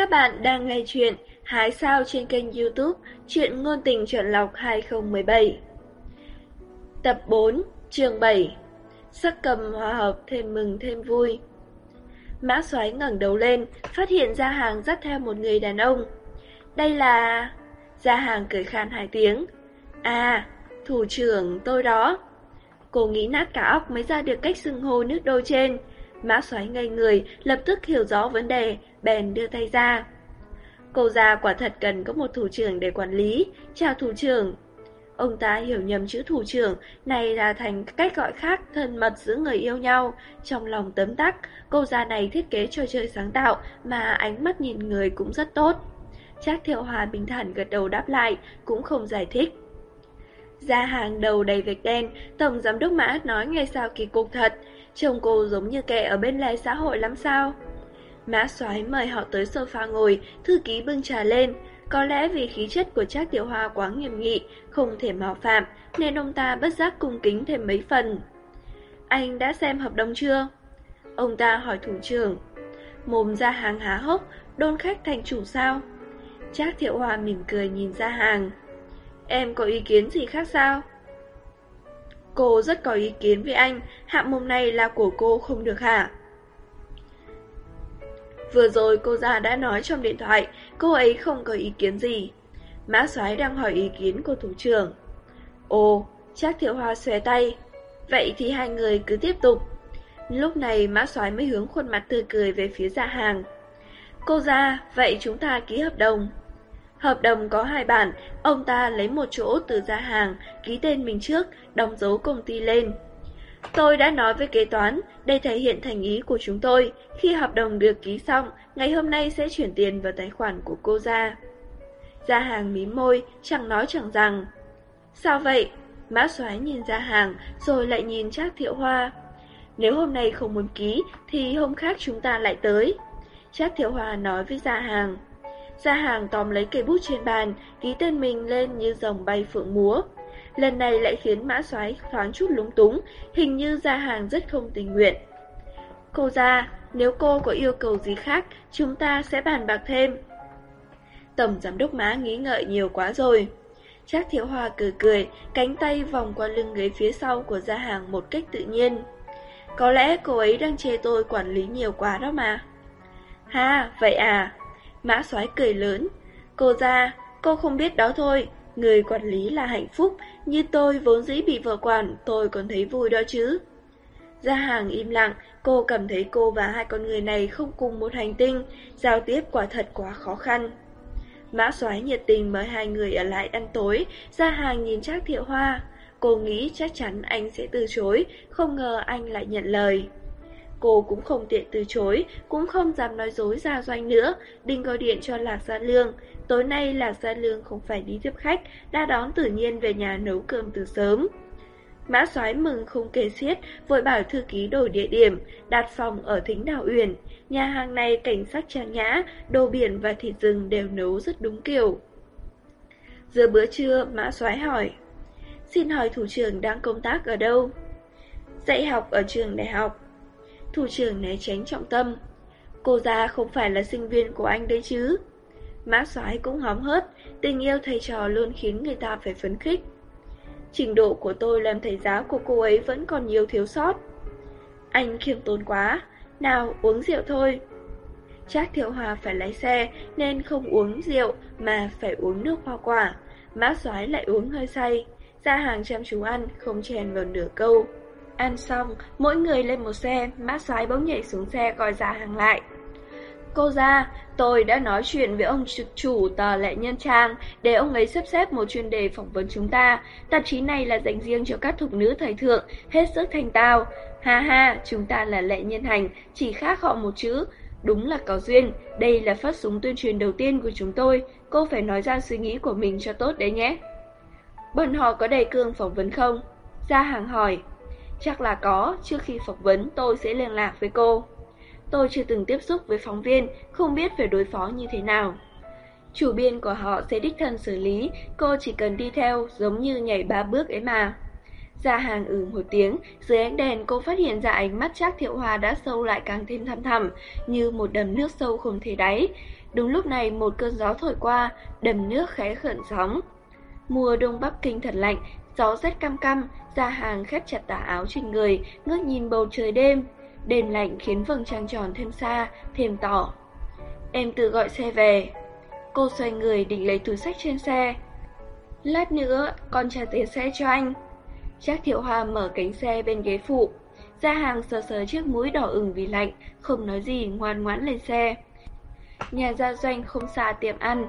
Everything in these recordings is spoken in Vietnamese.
Các bạn đang nghe chuyện Hái sao trên kênh youtube Chuyện ngôn tình trọn lọc 2017 Tập 4, chương 7 Sắc cầm hòa hợp thêm mừng thêm vui. Mã xoáy ngẩng đầu lên Phát hiện ra hàng dắt theo một người đàn ông. Đây là... Gia hàng cười khan hai tiếng. À, thủ trưởng tôi đó. Cô nghĩ nát cả óc mới ra được cách xưng hô nước đôi trên. Mã xoáy ngây người, lập tức hiểu rõ vấn đề, bèn đưa tay ra. Cô già quả thật cần có một thủ trưởng để quản lý, chào thủ trưởng. Ông ta hiểu nhầm chữ thủ trưởng, này là thành cách gọi khác thân mật giữa người yêu nhau. Trong lòng tấm tắc, cô già này thiết kế trò chơi sáng tạo mà ánh mắt nhìn người cũng rất tốt. Trác Thiệu Hòa bình thản gật đầu đáp lại, cũng không giải thích. Ra hàng đầu đầy vệt đen, Tổng Giám đốc Mã nói ngay sao kỳ cục thật, Chồng cô giống như kẻ ở bên lề xã hội lắm sao? Mã soái mời họ tới sofa ngồi, thư ký bưng trà lên. Có lẽ vì khí chất của Trác Tiểu Hoa quá nghiêm nghị, không thể mạo phạm, nên ông ta bất giác cung kính thêm mấy phần. Anh đã xem hợp đồng chưa? Ông ta hỏi thủ trưởng. Mồm ra hàng há hốc, đôn khách thành chủ sao? Trác Thiệu Hoa mỉm cười nhìn ra hàng. Em có ý kiến gì khác sao? Cô rất có ý kiến với anh, hạng mục này là của cô không được hả? Vừa rồi cô già đã nói trong điện thoại, cô ấy không có ý kiến gì. Mã soái đang hỏi ý kiến của thủ trưởng. Ồ, chắc thiệu hoa xòe tay. Vậy thì hai người cứ tiếp tục. Lúc này mã soái mới hướng khuôn mặt tươi cười về phía gia hàng. Cô ra, vậy chúng ta ký hợp đồng. Hợp đồng có hai bản, ông ta lấy một chỗ từ gia hàng, ký tên mình trước, đóng dấu công ty lên. Tôi đã nói với kế toán, đây thể hiện thành ý của chúng tôi, khi hợp đồng được ký xong, ngày hôm nay sẽ chuyển tiền vào tài khoản của cô ra. Gia hàng mím môi, chẳng nói chẳng rằng. Sao vậy? Mã xoái nhìn gia hàng, rồi lại nhìn Trác Thiệu Hoa. Nếu hôm nay không muốn ký, thì hôm khác chúng ta lại tới. Trác Thiệu Hoa nói với gia hàng. Gia hàng tóm lấy cây bút trên bàn, ký tên mình lên như dòng bay phượng múa. Lần này lại khiến mã soái thoáng chút lúng túng, hình như gia hàng rất không tình nguyện. Cô ra, nếu cô có yêu cầu gì khác, chúng ta sẽ bàn bạc thêm. Tổng giám đốc má nghĩ ngợi nhiều quá rồi. Trác Thiệu Hoa cười cười, cánh tay vòng qua lưng ghế phía sau của gia hàng một cách tự nhiên. Có lẽ cô ấy đang chê tôi quản lý nhiều quá đó mà. Ha, vậy à? Mã soái cười lớn. Cô ra, cô không biết đó thôi. Người quản lý là hạnh phúc, như tôi vốn dĩ bị vợ quản, tôi còn thấy vui đó chứ. Gia hàng im lặng, cô cảm thấy cô và hai con người này không cùng một hành tinh, giao tiếp quả thật quá khó khăn. Mã soái nhiệt tình mời hai người ở lại ăn tối, Gia hàng nhìn Trác Thiệu Hoa. Cô nghĩ chắc chắn anh sẽ từ chối, không ngờ anh lại nhận lời. Cô cũng không tiện từ chối, cũng không dám nói dối ra doanh nữa, đinh gọi điện cho Lạc Gia Lương. Tối nay Lạc Gia Lương không phải đi tiếp khách, đã đón tự nhiên về nhà nấu cơm từ sớm. Mã soái mừng không kể xiết, vội bảo thư ký đổi địa điểm, đặt phòng ở Thính Đào Uyển. Nhà hàng này cảnh sắc trang nhã, đồ biển và thịt rừng đều nấu rất đúng kiểu. Giờ bữa trưa, Mã soái hỏi. Xin hỏi thủ trưởng đang công tác ở đâu? Dạy học ở trường đại học. Thủ trưởng né tránh trọng tâm. Cô già không phải là sinh viên của anh đấy chứ. Mã soái cũng hóm hớt, tình yêu thầy trò luôn khiến người ta phải phấn khích. Trình độ của tôi làm thầy giáo của cô ấy vẫn còn nhiều thiếu sót. Anh khiêm tốn quá, nào uống rượu thôi. Trác Thiệu Hòa phải lái xe nên không uống rượu mà phải uống nước hoa quả. Mã soái lại uống hơi say, ra hàng chăm chú ăn, không chèn vào nửa câu. Ăn xong, mỗi người lên một xe, mã soái bỗng nhảy xuống xe gọi ra hàng lại. Cô ra, tôi đã nói chuyện với ông chủ tờ lệ nhân trang để ông ấy sắp xếp một chuyên đề phỏng vấn chúng ta. Tạp chí này là dành riêng cho các thục nữ thời thượng, hết sức thành tao. Ha ha, chúng ta là lệ nhân hành, chỉ khác họ một chữ. Đúng là có duyên, đây là phát súng tuyên truyền đầu tiên của chúng tôi. Cô phải nói ra suy nghĩ của mình cho tốt đấy nhé. Bọn họ có đầy cương phỏng vấn không? Gia hàng hỏi. Chắc là có, trước khi phỏng vấn tôi sẽ liên lạc với cô. Tôi chưa từng tiếp xúc với phóng viên, không biết phải đối phó như thế nào. Chủ biên của họ sẽ đích thân xử lý, cô chỉ cần đi theo giống như nhảy ba bước ấy mà. Ra hàng ừ một tiếng, dưới ánh đèn cô phát hiện ra ánh mắt Trác Thiệu Hòa đã sâu lại càng thêm thăm thẳm, như một đầm nước sâu không thể đáy. Đúng lúc này một cơn gió thổi qua, đầm nước khẽ khẩn sóng. Mùa đông Bắc Kinh thật lạnh, gió rét cam cam ra hàng khép chặt tà áo trên người, ngước nhìn bầu trời đêm. Đêm lạnh khiến vầng trăng tròn thêm xa, thêm tỏ. Em tự gọi xe về. Cô xoay người định lấy túi sách trên xe. Lát nữa, con trả tiền xe cho anh. Trác Thiệu Hoa mở cánh xe bên ghế phụ. Gia hàng sờ sờ chiếc mũi đỏ ửng vì lạnh, không nói gì ngoan ngoãn lên xe. Nhà gia doanh không xa tiệm ăn.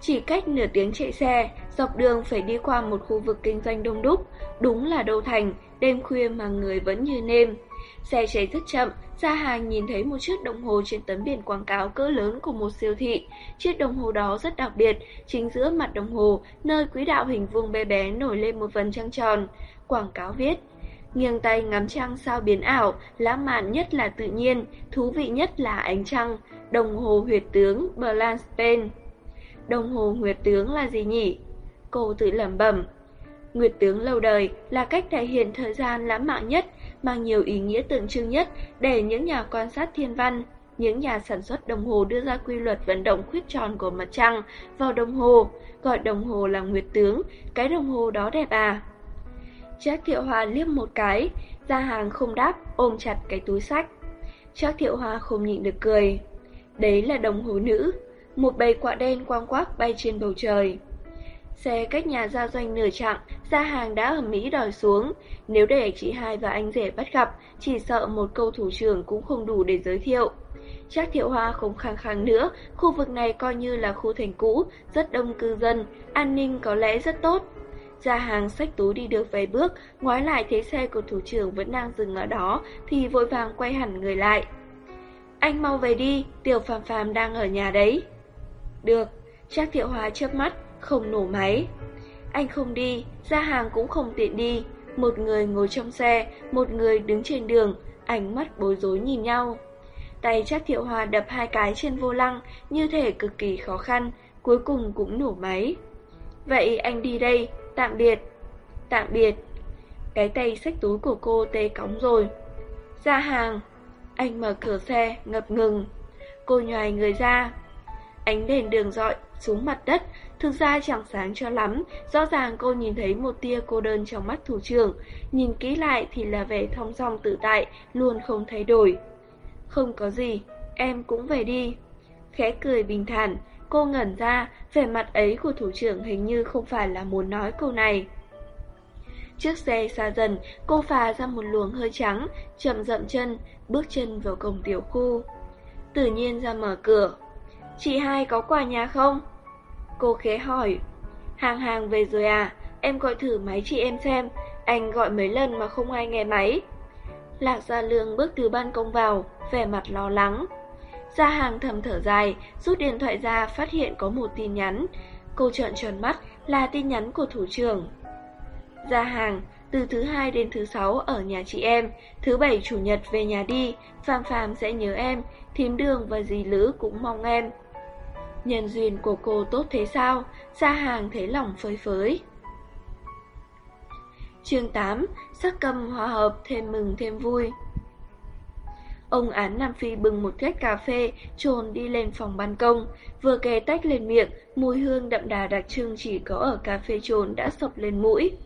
Chỉ cách nửa tiếng chạy xe, dọc đường phải đi qua một khu vực kinh doanh đông đúc, đúng là đô thành, đêm khuya mà người vẫn như nêm. Xe chạy rất chậm, Gia Hàng nhìn thấy một chiếc đồng hồ trên tấm biển quảng cáo cỡ lớn của một siêu thị. Chiếc đồng hồ đó rất đặc biệt, chính giữa mặt đồng hồ, nơi quỹ đạo hình vuông bé bé nổi lên một vần trăng tròn. Quảng cáo viết, nghiêng tay ngắm trăng sao biến ảo, lãng mạn nhất là tự nhiên, thú vị nhất là ánh trăng, đồng hồ huyệt tướng Berlin Spain. Đồng hồ huyệt tướng là gì nhỉ? Cô tự lẩm bẩm. Nguyệt tướng lâu đời là cách thể hiện thời gian lãng mạn nhất, mang nhiều ý nghĩa tượng trưng nhất để những nhà quan sát thiên văn, những nhà sản xuất đồng hồ đưa ra quy luật vận động khuyết tròn của mặt trăng vào đồng hồ, gọi đồng hồ là nguyệt tướng, cái đồng hồ đó đẹp à? Trác Thiệu Hòa liếc một cái, ra hàng không đáp, ôm chặt cái túi sách. Trác Thiệu Hòa không nhịn được cười. Đấy là đồng hồ nữ, một bầy quạ đen quang quác bay trên bầu trời. Xe cách nhà gia doanh nửa chặng, gia hàng đã ở Mỹ đòi xuống. Nếu để chị hai và anh rể bắt gặp, chỉ sợ một câu thủ trưởng cũng không đủ để giới thiệu. Chắc thiệu hoa không khăng khăng nữa, khu vực này coi như là khu thành cũ, rất đông cư dân, an ninh có lẽ rất tốt. Gia hàng sách túi đi được vài bước, ngoái lại thấy xe của thủ trưởng vẫn đang dừng ở đó, thì vội vàng quay hẳn người lại. Anh mau về đi, tiểu phàm phàm đang ở nhà đấy. Được, Trác Thiệu Hoa chớp mắt, không nổ máy. Anh không đi, ra hàng cũng không tiện đi. Một người ngồi trong xe, một người đứng trên đường, ánh mắt bối rối nhìn nhau. Tay chắc Thiệu Hòa đập hai cái trên vô lăng, như thể cực kỳ khó khăn, cuối cùng cũng nổ máy. Vậy anh đi đây, tạm biệt. Tạm biệt. Cái tay xách túi của cô tê cóng rồi. Ra hàng. Anh mở cửa xe, ngập ngừng. Cô nhòi người ra, Ánh đèn đường dọi xuống mặt đất, thực ra chẳng sáng cho lắm, rõ ràng cô nhìn thấy một tia cô đơn trong mắt thủ trưởng, nhìn kỹ lại thì là vẻ thong dong tự tại, luôn không thay đổi. Không có gì, em cũng về đi. Khẽ cười bình thản, cô ngẩn ra, vẻ mặt ấy của thủ trưởng hình như không phải là muốn nói câu này. Chiếc xe xa dần, cô phà ra một luồng hơi trắng, chậm dậm chân, bước chân vào cổng tiểu khu. Tự nhiên ra mở cửa, Chị hai có quà nhà không? Cô khẽ hỏi. Hàng hàng về rồi à? Em gọi thử máy chị em xem. Anh gọi mấy lần mà không ai nghe máy. Lạc Gia Lương bước từ ban công vào, vẻ mặt lo lắng. Gia hàng thầm thở dài, rút điện thoại ra phát hiện có một tin nhắn. Cô trợn tròn mắt là tin nhắn của thủ trưởng. Gia hàng, từ thứ hai đến thứ sáu ở nhà chị em, thứ bảy chủ nhật về nhà đi, Phạm Phạm sẽ nhớ em, thím đường và dì Lữ cũng mong em. Nhân duyên của cô tốt thế sao? ra hàng thấy lòng phơi phới. chương 8 Sắc cầm hòa hợp thêm mừng thêm vui Ông án Nam Phi bưng một tách cà phê trồn đi lên phòng ban công Vừa kề tách lên miệng Mùi hương đậm đà đặc trưng chỉ có ở cà phê trồn đã sộc lên mũi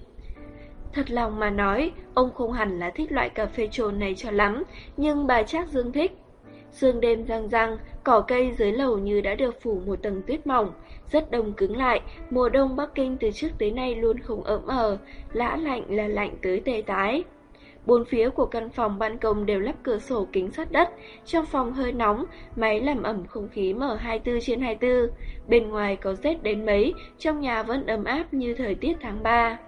Thật lòng mà nói, ông không hẳn là thích loại cà phê trồn này cho lắm, nhưng bà chắc Dương thích. Sương đêm răng răng, cỏ cây dưới lầu như đã được phủ một tầng tuyết mỏng, rất đông cứng lại, mùa đông Bắc Kinh từ trước tới nay luôn không ấm ờ, lã lạnh là lạnh tới tê tái. Bốn phía của căn phòng ban công đều lắp cửa sổ kính sát đất, trong phòng hơi nóng, máy làm ẩm không khí mở 24 trên 24. Bên ngoài có rét đến mấy, trong nhà vẫn ấm áp như thời tiết tháng 3.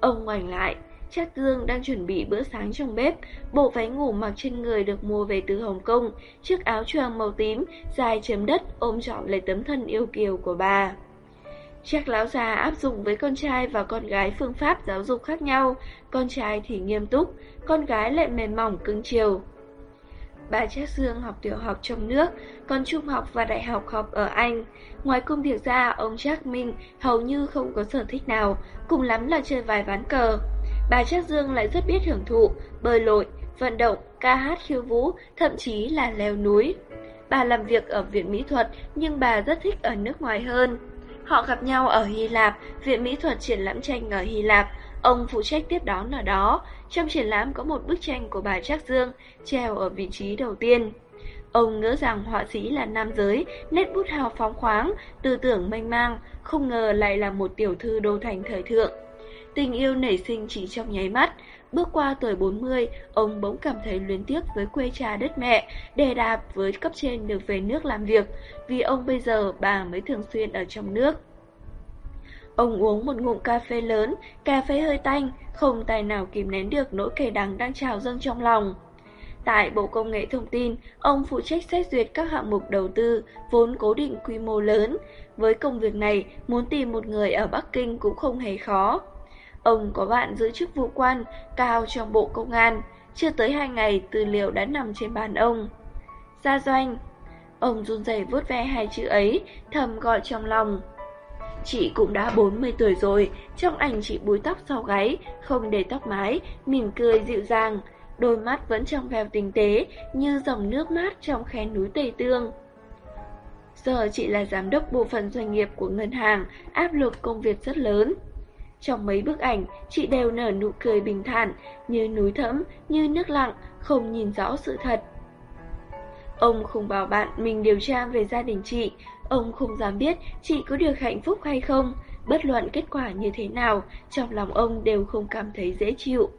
Ông ngoảnh lại, Chắc Dương đang chuẩn bị bữa sáng trong bếp, bộ váy ngủ mặc trên người được mua về từ Hồng Kông, chiếc áo choàng màu tím, dài chấm đất ôm trọn lấy tấm thân yêu kiều của bà. Chắc lão già áp dụng với con trai và con gái phương pháp giáo dục khác nhau, con trai thì nghiêm túc, con gái lại mềm mỏng cưng chiều. Bà Trác Dương học tiểu học trong nước, còn trung học và đại học học ở Anh. Ngoài công việc ra, ông Trác Minh hầu như không có sở thích nào, cùng lắm là chơi vài ván cờ bà Trác Dương lại rất biết hưởng thụ, bơi lội, vận động, ca hát khiêu vũ, thậm chí là leo núi. Bà làm việc ở viện mỹ thuật, nhưng bà rất thích ở nước ngoài hơn. Họ gặp nhau ở Hy Lạp, viện mỹ thuật triển lãm tranh ở Hy Lạp. Ông phụ trách tiếp đón ở đó. Trong triển lãm có một bức tranh của bà Trác Dương treo ở vị trí đầu tiên. Ông ngỡ rằng họa sĩ là nam giới, nét bút hào phóng khoáng, tư tưởng mênh mang, không ngờ lại là một tiểu thư đô thành thời thượng. Tình yêu nảy sinh chỉ trong nháy mắt, bước qua tuổi 40, ông bỗng cảm thấy luyến tiếc với quê cha đất mẹ, đề đạp với cấp trên được về nước làm việc, vì ông bây giờ bà mới thường xuyên ở trong nước. Ông uống một ngụm cà phê lớn, cà phê hơi tanh, không tài nào kìm nén được nỗi cay đắng đang trào dâng trong lòng. Tại Bộ Công nghệ Thông tin, ông phụ trách xét duyệt các hạng mục đầu tư, vốn cố định quy mô lớn. Với công việc này, muốn tìm một người ở Bắc Kinh cũng không hề khó. Ông có bạn giữ chức vụ quan cao trong Bộ Công an. Chưa tới hai ngày, tư liệu đã nằm trên bàn ông. Gia doanh. Ông run rẩy vuốt ve hai chữ ấy, thầm gọi trong lòng. Chị cũng đã 40 tuổi rồi, trong ảnh chị búi tóc sau gáy, không để tóc mái, mỉm cười dịu dàng đôi mắt vẫn trong veo tinh tế như dòng nước mát trong khe núi Tây Tương. Giờ chị là giám đốc bộ phận doanh nghiệp của ngân hàng, áp lực công việc rất lớn. Trong mấy bức ảnh, chị đều nở nụ cười bình thản, như núi thẫm, như nước lặng, không nhìn rõ sự thật. Ông không bảo bạn mình điều tra về gia đình chị, ông không dám biết chị có được hạnh phúc hay không, bất luận kết quả như thế nào, trong lòng ông đều không cảm thấy dễ chịu.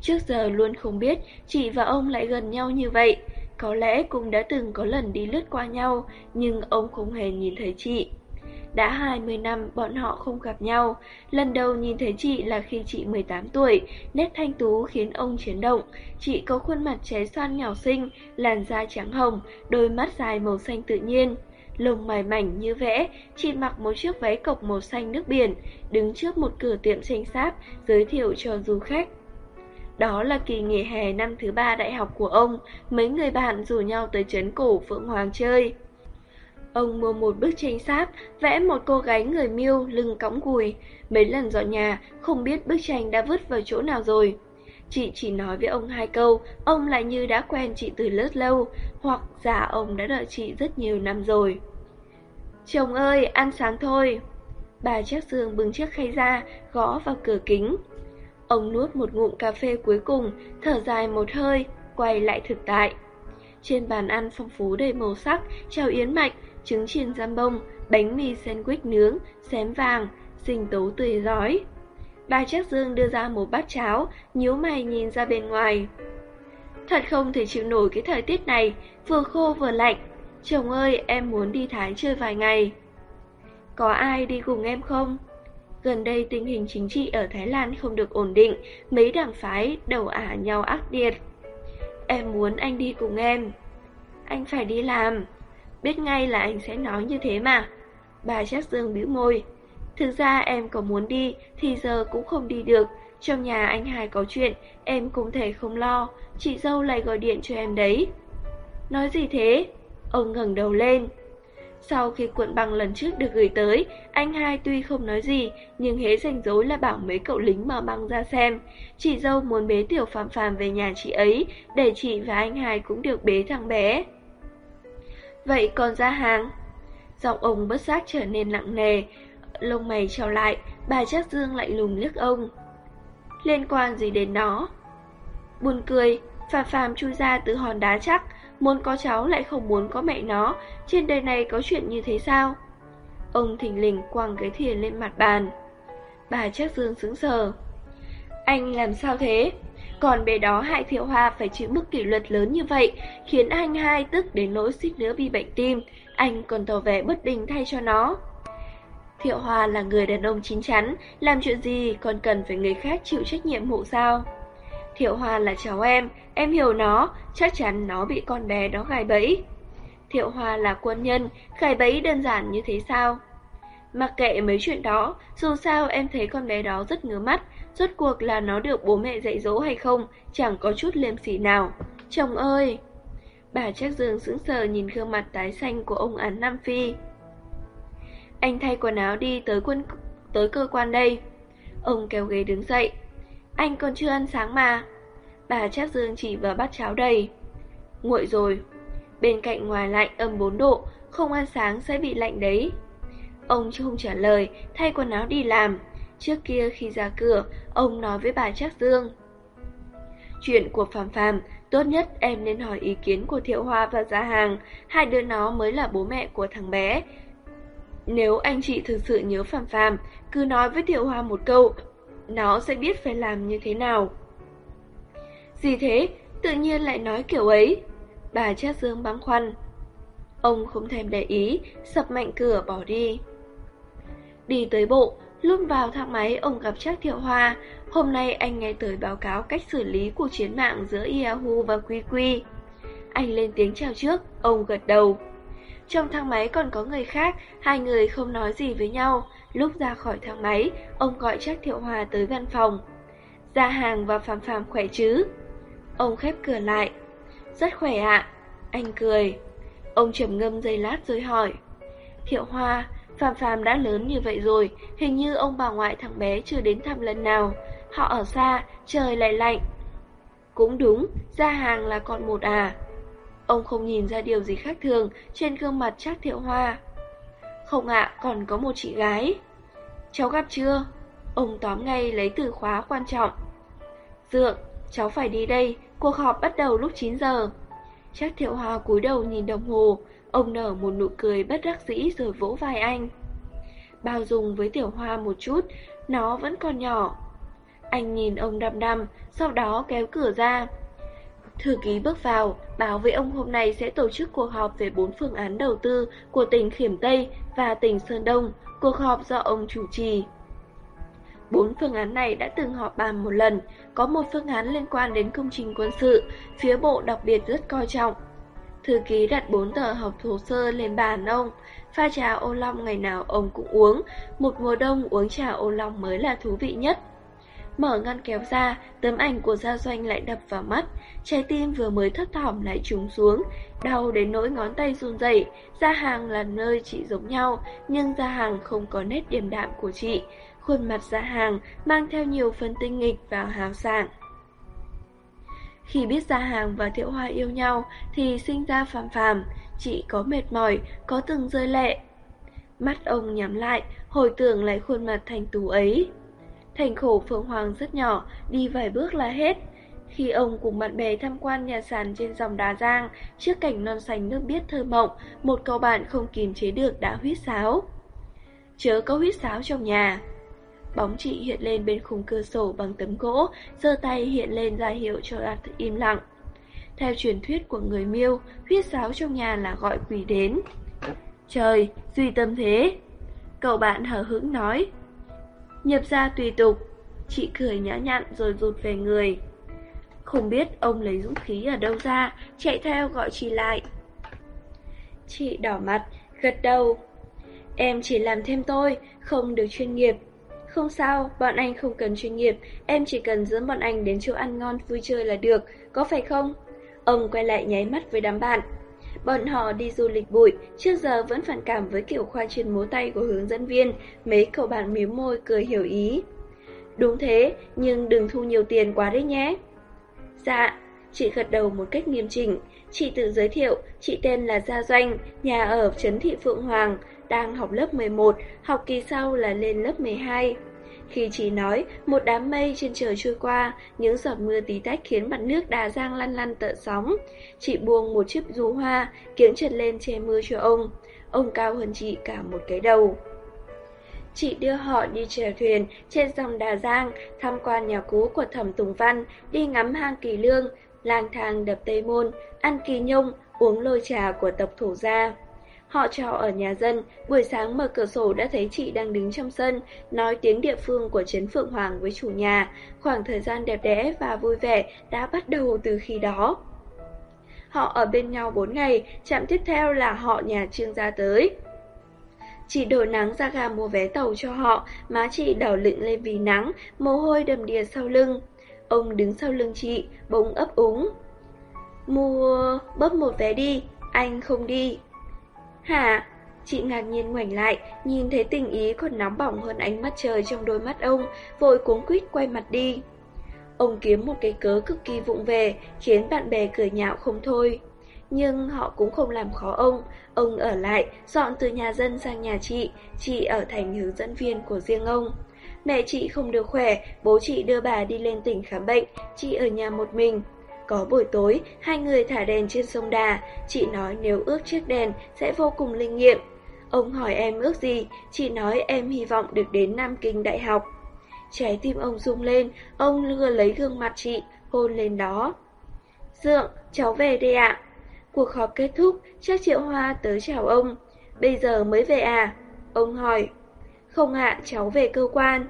Trước giờ luôn không biết chị và ông lại gần nhau như vậy. Có lẽ cũng đã từng có lần đi lướt qua nhau, nhưng ông không hề nhìn thấy chị. Đã 20 năm bọn họ không gặp nhau, lần đầu nhìn thấy chị là khi chị 18 tuổi, nét thanh tú khiến ông chiến động. Chị có khuôn mặt trái xoan nhỏ xinh, làn da trắng hồng, đôi mắt dài màu xanh tự nhiên. Lông mày mảnh như vẽ, chị mặc một chiếc váy cộc màu xanh nước biển, đứng trước một cửa tiệm tranh sáp, giới thiệu cho du khách. Đó là kỳ nghỉ hè năm thứ ba đại học của ông, mấy người bạn rủ nhau tới trấn cổ Phượng Hoàng chơi. Ông mua một bức tranh sáp, vẽ một cô gái người miêu lưng cõng gùi. Mấy lần dọn nhà, không biết bức tranh đã vứt vào chỗ nào rồi. Chị chỉ nói với ông hai câu, ông lại như đã quen chị từ rất lâu, hoặc giả ông đã đợi chị rất nhiều năm rồi. Chồng ơi, ăn sáng thôi. Bà chắc Dương bưng chiếc khay ra, gõ vào cửa kính. Ông nuốt một ngụm cà phê cuối cùng, thở dài một hơi, quay lại thực tại. Trên bàn ăn phong phú đầy màu sắc, trào yến mạch, trứng chiên giam bông, bánh mì sandwich nướng, xém vàng, sinh tố tươi rói. Bà Trác Dương đưa ra một bát cháo, nhíu mày nhìn ra bên ngoài. Thật không thể chịu nổi cái thời tiết này, vừa khô vừa lạnh. Chồng ơi, em muốn đi Thái chơi vài ngày. Có ai đi cùng em không? Gần đây tình hình chính trị ở Thái Lan không được ổn định, mấy đảng phái đầu ả nhau ác liệt. Em muốn anh đi cùng em. Anh phải đi làm. Biết ngay là anh sẽ nói như thế mà. Bà chắc dương bĩu môi. Thực ra em có muốn đi thì giờ cũng không đi được. Trong nhà anh hai có chuyện, em cũng thể không lo. Chị dâu lại gọi điện cho em đấy. Nói gì thế? Ông ngẩng đầu lên. Sau khi cuộn băng lần trước được gửi tới, anh hai tuy không nói gì, nhưng hế rảnh rối là bảo mấy cậu lính mở băng ra xem. Chị dâu muốn bế tiểu phàm phàm về nhà chị ấy, để chị và anh hai cũng được bế thằng bé. Vậy còn ra hàng? Giọng ông bất giác trở nên nặng nề, lông mày trao lại, bà chắc dương lại lùng liếc ông. Liên quan gì đến nó? Buồn cười, phàm phàm chui ra từ hòn đá chắc, Muốn có cháu lại không muốn có mẹ nó Trên đời này có chuyện như thế sao Ông thình lình quăng cái thìa lên mặt bàn Bà chắc dương sững sờ Anh làm sao thế còn bé đó hại thiệu hoa phải chịu mức kỷ luật lớn như vậy Khiến anh hai tức đến nỗi suýt nữa bị bệnh tim Anh còn tỏ vẻ bất bình thay cho nó Thiệu Hoa là người đàn ông chín chắn, làm chuyện gì còn cần phải người khác chịu trách nhiệm hộ sao? Thiệu Hoa là cháu em, em hiểu nó, chắc chắn nó bị con bé đó gài bẫy. Thiệu Hoa là quân nhân, gài bẫy đơn giản như thế sao? Mặc kệ mấy chuyện đó, dù sao em thấy con bé đó rất ngứa mắt, rốt cuộc là nó được bố mẹ dạy dỗ hay không, chẳng có chút liêm sỉ nào. Chồng ơi! Bà chắc dương sững sờ nhìn gương mặt tái xanh của ông án Nam Phi. Anh thay quần áo đi tới quân tới cơ quan đây. Ông kéo ghế đứng dậy. anh còn chưa ăn sáng mà. Bà Trác Dương chỉ vào bát cháo đầy. Nguội rồi. Bên cạnh ngoài lạnh âm 4 độ, không ăn sáng sẽ bị lạnh đấy. Ông không trả lời, thay quần áo đi làm. Trước kia khi ra cửa, ông nói với bà Trác Dương. Chuyện của Phạm Phạm, tốt nhất em nên hỏi ý kiến của Thiệu Hoa và Gia Hàng, hai đứa nó mới là bố mẹ của thằng bé. Nếu anh chị thực sự nhớ Phạm Phạm, cứ nói với Thiệu Hoa một câu, nó sẽ biết phải làm như thế nào. Gì thế, tự nhiên lại nói kiểu ấy. Bà Trác Dương băng khoăn. Ông không thèm để ý, sập mạnh cửa bỏ đi. Đi tới bộ, lúc vào thang máy ông gặp Trác Thiệu Hoa. Hôm nay anh nghe tới báo cáo cách xử lý cuộc chiến mạng giữa Yahoo và QQ. Anh lên tiếng chào trước, ông gật đầu. Trong thang máy còn có người khác, hai người không nói gì với nhau. Lúc ra khỏi thang máy, ông gọi Trác Thiệu Hoa tới văn phòng. Gia hàng và phàm phàm khỏe chứ? Ông khép cửa lại. Rất khỏe ạ. Anh cười. Ông trầm ngâm giây lát rồi hỏi. Thiệu Hoa, Phạm Phạm đã lớn như vậy rồi, hình như ông bà ngoại thằng bé chưa đến thăm lần nào. Họ ở xa, trời lại lạnh. Cũng đúng, gia hàng là con một à. Ông không nhìn ra điều gì khác thường trên gương mặt chắc thiệu hoa. Không ạ, còn có một chị gái. Cháu gặp chưa? Ông tóm ngay lấy từ khóa quan trọng. Dượng, cháu phải đi đây, cuộc họp bắt đầu lúc 9 giờ. Chắc thiệu hoa cúi đầu nhìn đồng hồ, ông nở một nụ cười bất đắc dĩ rồi vỗ vai anh. Bao dung với tiểu hoa một chút, nó vẫn còn nhỏ. Anh nhìn ông đăm đăm, sau đó kéo cửa ra. Thư ký bước vào, báo với ông hôm nay sẽ tổ chức cuộc họp về bốn phương án đầu tư của tỉnh Khiểm Tây và tỉnh Sơn Đông, cuộc họp do ông chủ trì. Bốn phương án này đã từng họp bàn một lần, có một phương án liên quan đến công trình quân sự, phía bộ đặc biệt rất coi trọng. Thư ký đặt bốn tờ học hồ sơ lên bàn ông, pha trà ô long ngày nào ông cũng uống, một mùa đông uống trà ô long mới là thú vị nhất. Mở ngăn kéo ra, tấm ảnh của Gia Doanh lại đập vào mắt, trái tim vừa mới thất thỏm lại trúng xuống, đau đến nỗi ngón tay run rẩy. Gia hàng là nơi chị giống nhau, nhưng Gia hàng không có nét điềm đạm của chị. Khuôn mặt Gia hàng mang theo nhiều phần tinh nghịch và hào sảng. Khi biết Gia Hàng và Thiệu Hoa yêu nhau thì sinh ra phàm phàm, chị có mệt mỏi, có từng rơi lệ. Mắt ông nhắm lại, hồi tưởng lại khuôn mặt thành tú ấy. Thành khổ Phượng Hoàng rất nhỏ, đi vài bước là hết. Khi ông cùng bạn bè tham quan nhà sàn trên dòng Đà Giang, trước cảnh non xanh nước biếc thơ mộng, một cậu bạn không kìm chế được đã huyết sáo. Chớ có huyết sáo trong nhà. Bóng chị hiện lên bên khung cửa sổ bằng tấm gỗ, giơ tay hiện lên ra hiệu cho Đạt im lặng. Theo truyền thuyết của người miêu, huyết sáo trong nhà là gọi quỷ đến. Trời, duy tâm thế. Cậu bạn hờ hững nói. Nhập ra tùy tục. Chị cười nhã nhặn rồi rụt về người. Không biết ông lấy dũng khí ở đâu ra, chạy theo gọi chị lại. Chị đỏ mặt, gật đầu. Em chỉ làm thêm tôi, không được chuyên nghiệp. Không sao, bọn anh không cần chuyên nghiệp, em chỉ cần dẫn bọn anh đến chỗ ăn ngon vui chơi là được, có phải không? Ông quay lại nháy mắt với đám bạn. Bọn họ đi du lịch bụi, trước giờ vẫn phản cảm với kiểu khoa trên múa tay của hướng dẫn viên, mấy cậu bạn miếu môi cười hiểu ý. Đúng thế, nhưng đừng thu nhiều tiền quá đấy nhé. Dạ, chị gật đầu một cách nghiêm chỉnh. Chị tự giới thiệu, chị tên là Gia Doanh, nhà ở Trấn Thị Phượng Hoàng, đang học lớp 11, học kỳ sau là lên lớp 12. Khi chị nói, một đám mây trên trời trôi qua, những giọt mưa tí tách khiến mặt nước đà giang lăn lăn tợ sóng. Chị buông một chiếc rú hoa, kiếng trật lên che mưa cho ông. Ông cao hơn chị cả một cái đầu. Chị đưa họ đi chèo thuyền trên dòng Đà Giang, tham quan nhà cũ của Thẩm Tùng Văn, đi ngắm hang Kỳ Lương, lang thang đập Tây Môn, ăn kỳ nhung, uống lôi trà của tộc thổ gia. Họ trò ở nhà dân, buổi sáng mở cửa sổ đã thấy chị đang đứng trong sân, nói tiếng địa phương của Trấn Phượng Hoàng với chủ nhà. Khoảng thời gian đẹp đẽ và vui vẻ đã bắt đầu từ khi đó. Họ ở bên nhau 4 ngày, chạm tiếp theo là họ nhà trương gia tới. Chị đổ nắng ra gà mua vé tàu cho họ, má chị đỏ lựng lên vì nắng, mồ hôi đầm đìa sau lưng. Ông đứng sau lưng chị, bỗng ấp úng. Mua bớt một vé đi, anh không đi. Hả? Chị ngạc nhiên ngoảnh lại, nhìn thấy tình ý còn nóng bỏng hơn ánh mắt trời trong đôi mắt ông, vội cuống quýt quay mặt đi. Ông kiếm một cái cớ cực kỳ vụng về, khiến bạn bè cười nhạo không thôi. Nhưng họ cũng không làm khó ông, ông ở lại, dọn từ nhà dân sang nhà chị, chị ở thành hướng dẫn viên của riêng ông. Mẹ chị không được khỏe, bố chị đưa bà đi lên tỉnh khám bệnh, chị ở nhà một mình. Có buổi tối, hai người thả đèn trên sông Đà, chị nói nếu ước chiếc đèn sẽ vô cùng linh nghiệm. Ông hỏi em ước gì, chị nói em hy vọng được đến Nam Kinh Đại học. Trái tim ông rung lên, ông lừa lấy gương mặt chị, hôn lên đó. Dượng, cháu về đây ạ. Cuộc họp kết thúc, chắc Triệu Hoa tới chào ông. Bây giờ mới về à? Ông hỏi. Không ạ, cháu về cơ quan.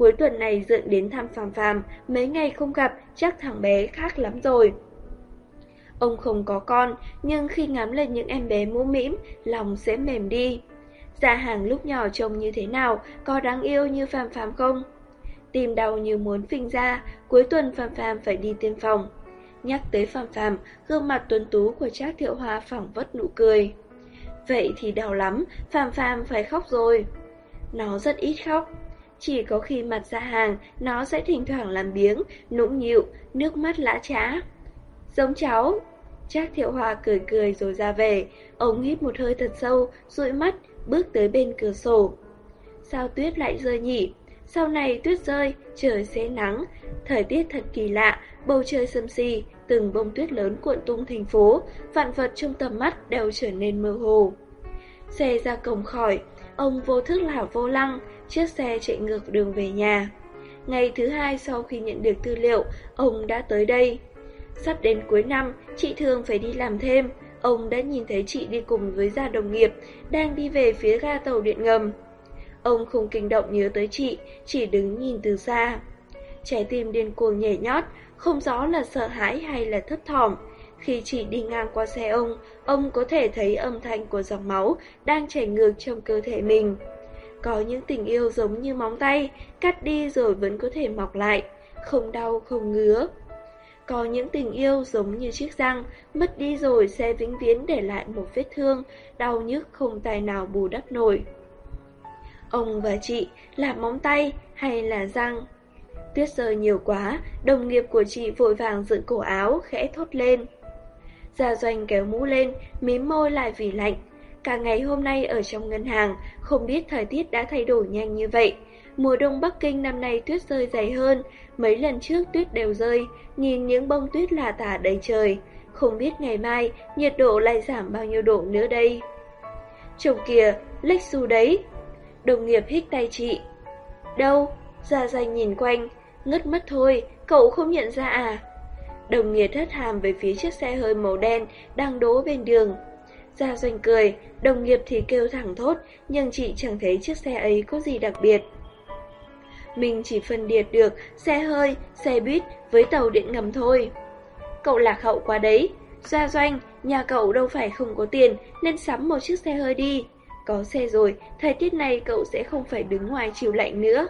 Cuối tuần này Dượng đến thăm Phàm Phàm, mấy ngày không gặp, chắc thằng bé khác lắm rồi. Ông không có con, nhưng khi ngắm lên những em bé mũ mĩm, lòng sẽ mềm đi. Dạ hàng lúc nhỏ trông như thế nào, có đáng yêu như Phàm Phàm không? Tim đau như muốn phình ra, cuối tuần Phàm Phàm phải đi tiêm phòng. Nhắc tới Phàm Phàm, gương mặt tuấn tú của Trác Thiệu Hoa phẳng vất nụ cười. Vậy thì đau lắm, Phàm Phàm phải khóc rồi. Nó rất ít khóc. Chỉ có khi mặt ra hàng, nó sẽ thỉnh thoảng làm biếng, nũng nhịu, nước mắt lã trá. Giống cháu. Trác Thiệu hòa cười cười rồi ra về. Ông hít một hơi thật sâu, dụi mắt, bước tới bên cửa sổ. Sao tuyết lại rơi nhỉ? Sau này tuyết rơi, trời sẽ nắng. Thời tiết thật kỳ lạ, bầu trời sầm xì, từng bông tuyết lớn cuộn tung thành phố, vạn vật trong tầm mắt đều trở nên mơ hồ. Xe ra cổng khỏi, ông vô thức là vô lăng, chiếc xe chạy ngược đường về nhà. Ngày thứ hai sau khi nhận được tư liệu, ông đã tới đây. Sắp đến cuối năm, chị thường phải đi làm thêm. Ông đã nhìn thấy chị đi cùng với gia đồng nghiệp, đang đi về phía ga tàu điện ngầm. Ông không kinh động nhớ tới chị, chỉ đứng nhìn từ xa. Trái tim điên cuồng nhảy nhót, không rõ là sợ hãi hay là thất thỏm. Khi chị đi ngang qua xe ông, ông có thể thấy âm thanh của dòng máu đang chảy ngược trong cơ thể mình. Có những tình yêu giống như móng tay, cắt đi rồi vẫn có thể mọc lại, không đau không ngứa. Có những tình yêu giống như chiếc răng, mất đi rồi sẽ vĩnh viễn để lại một vết thương, đau nhức không tài nào bù đắp nổi. Ông và chị là móng tay hay là răng? Tuyết rơi nhiều quá, đồng nghiệp của chị vội vàng dựng cổ áo, khẽ thốt lên. Gia doanh kéo mũ lên, mím môi lại vì lạnh. Cả ngày hôm nay ở trong ngân hàng, không biết thời tiết đã thay đổi nhanh như vậy. Mùa đông Bắc Kinh năm nay tuyết rơi dày hơn, mấy lần trước tuyết đều rơi, nhìn những bông tuyết là tả đầy trời. Không biết ngày mai nhiệt độ lại giảm bao nhiêu độ nữa đây. Chồng kìa, lách xu đấy. Đồng nghiệp hít tay chị. Đâu? Dạ Gia danh nhìn quanh, ngất mất thôi, cậu không nhận ra à? Đồng nghiệp thất hàm về phía chiếc xe hơi màu đen đang đỗ bên đường. Gia doanh cười, đồng nghiệp thì kêu thẳng thốt, nhưng chị chẳng thấy chiếc xe ấy có gì đặc biệt. Mình chỉ phân biệt được xe hơi, xe buýt với tàu điện ngầm thôi. Cậu lạc hậu quá đấy. Gia doanh, nhà cậu đâu phải không có tiền nên sắm một chiếc xe hơi đi. Có xe rồi, thời tiết này cậu sẽ không phải đứng ngoài chịu lạnh nữa.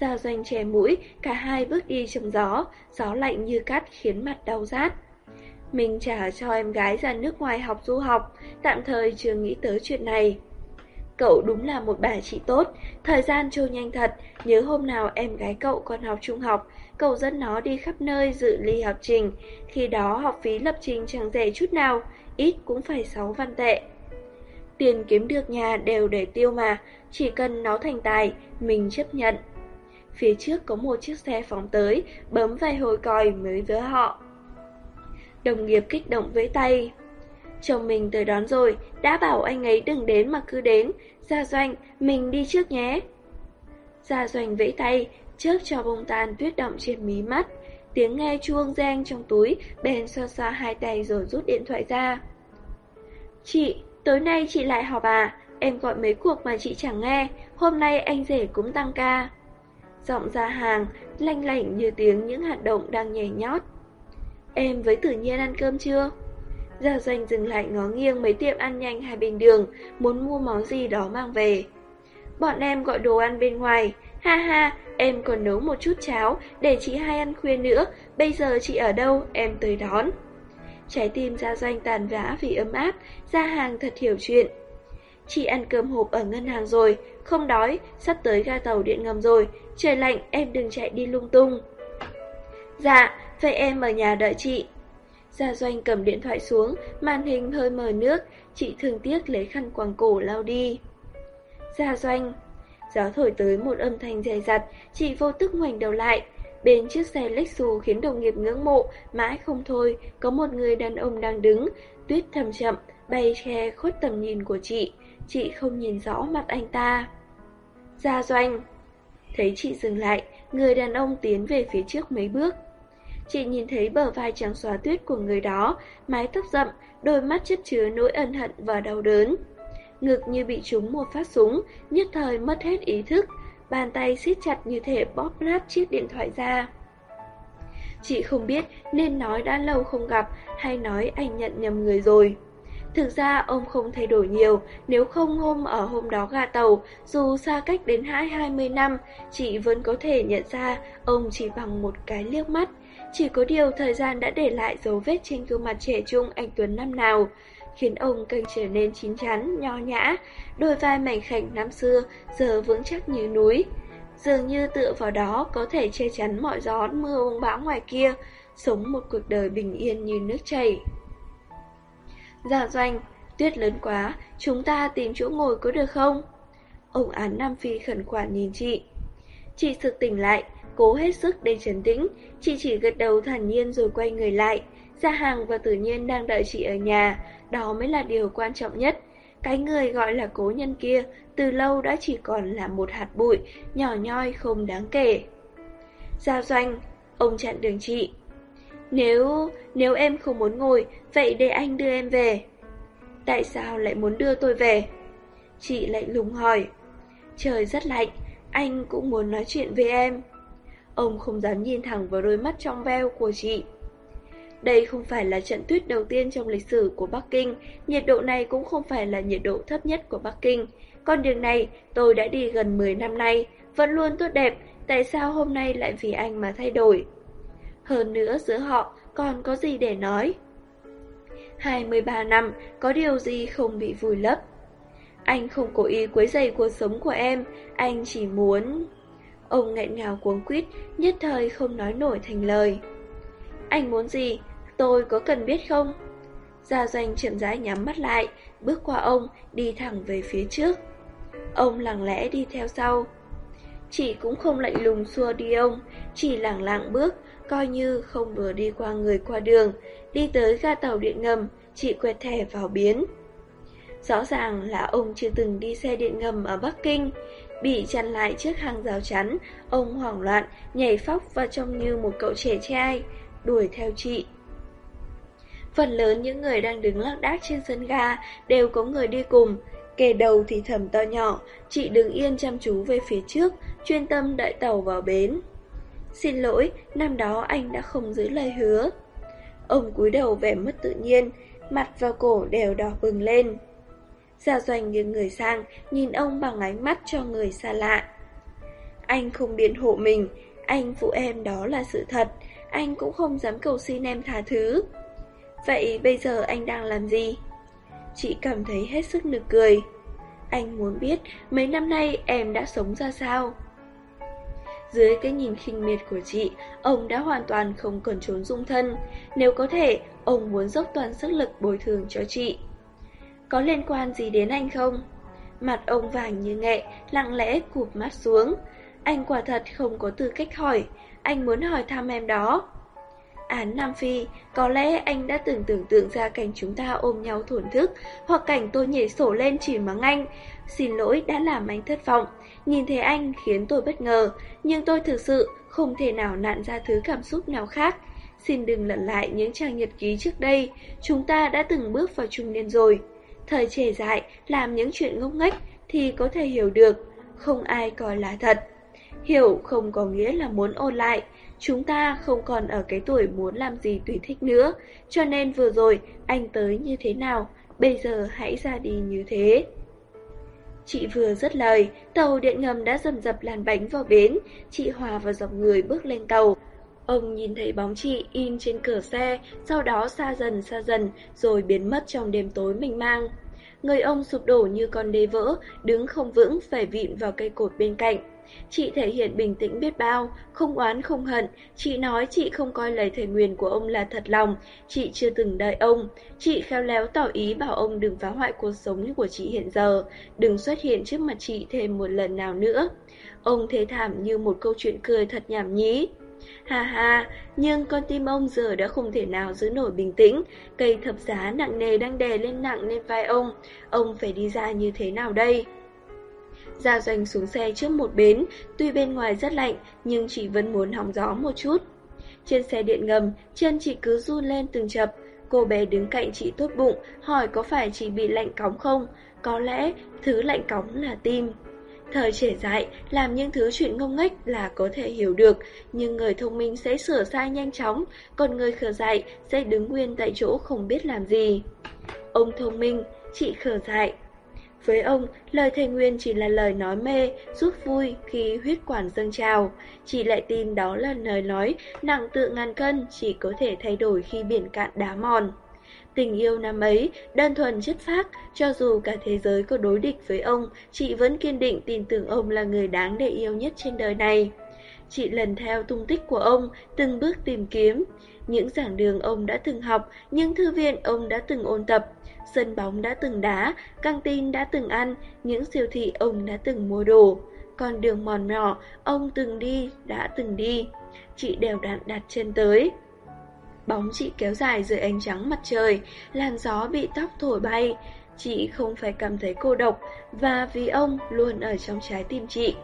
Gia doanh che mũi, cả hai bước đi trong gió, gió lạnh như cát khiến mặt đau rát. Mình trả cho em gái ra nước ngoài học du học, tạm thời chưa nghĩ tới chuyện này. Cậu đúng là một bà chị tốt, thời gian trôi nhanh thật, nhớ hôm nào em gái cậu còn học trung học, cậu dẫn nó đi khắp nơi dự ly học trình, khi đó học phí lập trình chẳng rẻ chút nào, ít cũng phải 6 văn tệ. Tiền kiếm được nhà đều để tiêu mà, chỉ cần nó thành tài, mình chấp nhận. Phía trước có một chiếc xe phóng tới, bấm vài hồi còi mới với họ. Đồng nghiệp kích động với tay. Chồng mình tới đón rồi, đã bảo anh ấy đừng đến mà cứ đến. Gia Doanh, mình đi trước nhé. Gia Doanh vẫy tay, chớp cho bông tan tuyết động trên mí mắt. Tiếng nghe chuông reng trong túi, bèn xoa xoa hai tay rồi rút điện thoại ra. Chị, tối nay chị lại họp à? Em gọi mấy cuộc mà chị chẳng nghe, hôm nay anh rể cũng tăng ca. Giọng ra hàng, lanh lảnh như tiếng những hạt động đang nhảy nhót. Em với tự nhiên ăn cơm chưa? Gia doanh dừng lại ngó nghiêng mấy tiệm ăn nhanh hai bên đường, muốn mua món gì đó mang về. Bọn em gọi đồ ăn bên ngoài, ha ha, em còn nấu một chút cháo để chị hai ăn khuya nữa, bây giờ chị ở đâu, em tới đón. Trái tim Gia Doanh tàn vã vì ấm áp, Gia Hàng thật hiểu chuyện. Chị ăn cơm hộp ở ngân hàng rồi, không đói, sắp tới ga tàu điện ngầm rồi, trời lạnh em đừng chạy đi lung tung. Dạ, vậy em ở nhà đợi chị. Gia Doanh cầm điện thoại xuống, màn hình hơi mờ nước, chị thương tiếc lấy khăn quàng cổ lau đi. Gia Doanh Gió thổi tới một âm thanh dày dặt, chị vô tức ngoảnh đầu lại. Bên chiếc xe Lexus khiến đồng nghiệp ngưỡng mộ, mãi không thôi, có một người đàn ông đang đứng, tuyết thầm chậm, bay che khuất tầm nhìn của chị. Chị không nhìn rõ mặt anh ta. Gia Doanh Thấy chị dừng lại, người đàn ông tiến về phía trước mấy bước. Chị nhìn thấy bờ vai trắng xóa tuyết của người đó, mái tóc rậm, đôi mắt chất chứa nỗi ân hận và đau đớn. Ngực như bị trúng một phát súng, nhất thời mất hết ý thức, bàn tay siết chặt như thể bóp nát chiếc điện thoại ra. Chị không biết nên nói đã lâu không gặp hay nói anh nhận nhầm người rồi. Thực ra ông không thay đổi nhiều, nếu không hôm ở hôm đó gà tàu, dù xa cách đến hai hai mươi năm, chị vẫn có thể nhận ra ông chỉ bằng một cái liếc mắt. Chỉ có điều thời gian đã để lại dấu vết trên gương mặt trẻ trung anh Tuấn năm nào, khiến ông càng trở nên chín chắn, nho nhã, đôi vai mảnh khảnh năm xưa giờ vững chắc như núi. Dường như tựa vào đó có thể che chắn mọi gió mưa bông bão ngoài kia, sống một cuộc đời bình yên như nước chảy. Dạ doanh, tuyết lớn quá, chúng ta tìm chỗ ngồi có được không? Ông án Nam Phi khẩn khoản nhìn chị. Chị sực tỉnh lại, cố hết sức để trấn tĩnh, chị chỉ gật đầu thản nhiên rồi quay người lại. Gia hàng và tự nhiên đang đợi chị ở nhà, đó mới là điều quan trọng nhất. Cái người gọi là cố nhân kia, từ lâu đã chỉ còn là một hạt bụi, nhỏ nhoi không đáng kể. Gia doanh, ông chặn đường chị. Nếu, nếu em không muốn ngồi, vậy để anh đưa em về. Tại sao lại muốn đưa tôi về? Chị lạnh lùng hỏi. Trời rất lạnh, anh cũng muốn nói chuyện với em. Ông không dám nhìn thẳng vào đôi mắt trong veo của chị. Đây không phải là trận tuyết đầu tiên trong lịch sử của Bắc Kinh, nhiệt độ này cũng không phải là nhiệt độ thấp nhất của Bắc Kinh. Con đường này tôi đã đi gần 10 năm nay, vẫn luôn tốt đẹp, tại sao hôm nay lại vì anh mà thay đổi? Hơn nữa giữa họ còn có gì để nói? 23 năm, có điều gì không bị vùi lấp? Anh không cố ý quấy rầy cuộc sống của em, anh chỉ muốn... Ông nghẹn ngào cuống quýt, nhất thời không nói nổi thành lời. Anh muốn gì? Tôi có cần biết không? Gia doanh chậm rãi nhắm mắt lại, bước qua ông, đi thẳng về phía trước. Ông lặng lẽ đi theo sau. Chị cũng không lạnh lùng xua đi ông, chỉ lặng lặng bước, coi như không vừa đi qua người qua đường, đi tới ga tàu điện ngầm, chị quẹt thẻ vào biến. Rõ ràng là ông chưa từng đi xe điện ngầm ở Bắc Kinh, bị chặn lại trước hàng rào chắn, ông hoảng loạn, nhảy phóc và trông như một cậu trẻ trai, đuổi theo chị. Phần lớn những người đang đứng lác đác trên sân ga đều có người đi cùng, kề đầu thì thầm to nhỏ, chị đứng yên chăm chú về phía trước, chuyên tâm đợi tàu vào bến. Xin lỗi, năm đó anh đã không giữ lời hứa. Ông cúi đầu vẻ mất tự nhiên, mặt và cổ đều đỏ bừng lên. Gia doanh nghiêng người sang, nhìn ông bằng ánh mắt cho người xa lạ. Anh không biện hộ mình, anh phụ em đó là sự thật, anh cũng không dám cầu xin em tha thứ. Vậy bây giờ anh đang làm gì? Chị cảm thấy hết sức nực cười. Anh muốn biết mấy năm nay em đã sống ra sao? Dưới cái nhìn khinh miệt của chị, ông đã hoàn toàn không cần trốn dung thân. Nếu có thể, ông muốn dốc toàn sức lực bồi thường cho chị. Có liên quan gì đến anh không? Mặt ông vàng như nghệ, lặng lẽ cụp mắt xuống. Anh quả thật không có tư cách hỏi, anh muốn hỏi thăm em đó. Án Nam Phi, có lẽ anh đã từng tưởng tượng ra cảnh chúng ta ôm nhau thổn thức, hoặc cảnh tôi nhảy sổ lên chỉ mắng anh. Xin lỗi đã làm anh thất vọng, nhìn thấy anh khiến tôi bất ngờ, nhưng tôi thực sự không thể nào nặn ra thứ cảm xúc nào khác. Xin đừng lật lại những trang nhật ký trước đây, chúng ta đã từng bước vào trung niên rồi. Thời trẻ dại, làm những chuyện ngốc nghếch thì có thể hiểu được, không ai coi là thật. Hiểu không có nghĩa là muốn ôn lại, chúng ta không còn ở cái tuổi muốn làm gì tùy thích nữa, cho nên vừa rồi anh tới như thế nào, bây giờ hãy ra đi như thế. Chị vừa dứt lời, tàu điện ngầm đã dầm dập làn bánh vào bến, chị Hòa và dọc người bước lên tàu. Ông nhìn thấy bóng chị in trên cửa xe, sau đó xa dần xa dần, rồi biến mất trong đêm tối mênh mang. Người ông sụp đổ như con đê vỡ, đứng không vững phải vịn vào cây cột bên cạnh. Chị thể hiện bình tĩnh biết bao, không oán không hận, chị nói chị không coi lời thề nguyền của ông là thật lòng, chị chưa từng đợi ông, chị khéo léo tỏ ý bảo ông đừng phá hoại cuộc sống của chị hiện giờ, đừng xuất hiện trước mặt chị thêm một lần nào nữa. Ông thế thảm như một câu chuyện cười thật nhảm nhí. Ha ha, nhưng con tim ông giờ đã không thể nào giữ nổi bình tĩnh, cây thập giá nặng nề đang đè lên nặng lên vai ông, ông phải đi ra như thế nào đây? Gia Doanh xuống xe trước một bến, tuy bên ngoài rất lạnh, nhưng chị vẫn muốn hóng gió một chút. Trên xe điện ngầm, chân chị cứ run lên từng chập. Cô bé đứng cạnh chị tốt bụng, hỏi có phải chị bị lạnh cóng không? Có lẽ thứ lạnh cóng là tim. Thời trẻ dại, làm những thứ chuyện ngông nghếch là có thể hiểu được, nhưng người thông minh sẽ sửa sai nhanh chóng, còn người khờ dại sẽ đứng nguyên tại chỗ không biết làm gì. Ông thông minh, chị khờ dại. Với ông, lời thề nguyên chỉ là lời nói mê, giúp vui khi huyết quản dâng trào. Chị lại tin đó là lời nói nặng tự ngàn cân, chỉ có thể thay đổi khi biển cạn đá mòn. Tình yêu năm ấy, đơn thuần chất phác, cho dù cả thế giới có đối địch với ông, chị vẫn kiên định tin tưởng ông là người đáng để yêu nhất trên đời này. Chị lần theo tung tích của ông, từng bước tìm kiếm. Những giảng đường ông đã từng học, những thư viện ông đã từng ôn tập, sân bóng đã từng đá, căng tin đã từng ăn, những siêu thị ông đã từng mua đồ. Con đường mòn nhỏ, ông từng đi, đã từng đi. Chị đều đặn đặt chân tới. Bóng chị kéo dài dưới ánh trắng mặt trời, làn gió bị tóc thổi bay. Chị không phải cảm thấy cô độc, và vì ông luôn ở trong trái tim chị.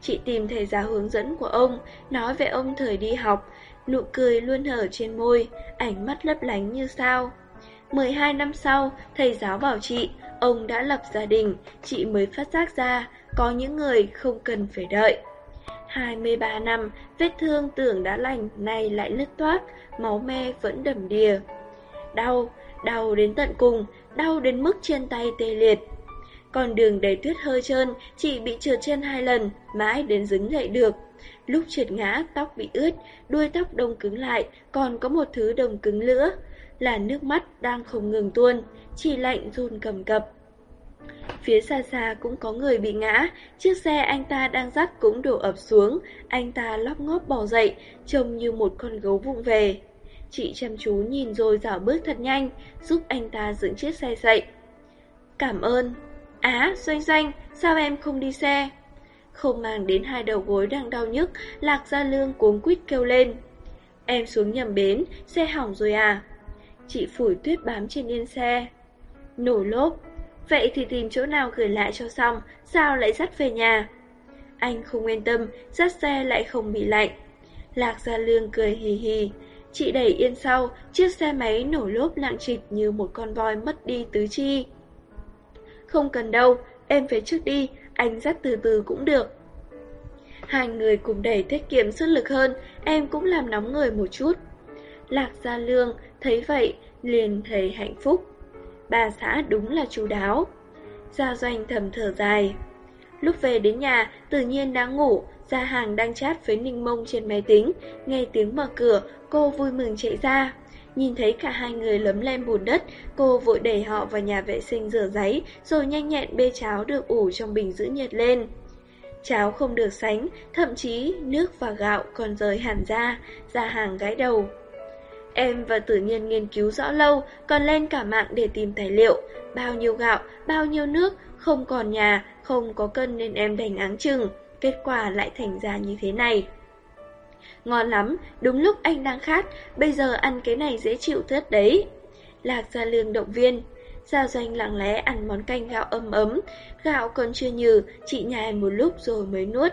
Chị tìm thầy giáo hướng dẫn của ông, nói về ông thời đi học, nụ cười luôn hở trên môi, ánh mắt lấp lánh như sao. 12 năm sau, thầy giáo bảo chị, ông đã lập gia đình, chị mới phát giác ra, có những người không cần phải đợi. 23 năm, vết thương tưởng đã lành, nay lại nứt toát, máu me vẫn đầm đìa. Đau, đau đến tận cùng, đau đến mức trên tay tê liệt. Còn đường đầy tuyết hơi trơn, chị bị trượt chân hai lần, mãi đến dính dậy được. Lúc trượt ngã, tóc bị ướt, đuôi tóc đông cứng lại, còn có một thứ đồng cứng nữa, là nước mắt đang không ngừng tuôn, chỉ lạnh run cầm cập. Phía xa xa cũng có người bị ngã, chiếc xe anh ta đang dắt cũng đổ ập xuống, anh ta lóc ngóp bò dậy, trông như một con gấu vụng về. Chị chăm chú nhìn rồi dạo bước thật nhanh, giúp anh ta dựng chiếc xe dậy. Cảm ơn. Á, Doanh Doanh, sao em không đi xe? Không mang đến hai đầu gối đang đau nhức, Lạc ra Lương cuống quýt kêu lên. Em xuống nhầm bến, xe hỏng rồi à? Chị phủi tuyết bám trên yên xe. Nổ lốp. Vậy thì tìm chỗ nào gửi lại cho xong, sao lại dắt về nhà? Anh không yên tâm, dắt xe lại không bị lạnh. Lạc Gia Lương cười hì hì. Chị đẩy yên sau, chiếc xe máy nổ lốp nặng trịch như một con voi mất đi tứ chi. Không cần đâu, em về trước đi, anh dắt từ từ cũng được. Hai người cùng đẩy tiết kiệm sức lực hơn, em cũng làm nóng người một chút. Lạc Gia Lương thấy vậy, liền thấy hạnh phúc. Bà xã đúng là chú đáo. Gia Doanh thầm thở dài. Lúc về đến nhà, tự nhiên đang ngủ, Gia Hàng đang chat với Ninh Mông trên máy tính, nghe tiếng mở cửa, cô vui mừng chạy ra. Nhìn thấy cả hai người lấm lem bùn đất, cô vội đẩy họ vào nhà vệ sinh rửa giấy, rồi nhanh nhẹn bê cháo được ủ trong bình giữ nhiệt lên. Cháo không được sánh, thậm chí nước và gạo còn rời hẳn ra, Gia Hàng gái đầu. Em và tự nhiên nghiên cứu rõ lâu, còn lên cả mạng để tìm tài liệu. Bao nhiêu gạo, bao nhiêu nước, không còn nhà, không có cân nên em đành áng chừng. Kết quả lại thành ra như thế này. Ngon lắm, đúng lúc anh đang khát, bây giờ ăn cái này dễ chịu thật đấy. Lạc gia lương động viên. Giao doanh lặng lẽ ăn món canh gạo ấm ấm, gạo còn chưa nhừ, chị nhai một lúc rồi mới nuốt.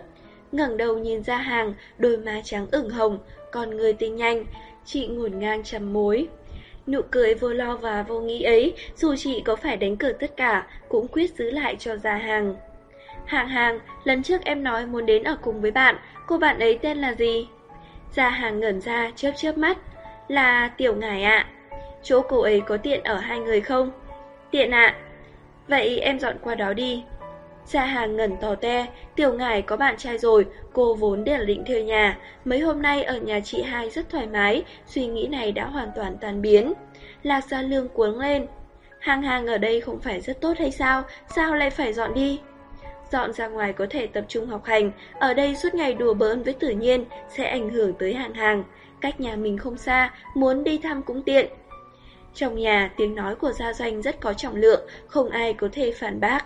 ngẩng đầu nhìn ra hàng, đôi má trắng ửng hồng, con người tinh nhanh, chị ngổn ngang chầm mối. Nụ cười vô lo và vô nghĩ ấy, dù chị có phải đánh cược tất cả, cũng quyết giữ lại cho ra hàng. Hàng hàng, lần trước em nói muốn đến ở cùng với bạn, cô bạn ấy tên là gì? Gia hàng ngẩn ra, chớp chớp mắt. Là Tiểu Ngải ạ. Chỗ cô ấy có tiện ở hai người không? Tiện ạ. Vậy em dọn qua đó đi. Gia hàng ngẩn tò te, Tiểu Ngải có bạn trai rồi, cô vốn để định thuê nhà. Mấy hôm nay ở nhà chị hai rất thoải mái, suy nghĩ này đã hoàn toàn tan biến. Lạc Gia Lương cuống lên. Hàng hàng ở đây không phải rất tốt hay sao, sao lại phải dọn đi? dọn ra ngoài có thể tập trung học hành, ở đây suốt ngày đùa bỡn với tự nhiên sẽ ảnh hưởng tới hàng hàng. Cách nhà mình không xa, muốn đi thăm cũng tiện. Trong nhà, tiếng nói của Gia Doanh rất có trọng lượng, không ai có thể phản bác.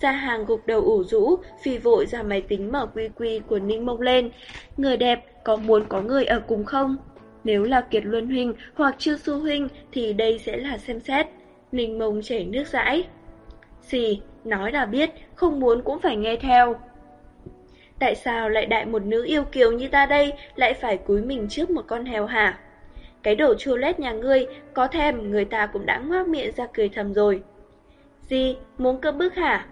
Gia hàng gục đầu ủ rũ, phi vội ra máy tính mở quy quy của Ninh Mông lên. Người đẹp, có muốn có người ở cùng không? Nếu là Kiệt Luân Huynh hoặc Chư Su Huynh thì đây sẽ là xem xét. Ninh Mông chảy nước rãi. Xì, nói là biết, không muốn cũng phải nghe theo. Tại sao lại đại một nữ yêu kiều như ta đây lại phải cúi mình trước một con heo hả? Cái đồ chua lét nhà ngươi, có thèm người ta cũng đã ngoác miệng ra cười thầm rồi. Gì, muốn cơ bức hả?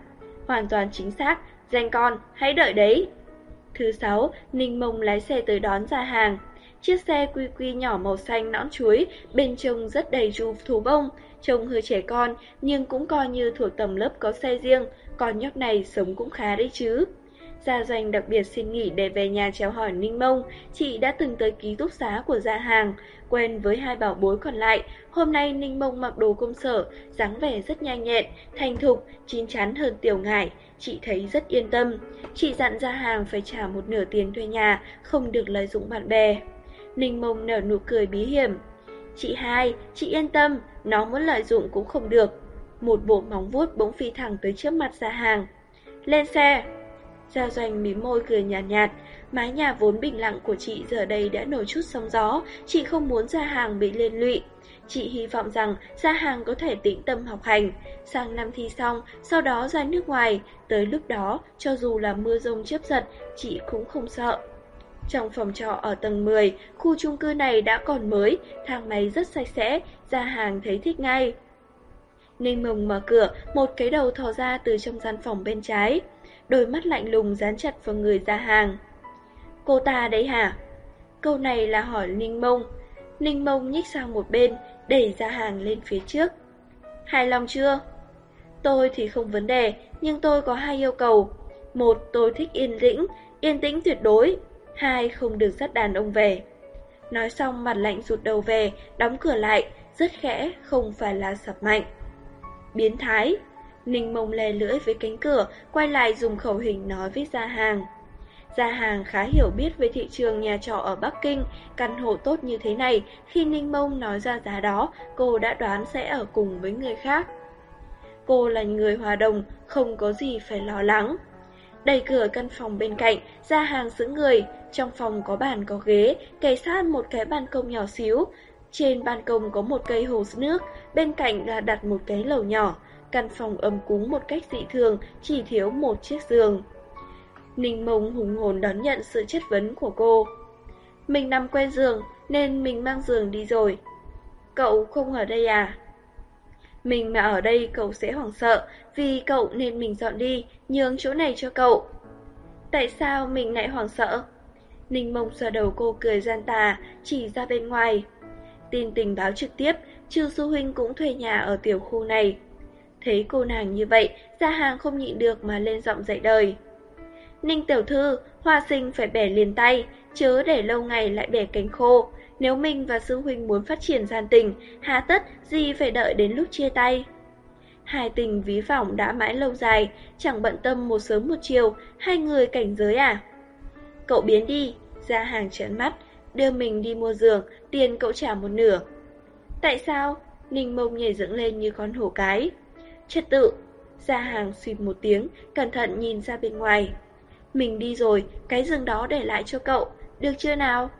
Hoàn toàn chính xác, danh con, hãy đợi đấy. Thứ sáu, Ninh Mông lái xe tới đón ra hàng. Chiếc xe quy quy nhỏ màu xanh nõn chuối, bên trong rất đầy ru thú bông, trông hơi trẻ con, nhưng cũng coi như thuộc tầm lớp có xe riêng, con nhóc này sống cũng khá đấy chứ. Gia Doanh đặc biệt xin nghỉ để về nhà chéo hỏi Ninh Mông, chị đã từng tới ký túc xá của Gia Hàng, quen với hai bảo bối còn lại. Hôm nay Ninh Mông mặc đồ công sở, dáng vẻ rất nhanh nhẹn, thành thục, chín chắn hơn tiểu ngải, chị thấy rất yên tâm. Chị dặn Gia Hàng phải trả một nửa tiền thuê nhà, không được lợi dụng bạn bè. Ninh Mông nở nụ cười bí hiểm. Chị hai, chị yên tâm, nó muốn lợi dụng cũng không được. Một bộ móng vuốt bỗng phi thẳng tới trước mặt Gia Hàng. Lên xe! Gia Doanh mím môi cười nhạt, nhạt, mái nhà vốn bình lặng của chị giờ đây đã nổi chút sóng gió, chị không muốn Gia Hàng bị liên lụy. Chị hy vọng rằng Gia Hàng có thể tĩnh tâm học hành, sang năm thi xong, sau đó ra nước ngoài, tới lúc đó, cho dù là mưa rông chớp giật, chị cũng không sợ. Trong phòng trọ ở tầng 10, khu chung cư này đã còn mới, thang máy rất sạch sẽ, Gia Hàng thấy thích ngay. Ninh mông mở cửa, một cái đầu thò ra từ trong gian phòng bên trái đôi mắt lạnh lùng dán chặt vào người ra hàng. Cô ta đấy hả? Câu này là hỏi Ninh Mông. Ninh Mông nhích sang một bên, đẩy ra hàng lên phía trước. Hài lòng chưa? Tôi thì không vấn đề, nhưng tôi có hai yêu cầu. Một, tôi thích yên tĩnh, yên tĩnh tuyệt đối. Hai, không được dắt đàn ông về. Nói xong mặt lạnh rụt đầu về, đóng cửa lại, rất khẽ, không phải là sập mạnh. Biến thái, Ninh mông lè lưỡi với cánh cửa, quay lại dùng khẩu hình nói với Gia Hàng. Gia Hàng khá hiểu biết về thị trường nhà trọ ở Bắc Kinh, căn hộ tốt như thế này, khi Ninh Mông nói ra giá đó, cô đã đoán sẽ ở cùng với người khác. Cô là người hòa đồng, không có gì phải lo lắng. Đẩy cửa căn phòng bên cạnh, Gia Hàng giữ người, trong phòng có bàn có ghế, kề sát một cái ban công nhỏ xíu. Trên ban công có một cây hồ nước, bên cạnh là đặt một cái lầu nhỏ, Căn phòng ấm cúng một cách dị thường, chỉ thiếu một chiếc giường. Ninh mông hùng hồn đón nhận sự chất vấn của cô. Mình nằm quen giường, nên mình mang giường đi rồi. Cậu không ở đây à? Mình mà ở đây cậu sẽ hoảng sợ, vì cậu nên mình dọn đi, nhường chỗ này cho cậu. Tại sao mình lại hoảng sợ? Ninh mông xoa đầu cô cười gian tà, chỉ ra bên ngoài. Tin tình báo trực tiếp, Trương Sư Huynh cũng thuê nhà ở tiểu khu này. Thấy cô nàng như vậy, gia hàng không nhịn được mà lên giọng dạy đời. Ninh tiểu thư, hoa sinh phải bẻ liền tay, chớ để lâu ngày lại bẻ cánh khô. Nếu mình và sư huynh muốn phát triển gian tình, há tất gì phải đợi đến lúc chia tay. Hai tình ví vọng đã mãi lâu dài, chẳng bận tâm một sớm một chiều, hai người cảnh giới à? Cậu biến đi, ra hàng trợn mắt, đưa mình đi mua giường, tiền cậu trả một nửa. Tại sao? Ninh mông nhảy dựng lên như con hổ cái. Trật tự. Gia hàng xịt một tiếng, cẩn thận nhìn ra bên ngoài. Mình đi rồi, cái giường đó để lại cho cậu, được chưa nào?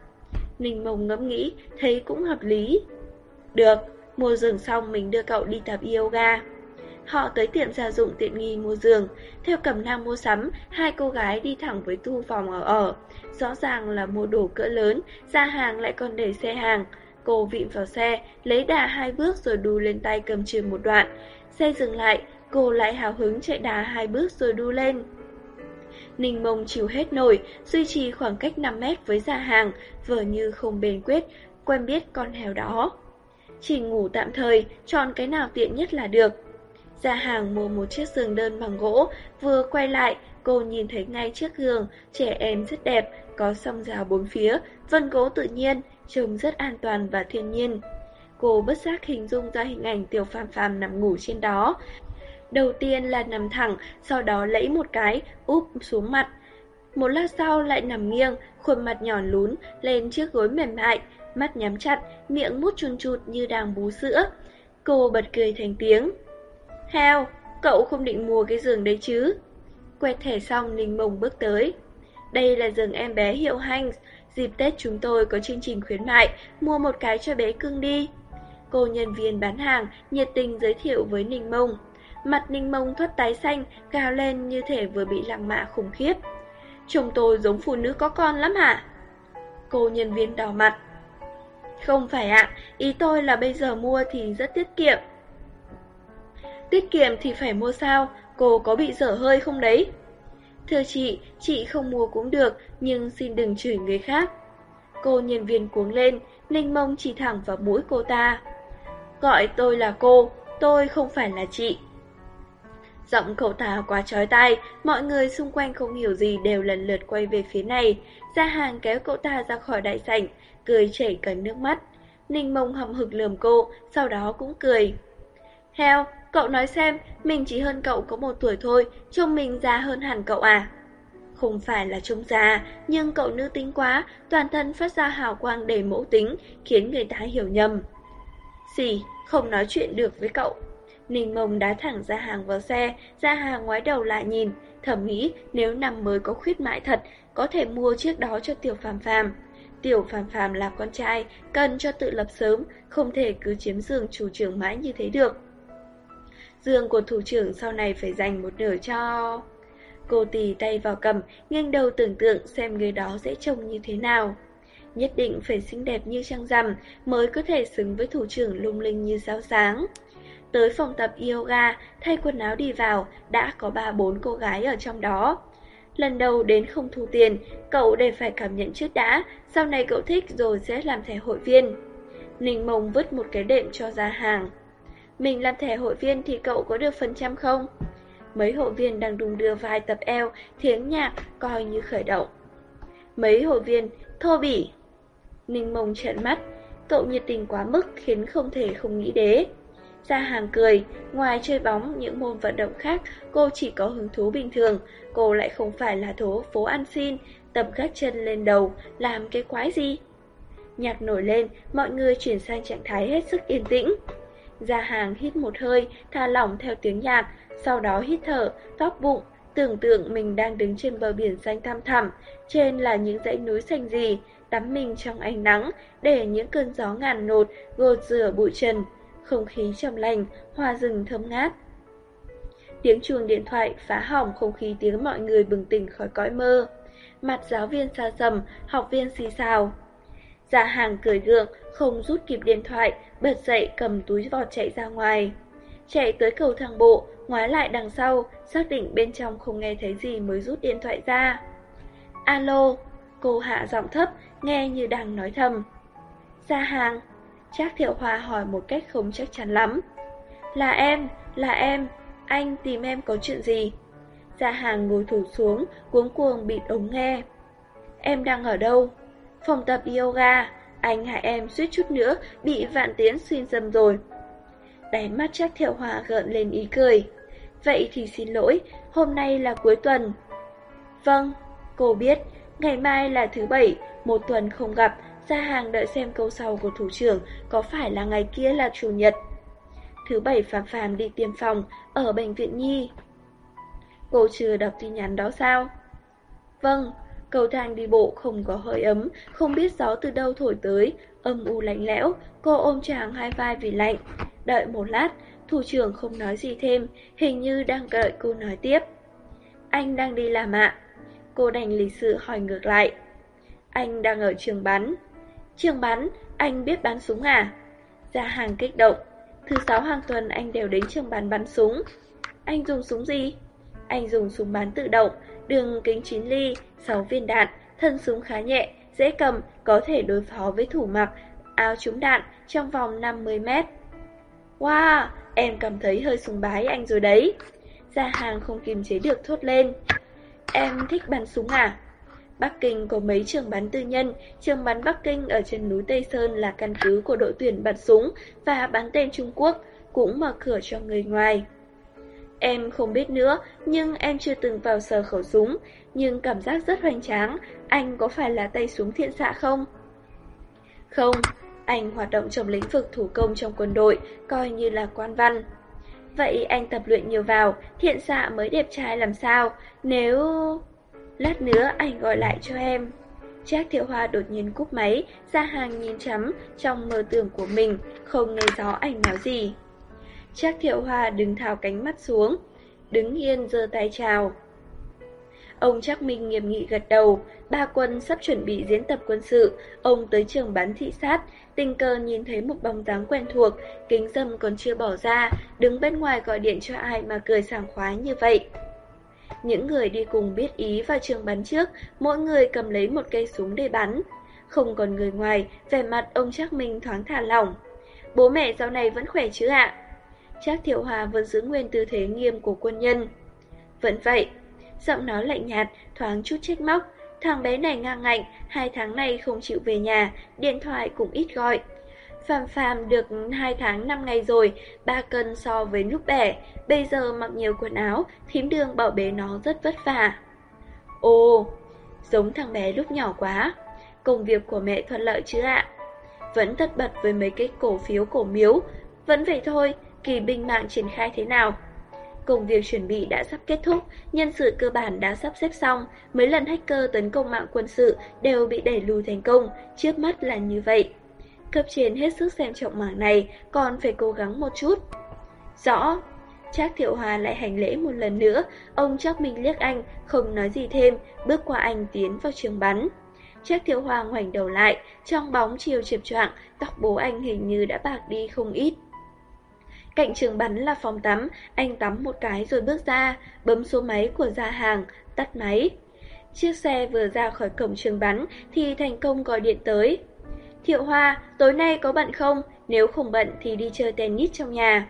Ninh mông ngẫm nghĩ, thấy cũng hợp lý. Được, mua giường xong mình đưa cậu đi tập yoga. Họ tới tiệm gia dụng tiện nghi mua giường. Theo cẩm nang mua sắm, hai cô gái đi thẳng với tu phòng ở ở. Rõ ràng là mua đồ cỡ lớn, ra hàng lại còn để xe hàng. Cô vịn vào xe, lấy đà hai bước rồi đu lên tay cầm chìa một đoạn. Xe dừng lại, cô lại hào hứng chạy đà hai bước rồi đu lên. Ninh mông chịu hết nổi, duy trì khoảng cách 5 mét với gia hàng, vờ như không bền quyết, quen biết con heo đó. Chỉ ngủ tạm thời, chọn cái nào tiện nhất là được. Gia hàng mua một chiếc giường đơn bằng gỗ, vừa quay lại, cô nhìn thấy ngay chiếc giường, trẻ em rất đẹp, có song rào bốn phía, vân gỗ tự nhiên, trông rất an toàn và thiên nhiên. Cô bất giác hình dung ra hình ảnh tiểu phàm phàm nằm ngủ trên đó. Đầu tiên là nằm thẳng, sau đó lẫy một cái, úp xuống mặt. Một lát sau lại nằm nghiêng, khuôn mặt nhỏ lún lên chiếc gối mềm mại, mắt nhắm chặt, miệng mút chun chụt như đang bú sữa. Cô bật cười thành tiếng. Heo, cậu không định mua cái giường đấy chứ? Quẹt thẻ xong Ninh Mông bước tới. Đây là giường em bé hiệu Hanks, dịp Tết chúng tôi có chương trình khuyến mại, mua một cái cho bé cưng đi. Cô nhân viên bán hàng nhiệt tình giới thiệu với Ninh Mông. Mặt Ninh Mông thoát tái xanh, gào lên như thể vừa bị lăng mạ khủng khiếp. Chồng tôi giống phụ nữ có con lắm hả? Cô nhân viên đỏ mặt. Không phải ạ, ý tôi là bây giờ mua thì rất tiết kiệm. Tiết kiệm thì phải mua sao, cô có bị dở hơi không đấy? Thưa chị, chị không mua cũng được, nhưng xin đừng chửi người khác. Cô nhân viên cuống lên, Ninh Mông chỉ thẳng vào mũi cô ta. Gọi tôi là cô, tôi không phải là chị. Giọng cậu ta quá trói tai, mọi người xung quanh không hiểu gì đều lần lượt quay về phía này. Gia hàng kéo cậu ta ra khỏi đại sảnh, cười chảy cả nước mắt. Ninh mông hầm hực lườm cô, sau đó cũng cười. Heo, cậu nói xem, mình chỉ hơn cậu có một tuổi thôi, trông mình già hơn hẳn cậu à? Không phải là trông già, nhưng cậu nữ tính quá, toàn thân phát ra hào quang đầy mẫu tính, khiến người ta hiểu nhầm. Xì, không nói chuyện được với cậu. Ninh mông đá thẳng ra hàng vào xe, ra hàng ngoái đầu lại nhìn, thầm nghĩ nếu năm mới có khuyết mại thật, có thể mua chiếc đó cho tiểu phàm phàm. Tiểu phàm phàm là con trai, cần cho tự lập sớm, không thể cứ chiếm giường chủ trưởng mãi như thế được. Giường của thủ trưởng sau này phải dành một nửa cho... Cô tì tay vào cầm, nghiêng đầu tưởng tượng xem người đó sẽ trông như thế nào. Nhất định phải xinh đẹp như trăng rằm mới có thể xứng với thủ trưởng lung linh như sao sáng. Tới phòng tập yoga, thay quần áo đi vào, đã có ba bốn cô gái ở trong đó. Lần đầu đến không thu tiền, cậu đều phải cảm nhận trước đã, sau này cậu thích rồi sẽ làm thẻ hội viên. Ninh mông vứt một cái đệm cho ra hàng. Mình làm thẻ hội viên thì cậu có được phần trăm không? Mấy hội viên đang đùng đưa vai tập eo, tiếng nhạc coi như khởi động. Mấy hội viên thô bỉ. Ninh mông trợn mắt, cậu nhiệt tình quá mức khiến không thể không nghĩ đế. Gia hàng cười, ngoài chơi bóng những môn vận động khác, cô chỉ có hứng thú bình thường, cô lại không phải là thố phố ăn xin, tập gác chân lên đầu, làm cái quái gì? Nhạc nổi lên, mọi người chuyển sang trạng thái hết sức yên tĩnh. Gia hàng hít một hơi, tha lỏng theo tiếng nhạc, sau đó hít thở, tóp bụng, tưởng tượng mình đang đứng trên bờ biển xanh thăm thẳm, trên là những dãy núi xanh gì, tắm mình trong ánh nắng, để những cơn gió ngàn nột gột rửa bụi trần, không khí trong lành, hoa rừng thơm ngát. Tiếng chuông điện thoại phá hỏng không khí tiếng mọi người bừng tỉnh khỏi cõi mơ. Mặt giáo viên xa sầm, học viên xì xào. Dạ hàng cười gượng, không rút kịp điện thoại, bật dậy cầm túi vọt chạy ra ngoài. Chạy tới cầu thang bộ, ngoái lại đằng sau, xác định bên trong không nghe thấy gì mới rút điện thoại ra. Alo, cô hạ giọng thấp, nghe như đang nói thầm. Ra hàng. Trác Thiệu Hòa hỏi một cách không chắc chắn lắm. Là em, là em, anh tìm em có chuyện gì? Gia hàng ngồi thủ xuống, cuống cuồng bịt ống nghe. Em đang ở đâu? Phòng tập yoga, anh hại em suýt chút nữa bị vạn tiến xuyên dâm rồi. Đáy mắt Trác Thiệu Hòa gợn lên ý cười. Vậy thì xin lỗi, hôm nay là cuối tuần. Vâng, cô biết, ngày mai là thứ bảy, một tuần không gặp, ra hàng đợi xem câu sau của thủ trưởng có phải là ngày kia là chủ nhật. Thứ bảy Phạm Phạm đi tiêm phòng ở bệnh viện Nhi. Cô chưa đọc tin nhắn đó sao? Vâng, cầu thang đi bộ không có hơi ấm, không biết gió từ đâu thổi tới, âm u lạnh lẽo, cô ôm chàng hai vai vì lạnh. Đợi một lát, thủ trưởng không nói gì thêm, hình như đang đợi cô nói tiếp. Anh đang đi làm ạ. Cô đành lịch sự hỏi ngược lại. Anh đang ở trường bắn. Trường bắn, anh biết bắn súng à? Gia hàng kích động. Thứ sáu hàng tuần anh đều đến trường bắn bắn súng. Anh dùng súng gì? Anh dùng súng bắn tự động, đường kính 9 ly, 6 viên đạn, thân súng khá nhẹ, dễ cầm, có thể đối phó với thủ mặc, áo trúng đạn trong vòng 50 mét. Wow, em cảm thấy hơi sùng bái anh rồi đấy. Gia hàng không kiềm chế được thốt lên. Em thích bắn súng à? Bắc Kinh có mấy trường bắn tư nhân, trường bắn Bắc Kinh ở trên núi Tây Sơn là căn cứ của đội tuyển bắn súng và bắn tên Trung Quốc, cũng mở cửa cho người ngoài. Em không biết nữa, nhưng em chưa từng vào sờ khẩu súng, nhưng cảm giác rất hoành tráng, anh có phải là tay súng thiện xạ không? Không, anh hoạt động trong lĩnh vực thủ công trong quân đội, coi như là quan văn. Vậy anh tập luyện nhiều vào, thiện xạ mới đẹp trai làm sao, nếu... Lát nữa anh gọi lại cho em. Trác Thiệu Hoa đột nhiên cúp máy, ra hàng nhìn chấm trong mơ tưởng của mình, không nghe rõ anh nói gì. Trác Thiệu Hoa đứng thào cánh mắt xuống, đứng yên giơ tay chào. Ông Trác Minh nghiêm nghị gật đầu, ba quân sắp chuẩn bị diễn tập quân sự, ông tới trường bắn thị sát, tình cờ nhìn thấy một bóng dáng quen thuộc, kính dâm còn chưa bỏ ra, đứng bên ngoài gọi điện cho ai mà cười sảng khoái như vậy. Những người đi cùng biết ý vào trường bắn trước, mỗi người cầm lấy một cây súng để bắn. Không còn người ngoài, vẻ mặt ông Trác Minh thoáng thả lỏng. Bố mẹ sau này vẫn khỏe chứ ạ? Trác Thiệu Hòa vẫn giữ nguyên tư thế nghiêm của quân nhân. Vẫn vậy, giọng nói lạnh nhạt, thoáng chút trách móc. Thằng bé này ngang ngạnh, hai tháng nay không chịu về nhà, điện thoại cũng ít gọi. Phàm phàm được 2 tháng 5 ngày rồi, 3 cân so với lúc bẻ, bây giờ mặc nhiều quần áo, thím đường bảo bế nó rất vất vả. Ồ, giống thằng bé lúc nhỏ quá, công việc của mẹ thuận lợi chứ ạ? Vẫn tất bật với mấy cái cổ phiếu cổ miếu, vẫn vậy thôi, kỳ binh mạng triển khai thế nào? Công việc chuẩn bị đã sắp kết thúc, nhân sự cơ bản đã sắp xếp xong, mấy lần hacker tấn công mạng quân sự đều bị đẩy lùi thành công, trước mắt là như vậy. Cấp trên hết sức xem trọng mảng này, còn phải cố gắng một chút. Rõ. Trác Thiệu Hòa lại hành lễ một lần nữa, ông Trác Minh liếc anh, không nói gì thêm, bước qua anh tiến vào trường bắn. Trác Thiệu Hòa ngoảnh đầu lại, trong bóng chiều chập choạng, tóc bố anh hình như đã bạc đi không ít. Cạnh trường bắn là phòng tắm, anh tắm một cái rồi bước ra, bấm số máy của gia hàng, tắt máy. Chiếc xe vừa ra khỏi cổng trường bắn thì thành công gọi điện tới. Thiệu Hoa, tối nay có bận không? Nếu không bận thì đi chơi tennis trong nhà.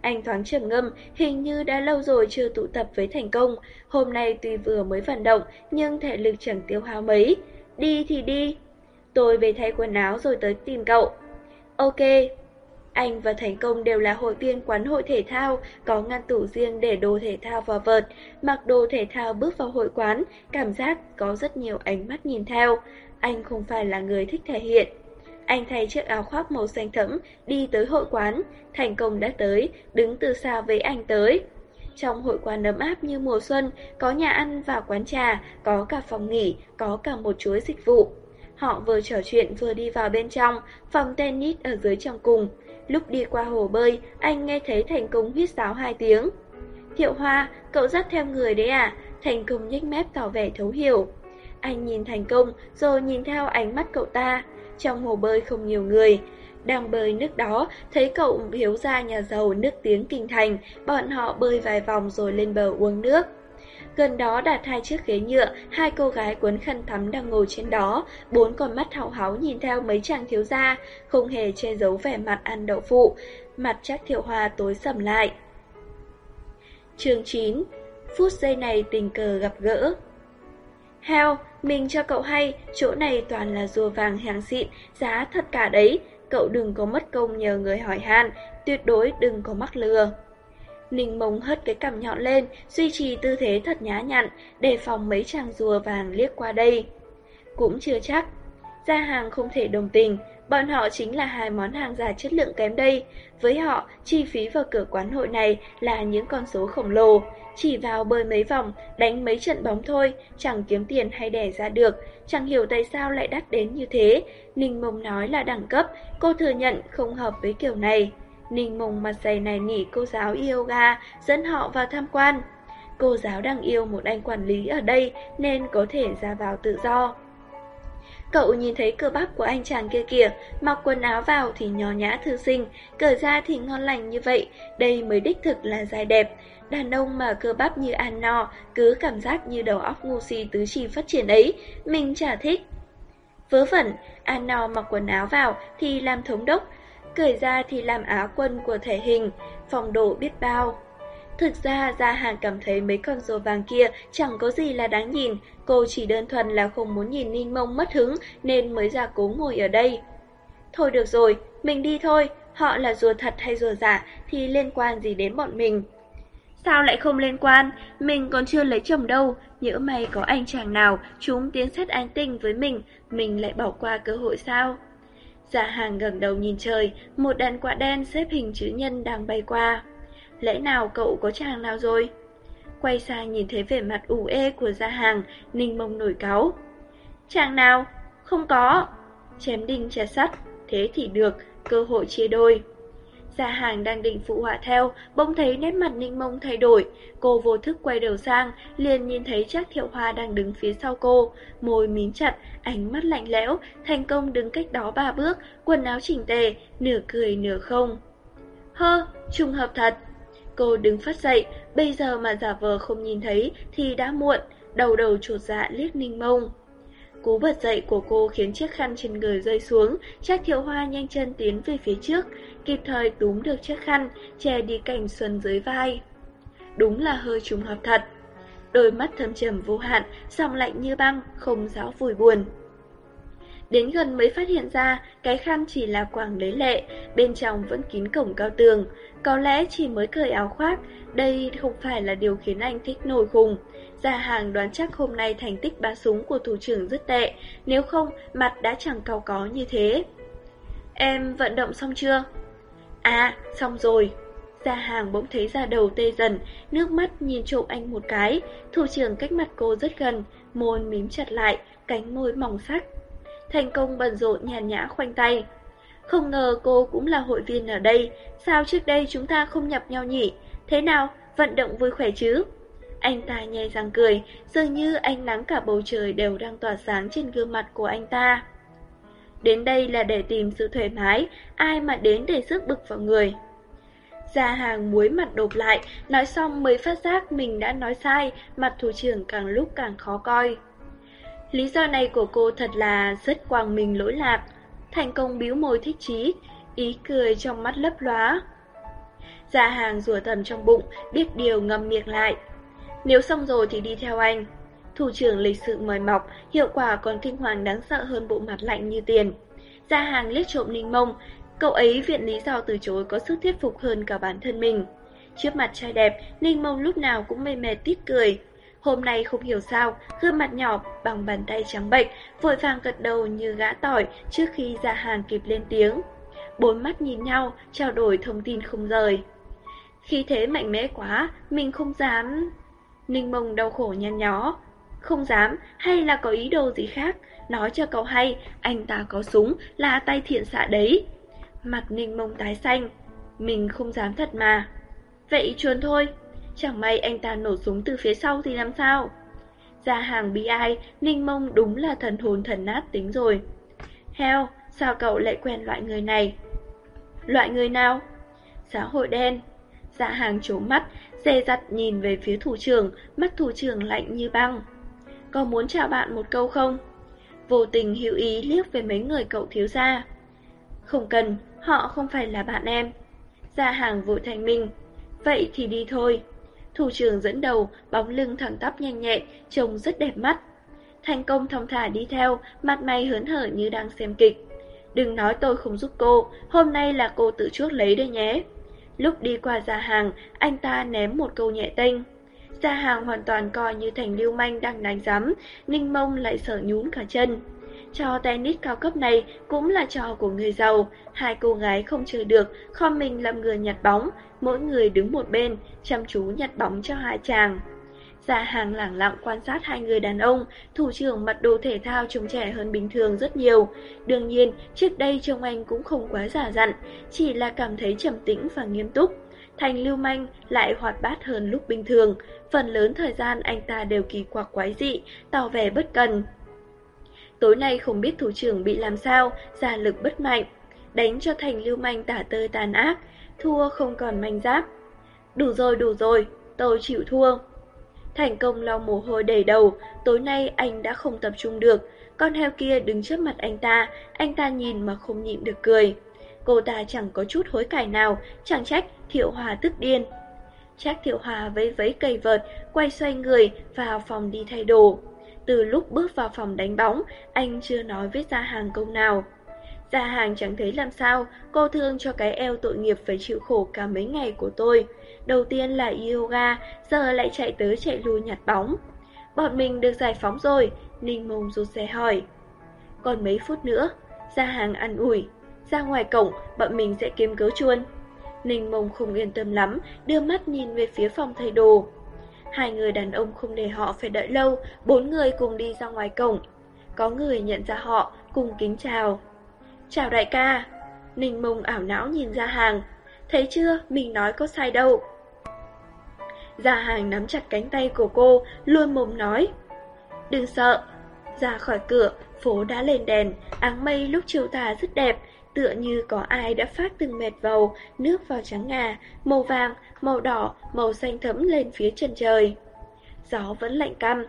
Anh thoáng trầm ngâm, hình như đã lâu rồi chưa tụ tập với thành công. Hôm nay tuy vừa mới vận động, nhưng thể lực chẳng tiêu hao mấy. Đi thì đi. Tôi về thay quần áo rồi tới tìm cậu. Ok. Anh và Thành Công đều là hội viên quán hội thể thao, có ngăn tủ riêng để đồ thể thao vào vợt. Mặc đồ thể thao bước vào hội quán, cảm giác có rất nhiều ánh mắt nhìn theo. Anh không phải là người thích thể hiện. Anh thay chiếc áo khoác màu xanh thẫm, đi tới hội quán. Thành công đã tới, đứng từ xa với anh tới. Trong hội quán ấm áp như mùa xuân, có nhà ăn và quán trà, có cả phòng nghỉ, có cả một chuỗi dịch vụ. Họ vừa trò chuyện vừa đi vào bên trong, phòng tennis ở dưới trong cùng. Lúc đi qua hồ bơi, anh nghe thấy Thành Công huyết sáo hai tiếng. Thiệu Hoa, cậu dắt theo người đấy à? Thành Công nhếch mép tỏ vẻ thấu hiểu. Anh nhìn thành công rồi nhìn theo ánh mắt cậu ta. Trong hồ bơi không nhiều người. Đang bơi nước đó, thấy cậu hiếu ra nhà giàu nước tiếng kinh thành, bọn họ bơi vài vòng rồi lên bờ uống nước. Gần đó đặt hai chiếc ghế nhựa, hai cô gái cuốn khăn tắm đang ngồi trên đó, bốn con mắt hào háo nhìn theo mấy chàng thiếu gia, không hề che giấu vẻ mặt ăn đậu phụ, mặt chắc thiệu hoa tối sầm lại. Chương 9 Phút giây này tình cờ gặp gỡ Heo, mình cho cậu hay, chỗ này toàn là rùa vàng hàng xịn, giá thật cả đấy. Cậu đừng có mất công nhờ người hỏi han, tuyệt đối đừng có mắc lừa. Ninh mông hất cái cằm nhọn lên, duy trì tư thế thật nhá nhặn, đề phòng mấy chàng rùa vàng liếc qua đây. Cũng chưa chắc. Gia hàng không thể đồng tình, bọn họ chính là hai món hàng giả chất lượng kém đây. Với họ, chi phí vào cửa quán hội này là những con số khổng lồ. Chỉ vào bơi mấy vòng, đánh mấy trận bóng thôi, chẳng kiếm tiền hay đẻ ra được, chẳng hiểu tại sao lại đắt đến như thế. Ninh Mông nói là đẳng cấp, cô thừa nhận không hợp với kiểu này. Ninh Mông mặt dày này nỉ cô giáo yoga dẫn họ vào tham quan. Cô giáo đang yêu một anh quản lý ở đây nên có thể ra vào tự do. Cậu nhìn thấy cơ bắp của anh chàng kia kìa, mặc quần áo vào thì nhỏ nhã thư sinh, cởi ra thì ngon lành như vậy, đây mới đích thực là dài đẹp. Đàn ông mà cơ bắp như ăn no, cứ cảm giác như đầu óc ngu si tứ chi phát triển ấy, mình chả thích. Vớ vẩn, ăn no mặc quần áo vào thì làm thống đốc, cởi ra thì làm áo quân của thể hình, phong độ biết bao. Thực ra Gia Hàng cảm thấy mấy con rùa vàng kia chẳng có gì là đáng nhìn, cô chỉ đơn thuần là không muốn nhìn Ninh Mông mất hứng nên mới ra cố ngồi ở đây. Thôi được rồi, mình đi thôi, họ là rùa thật hay rùa giả thì liên quan gì đến bọn mình. Sao lại không liên quan, mình còn chưa lấy chồng đâu, nhỡ may có anh chàng nào chúng tiến xét ái tình với mình, mình lại bỏ qua cơ hội sao? Giả hàng gần đầu nhìn trời, một đàn quạ đen xếp hình chữ nhân đang bay qua. Lẽ nào cậu có chàng nào rồi? Quay sang nhìn thấy vẻ mặt ủ ê của gia hàng, ninh mông nổi cáu. Chàng nào? Không có. Chém đinh chè sắt, thế thì được, cơ hội chia đôi. Gia hàng đang định phụ họa theo, bỗng thấy nét mặt ninh mông thay đổi. Cô vô thức quay đầu sang, liền nhìn thấy chắc thiệu hoa đang đứng phía sau cô. Môi mím chặt, ánh mắt lạnh lẽo, thành công đứng cách đó ba bước, quần áo chỉnh tề, nửa cười nửa không. Hơ, trùng hợp thật. Cô đứng phát dậy, bây giờ mà giả vờ không nhìn thấy thì đã muộn, đầu đầu chuột dạ liếc ninh mông. Cú bật dậy của cô khiến chiếc khăn trên người rơi xuống, Trác Thiệu Hoa nhanh chân tiến về phía trước, kịp thời túm được chiếc khăn, che đi cảnh xuân dưới vai. Đúng là hơi trùng hợp thật. Đôi mắt thâm trầm vô hạn, song lạnh như băng, không giáo vùi buồn. Đến gần mới phát hiện ra cái khăn chỉ là quàng lấy lệ, bên trong vẫn kín cổng cao tường. Có lẽ chỉ mới cởi áo khoác, đây không phải là điều khiến anh thích nổi khùng. Gia hàng đoán chắc hôm nay thành tích bắn súng của thủ trưởng rất tệ, nếu không mặt đã chẳng cao có như thế. Em vận động xong chưa? À, xong rồi. Gia hàng bỗng thấy ra đầu tê dần, nước mắt nhìn trộm anh một cái. Thủ trưởng cách mặt cô rất gần, môi mím chặt lại, cánh môi mỏng sắc. Thành công bận rộn nhàn nhã khoanh tay. Không ngờ cô cũng là hội viên ở đây, sao trước đây chúng ta không nhập nhau nhỉ? Thế nào, vận động vui khỏe chứ? Anh ta nhai răng cười, dường như ánh nắng cả bầu trời đều đang tỏa sáng trên gương mặt của anh ta. Đến đây là để tìm sự thoải mái, ai mà đến để sức bực vào người. Gia hàng muối mặt đột lại, nói xong mới phát giác mình đã nói sai, mặt thủ trưởng càng lúc càng khó coi. Lý do này của cô thật là rất quang minh lỗi lạc. Thành công biếu môi thích chí, ý cười trong mắt lấp lóa. Gia hàng rủa thầm trong bụng, biết điều ngầm miệng lại. Nếu xong rồi thì đi theo anh. Thủ trưởng lịch sự mời mọc, hiệu quả còn kinh hoàng đáng sợ hơn bộ mặt lạnh như tiền. Gia hàng liếc trộm ninh mông, cậu ấy viện lý do từ chối có sức thuyết phục hơn cả bản thân mình. Trước mặt trai đẹp, ninh mông lúc nào cũng mê mệt tít cười. Hôm nay không hiểu sao, gương mặt nhỏ bằng bàn tay trắng bệch, vội vàng gật đầu như gã tỏi trước khi ra hàng kịp lên tiếng. Bốn mắt nhìn nhau, trao đổi thông tin không rời. Khi thế mạnh mẽ quá, mình không dám... Ninh mông đau khổ nhăn nhó. Không dám, hay là có ý đồ gì khác, nói cho cậu hay, anh ta có súng, là tay thiện xạ đấy. Mặt ninh mông tái xanh, mình không dám thật mà. Vậy chuồn thôi, chẳng may anh ta nổ súng từ phía sau thì làm sao? Ra hàng bi ai, ninh mông đúng là thần hồn thần nát tính rồi. Heo, sao cậu lại quen loại người này? Loại người nào? Xã hội đen. Dạ hàng trố mắt, dè dặt nhìn về phía thủ trưởng, mắt thủ trưởng lạnh như băng. Có muốn chào bạn một câu không? Vô tình hữu ý liếc về mấy người cậu thiếu gia. Không cần, họ không phải là bạn em. Gia hàng vội thành minh. Vậy thì đi thôi. Thủ trưởng dẫn đầu, bóng lưng thẳng tắp nhanh nhẹn, trông rất đẹp mắt. Thành công thong thả đi theo, mặt mày hớn hở như đang xem kịch. Đừng nói tôi không giúp cô, hôm nay là cô tự chuốc lấy đây nhé. Lúc đi qua gia hàng, anh ta ném một câu nhẹ tênh. Gia hàng hoàn toàn coi như thành lưu manh đang đánh giám, ninh mông lại sợ nhún cả chân. Trò tennis cao cấp này cũng là trò của người giàu, hai cô gái không chơi được, kho mình làm người nhặt bóng, mỗi người đứng một bên, chăm chú nhặt bóng cho hai chàng. Gia hàng lẳng lặng quan sát hai người đàn ông, thủ trưởng mặc đồ thể thao trông trẻ hơn bình thường rất nhiều. Đương nhiên, trước đây trông anh cũng không quá giả dặn, chỉ là cảm thấy trầm tĩnh và nghiêm túc. Thành lưu manh lại hoạt bát hơn lúc bình thường, phần lớn thời gian anh ta đều kỳ quặc quái dị, tỏ vẻ bất cần. Tối nay không biết thủ trưởng bị làm sao, giả lực bất mạnh, đánh cho thành lưu manh tả tơi tàn ác, thua không còn manh giáp. Đủ rồi đủ rồi, tôi chịu thua. Thành công lau mồ hôi đầy đầu, tối nay anh đã không tập trung được. Con heo kia đứng trước mặt anh ta, anh ta nhìn mà không nhịn được cười. Cô ta chẳng có chút hối cải nào, chẳng trách Thiệu Hòa tức điên. Trác Thiệu Hòa vấy vấy cây vợt, quay xoay người vào phòng đi thay đồ. Từ lúc bước vào phòng đánh bóng, anh chưa nói với Gia Hàng câu nào. Gia Hàng chẳng thấy làm sao, cô thương cho cái eo tội nghiệp phải chịu khổ cả mấy ngày của tôi. đầu tiên là yoga, giờ lại chạy tới chạy lui nhặt bóng. Bọn mình được giải phóng rồi, Ninh Mông rụt xe hỏi. Còn mấy phút nữa, gia hàng ăn ủi, ra ngoài cổng, bọn mình sẽ kiếm cớ chuôn. Ninh Mông không yên tâm lắm, đưa mắt nhìn về phía phòng thay đồ. Hai người đàn ông không để họ phải đợi lâu, bốn người cùng đi ra ngoài cổng. Có người nhận ra họ, cùng kính chào. Chào đại ca. Ninh Mông ảo não nhìn ra hàng. Thấy chưa, mình nói có sai đâu. Gia hàng nắm chặt cánh tay của cô, luôn mồm nói. Đừng sợ. Ra khỏi cửa, phố đã lên đèn, áng mây lúc chiều tà rất đẹp, tựa như có ai đã phát từng mệt vầu, nước vào trắng ngà, màu vàng, màu đỏ, màu xanh thẫm lên phía chân trời. Gió vẫn lạnh căm.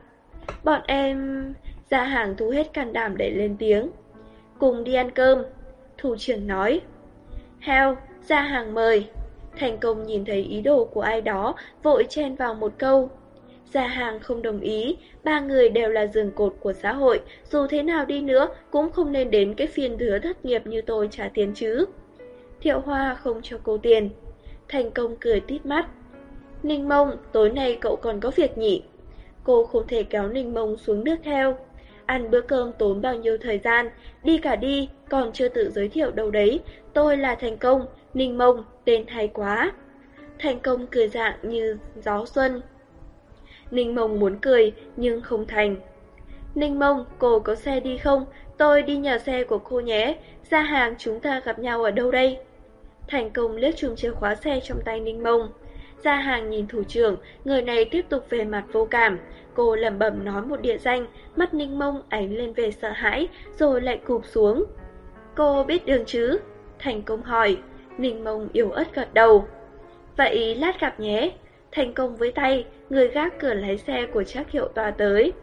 Bọn em... Gia hàng thu hết can đảm để lên tiếng. Cùng đi ăn cơm. Thủ trưởng nói. Heo, ra hàng mời. Thành công nhìn thấy ý đồ của ai đó, vội chen vào một câu. Gia hàng không đồng ý, ba người đều là giường cột của xã hội, dù thế nào đi nữa cũng không nên đến cái phiên đứa thất nghiệp như tôi trả tiền chứ. Thiệu Hoa không cho cô tiền. Thành công cười tít mắt. Ninh Mông, tối nay cậu còn có việc nhỉ? Cô không thể kéo Ninh Mông xuống nước theo. Ăn bữa cơm tốn bao nhiêu thời gian, đi cả đi, còn chưa tự giới thiệu đâu đấy. Tôi là Thành Công, Ninh Mông, tên hay quá. Thành Công cười dạng như gió xuân. Ninh Mông muốn cười, nhưng không thành. Ninh Mông, cô có xe đi không? Tôi đi nhờ xe của cô nhé. Ra hàng chúng ta gặp nhau ở đâu đây? Thành công liếc chùm chìa khóa xe trong tay Ninh Mông. Ra hàng nhìn thủ trưởng, người này tiếp tục về mặt vô cảm. Cô lẩm bẩm nói một địa danh, mắt Ninh Mông ánh lên về sợ hãi, rồi lại cụp xuống. Cô biết đường chứ? Thành công hỏi. Ninh Mông yếu ớt gật đầu. Vậy lát gặp nhé. Thành công với tay, người gác cửa lái xe của Trác Hiệu tòa tới.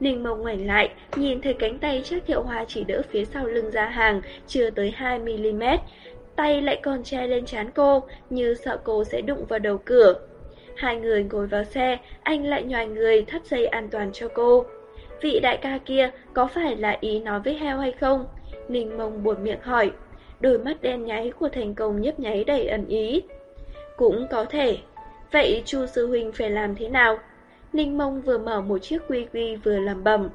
Ninh Mông ngoảnh lại, nhìn thấy cánh tay Trác Hiệu Hoa chỉ đỡ phía sau lưng ra hàng, chưa tới 2mm. Tay lại còn che lên chán cô, như sợ cô sẽ đụng vào đầu cửa. Hai người ngồi vào xe, anh lại nhòi người thắt dây an toàn cho cô. Vị đại ca kia có phải là ý nói với heo hay không? Ninh Mông buồn miệng hỏi. Đôi mắt đen nháy của thành công nhấp nháy đầy ẩn ý. Cũng có thể. Vậy Chu Sư Huynh phải làm thế nào? Ninh Mông vừa mở một chiếc quy quy vừa làm bầm.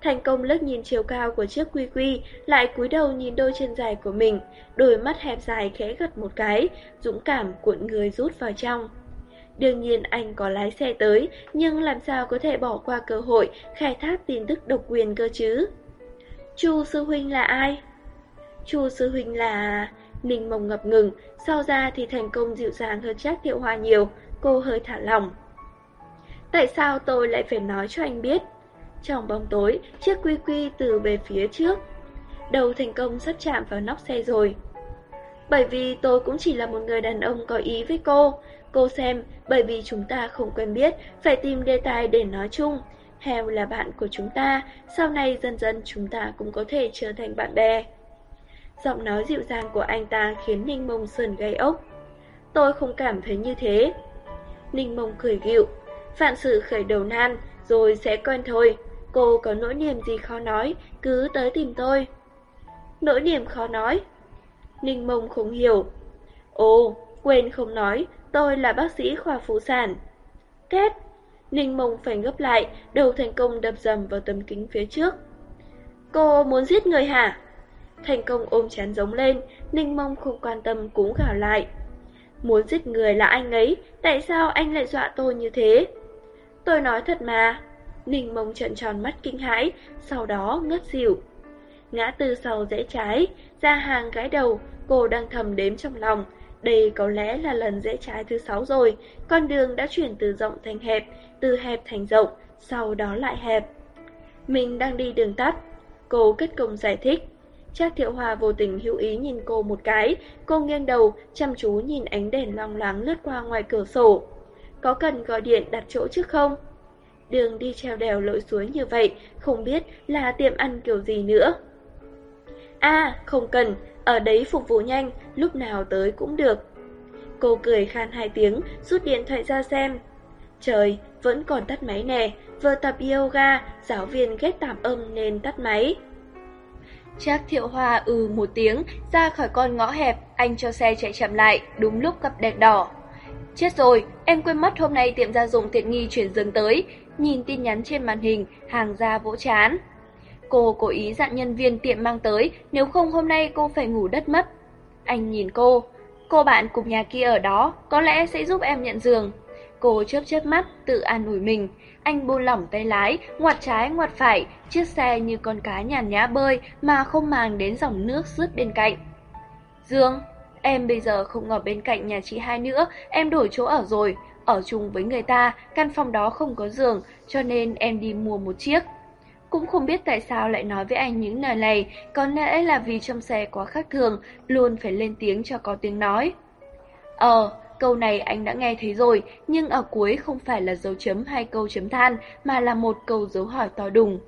Thành công lướt nhìn chiều cao của chiếc quy quy, lại cúi đầu nhìn đôi chân dài của mình, đôi mắt hẹp dài khẽ gật một cái, dũng cảm cuộn người rút vào trong. Đương nhiên anh có lái xe tới, nhưng làm sao có thể bỏ qua cơ hội khai thác tin tức độc quyền cơ chứ? Chu sư huynh là ai? Chu sư huynh là... Ninh mông ngập ngừng, sau ra thì thành công dịu dàng hơn chắc thiệu hoa nhiều, cô hơi thả lỏng. Tại sao tôi lại phải nói cho anh biết? Trong bóng tối, chiếc quy quy từ về phía trước. Đầu thành công sắp chạm vào nóc xe rồi. Bởi vì tôi cũng chỉ là một người đàn ông có ý với cô. Cô xem, bởi vì chúng ta không quen biết, phải tìm đề tài để nói chung. Heo là bạn của chúng ta, sau này dần dần chúng ta cũng có thể trở thành bạn bè. Giọng nói dịu dàng của anh ta khiến Ninh Mông sườn gây ốc. Tôi không cảm thấy như thế. Ninh Mông cười gịu. Vạn sự khởi đầu nan, rồi sẽ quen thôi. Cô có nỗi niềm gì khó nói, cứ tới tìm tôi. Nỗi niềm khó nói. Ninh Mông không hiểu. Ồ, quên không nói, tôi là bác sĩ khoa phụ sản. Kết. Ninh Mông phải gấp lại, đầu thành công đập dầm vào tấm kính phía trước. Cô muốn giết người hả? Thành công ôm chán giống lên, Ninh Mông không quan tâm cũng gào lại. Muốn giết người là anh ấy, tại sao anh lại dọa tôi như thế? Tôi nói thật mà. Ninh Mông trợn tròn mắt kinh hãi, sau đó ngất xỉu. Ngã từ sau rẽ trái, ra hàng gái đầu, cô đang thầm đếm trong lòng. Đây có lẽ là lần rẽ trái thứ sáu rồi, con đường đã chuyển từ rộng thành hẹp, từ hẹp thành rộng, sau đó lại hẹp. Mình đang đi đường tắt. Cô kết công giải thích. Trác Thiệu Hòa vô tình hữu ý nhìn cô một cái, cô nghiêng đầu, chăm chú nhìn ánh đèn long láng lướt qua ngoài cửa sổ. Có cần gọi điện đặt chỗ trước không? Đường đi treo đèo lội suối như vậy, không biết là tiệm ăn kiểu gì nữa. À, không cần, ở đấy phục vụ nhanh, lúc nào tới cũng được. Cô cười khan hai tiếng, rút điện thoại ra xem. Trời, vẫn còn tắt máy nè, vừa tập yoga, giáo viên ghét tạm âm nên tắt máy. Trác Thiệu Hoa ừ một tiếng, ra khỏi con ngõ hẹp, anh cho xe chạy chậm lại, đúng lúc gặp đèn đỏ. Chết rồi, em quên mất hôm nay tiệm gia dụng tiện nghi chuyển dừng tới, nhìn tin nhắn trên màn hình, hàng ra vỗ chán. Cô cố ý dặn nhân viên tiệm mang tới, nếu không hôm nay cô phải ngủ đất mất. Anh nhìn cô, cô bạn cùng nhà kia ở đó, có lẽ sẽ giúp em nhận giường. Cô chớp chớp mắt, tự an ủi mình. Anh buông lỏng tay lái, ngoặt trái ngoặt phải, chiếc xe như con cá nhàn nhã bơi mà không màng đến dòng nước rướt bên cạnh. Dương, em bây giờ không ở bên cạnh nhà chị hai nữa, em đổi chỗ ở rồi. Ở chung với người ta, căn phòng đó không có giường, cho nên em đi mua một chiếc. Cũng không biết tại sao lại nói với anh những lời này, có lẽ là vì trong xe quá khác thường, luôn phải lên tiếng cho có tiếng nói. Ờ, câu này anh đã nghe thấy rồi, nhưng ở cuối không phải là dấu chấm hay câu chấm than, mà là một câu dấu hỏi to đùng.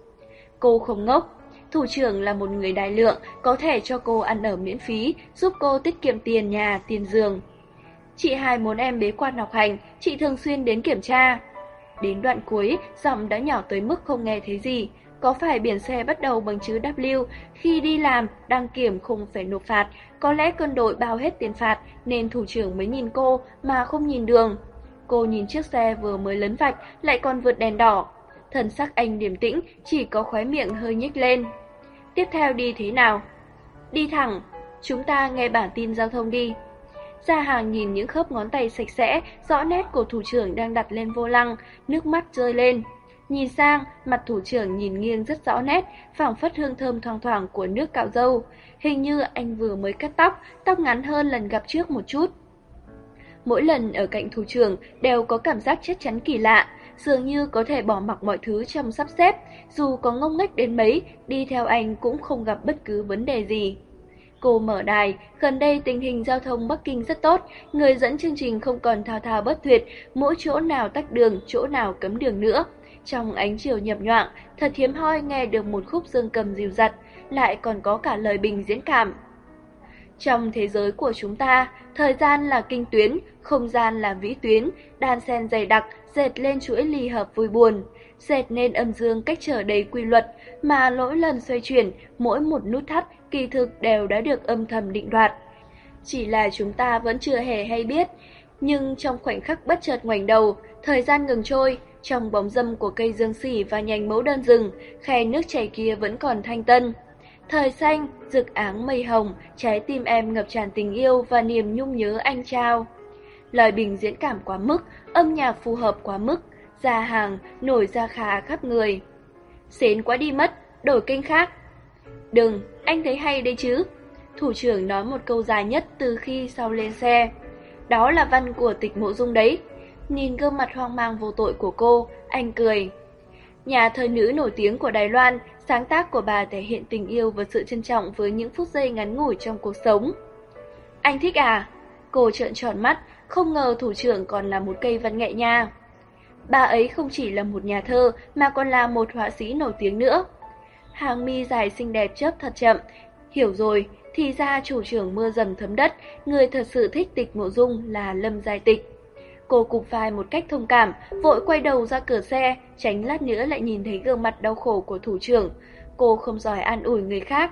Cô không ngốc. Thủ trưởng là một người đại lượng, có thể cho cô ăn ở miễn phí, giúp cô tiết kiệm tiền nhà, tiền giường. Chị hai muốn em bế quan học hành, chị thường xuyên đến kiểm tra. Đến đoạn cuối, giọng đã nhỏ tới mức không nghe thấy gì. Có phải biển xe bắt đầu bằng chữ W, khi đi làm, đăng kiểm không phải nộp phạt, có lẽ quân đội bao hết tiền phạt nên thủ trưởng mới nhìn cô mà không nhìn đường. Cô nhìn chiếc xe vừa mới lấn vạch lại còn vượt đèn đỏ. Thần sắc anh điềm tĩnh, chỉ có khóe miệng hơi nhếch lên. Tiếp theo đi thế nào? Đi thẳng, chúng ta nghe bản tin giao thông đi. Gia hàng nhìn những khớp ngón tay sạch sẽ, rõ nét của thủ trưởng đang đặt lên vô lăng, nước mắt rơi lên. Nhìn sang, mặt thủ trưởng nhìn nghiêng rất rõ nét, phảng phất hương thơm thoang thoảng của nước cạo dâu. Hình như anh vừa mới cắt tóc, tóc ngắn hơn lần gặp trước một chút. Mỗi lần ở cạnh thủ trưởng đều có cảm giác chắc chắn kỳ lạ, dường như có thể bỏ mặc mọi thứ trong sắp xếp, dù có ngông nghếch đến mấy, đi theo anh cũng không gặp bất cứ vấn đề gì. Cô mở đài, gần đây tình hình giao thông Bắc Kinh rất tốt, người dẫn chương trình không còn thao thao bất tuyệt, mỗi chỗ nào tắt đường, chỗ nào cấm đường nữa. Trong ánh chiều nhập nhoạng, thật hiếm hoi nghe được một khúc dương cầm dịu dặt, lại còn có cả lời bình diễn cảm. Trong thế giới của chúng ta, thời gian là kinh tuyến, không gian là vĩ tuyến, đan sen dày đặc, dệt lên chuỗi ly hợp vui buồn, dệt nên âm dương cách trở đầy quy luật, mà lỗi lần xoay chuyển, mỗi một nút thắt kỳ thực đều đã được âm thầm định đoạt. Chỉ là chúng ta vẫn chưa hề hay biết, nhưng trong khoảnh khắc bất chợt ngoảnh đầu, thời gian ngừng trôi, trong bóng dâm của cây dương xỉ và nhành mẫu đơn rừng, khe nước chảy kia vẫn còn thanh tân. Thời xanh, rực áng mây hồng, trái tim em ngập tràn tình yêu và niềm nhung nhớ anh trao. Lời bình diễn cảm quá mức, âm nhạc phù hợp quá mức, ra hàng, nổi ra khá khắp người. Xến quá đi mất, đổi kênh khác. Đừng, anh thấy hay đấy chứ. Thủ trưởng nói một câu dài nhất từ khi sau lên xe. Đó là văn của tịch mộ dung đấy. Nhìn gương mặt hoang mang vô tội của cô, anh cười. Nhà thơ nữ nổi tiếng của Đài Loan, sáng tác của bà thể hiện tình yêu và sự trân trọng với những phút giây ngắn ngủi trong cuộc sống. Anh thích à? Cô trợn tròn mắt, không ngờ thủ trưởng còn là một cây văn nghệ nha. Bà ấy không chỉ là một nhà thơ mà còn là một họa sĩ nổi tiếng nữa. Hàng mi dài xinh đẹp chớp thật chậm. Hiểu rồi, thì ra chủ trưởng mưa dầm thấm đất, người thật sự thích tịch mộ dung là Lâm Giai Tịch. Cô cục vai một cách thông cảm, vội quay đầu ra cửa xe, tránh lát nữa lại nhìn thấy gương mặt đau khổ của thủ trưởng. Cô không giỏi an ủi người khác.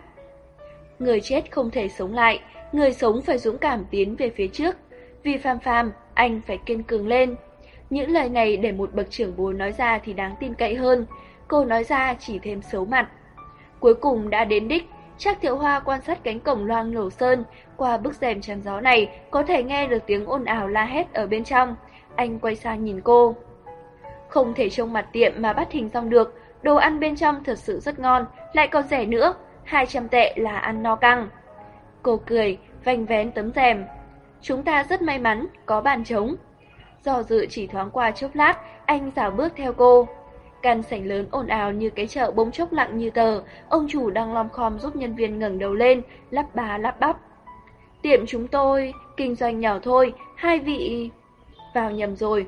Người chết không thể sống lại, người sống phải dũng cảm tiến về phía trước. Vì phàm phàm, anh phải kiên cường lên. Những lời này để một bậc trưởng bố nói ra thì đáng tin cậy hơn. Cô nói ra chỉ thêm xấu mặt. Cuối cùng đã đến đích, Trác Thiệu Hoa quan sát cánh cổng loang lổ sơn, qua bức rèm chắn gió này có thể nghe được tiếng ồn ào la hét ở bên trong. Anh quay sang nhìn cô. Không thể trông mặt tiệm mà bắt hình xong được, đồ ăn bên trong thật sự rất ngon, lại còn rẻ nữa, 200 tệ là ăn no căng. Cô cười, vành vén tấm rèm. Chúng ta rất may mắn, có bàn trống. Do dự chỉ thoáng qua chốc lát, anh dào bước theo cô. Căn sảnh lớn ồn ào như cái chợ bỗng chốc lặng như tờ, ông chủ đang lom khom giúp nhân viên ngẩng đầu lên, lắp bà lắp bắp. Tiệm chúng tôi, kinh doanh nhỏ thôi, hai vị... Vào nhầm rồi.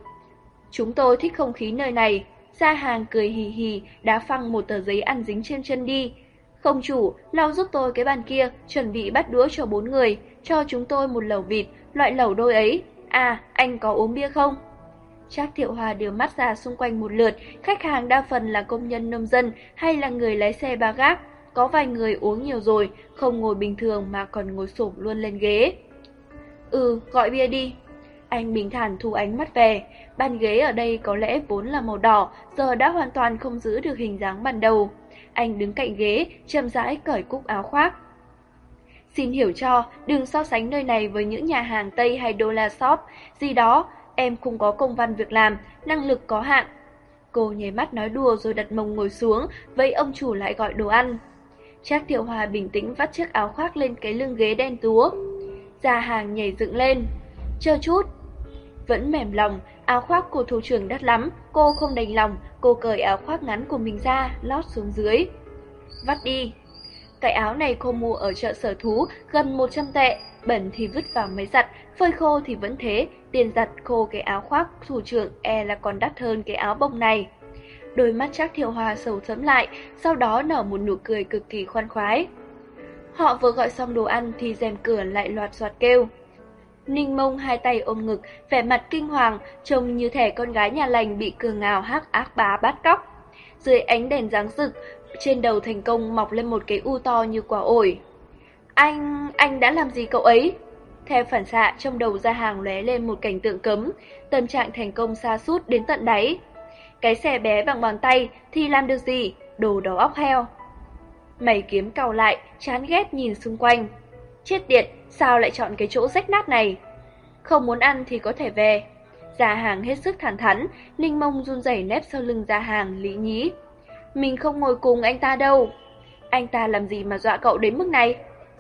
Chúng tôi thích không khí nơi này. Gia hàng cười hì hì, đá phăng một tờ giấy ăn dính trên chân đi. Không chủ, lau giúp tôi cái bàn kia, chuẩn bị bắt đũa cho bốn người, cho chúng tôi một lẩu vịt, loại lẩu đôi ấy. À, anh có uống bia không? Trác Thiệu Hòa đưa mắt ra xung quanh một lượt, khách hàng đa phần là công nhân nông dân hay là người lái xe ba gác. Có vài người uống nhiều rồi, không ngồi bình thường mà còn ngồi sụp luôn lên ghế. Ừ, gọi bia đi. Anh bình thản thu ánh mắt về, bàn ghế ở đây có lẽ vốn là màu đỏ, giờ đã hoàn toàn không giữ được hình dáng ban đầu. Anh đứng cạnh ghế, chậm rãi cởi cúc áo khoác. Xin hiểu cho, đừng so sánh nơi này với những nhà hàng Tây hay đô la Shop, gì đó, em không có công văn việc làm, năng lực có hạn. Cô nhảy mắt nói đùa rồi đặt mông ngồi xuống, vậy ông chủ lại gọi đồ ăn. Trác Tiểu Hòa bình tĩnh vắt chiếc áo khoác lên cái lưng ghế đen túa. Gia hàng nhảy dựng lên. Chờ chút. Vẫn mềm lòng, áo khoác của thủ trưởng đắt lắm, cô không đành lòng, cô cởi áo khoác ngắn của mình ra, lót xuống dưới. Vắt đi. Cái áo này cô mua ở chợ sở thú, gần 100 tệ, bẩn thì vứt vào máy giặt, phơi khô thì vẫn thế, tiền giặt khô cái áo khoác thủ trưởng e là còn đắt hơn cái áo bông này. Đôi mắt chắc thiệu hòa sầu sẫm lại, sau đó nở một nụ cười cực kỳ khoan khoái. Họ vừa gọi xong đồ ăn thì rèm cửa lại loạt soạt kêu. Ninh mông hai tay ôm ngực, vẻ mặt kinh hoàng, trông như thể con gái nhà lành bị cường ngào hắc ác bá bắt cóc. Dưới ánh đèn ráng rực, trên đầu thành công mọc lên một cái u to như quả ổi. Anh, anh đã làm gì cậu ấy? Theo phản xạ, trong đầu ra hàng lóe lên một cảnh tượng cấm, tâm trạng thành công xa sút đến tận đáy. Cái xe bé bằng bàn tay thì làm được gì, đồ đầu óc heo. Mày kiếm cào lại, chán ghét nhìn xung quanh. Chết tiệt, sao lại chọn cái chỗ rách nát này? Không muốn ăn thì có thể về. Gia hàng hết sức thẳng thắn, Ninh Mông run rẩy nép sau lưng Gia hàng lý nhí. Mình không ngồi cùng anh ta đâu. Anh ta làm gì mà dọa cậu đến mức này?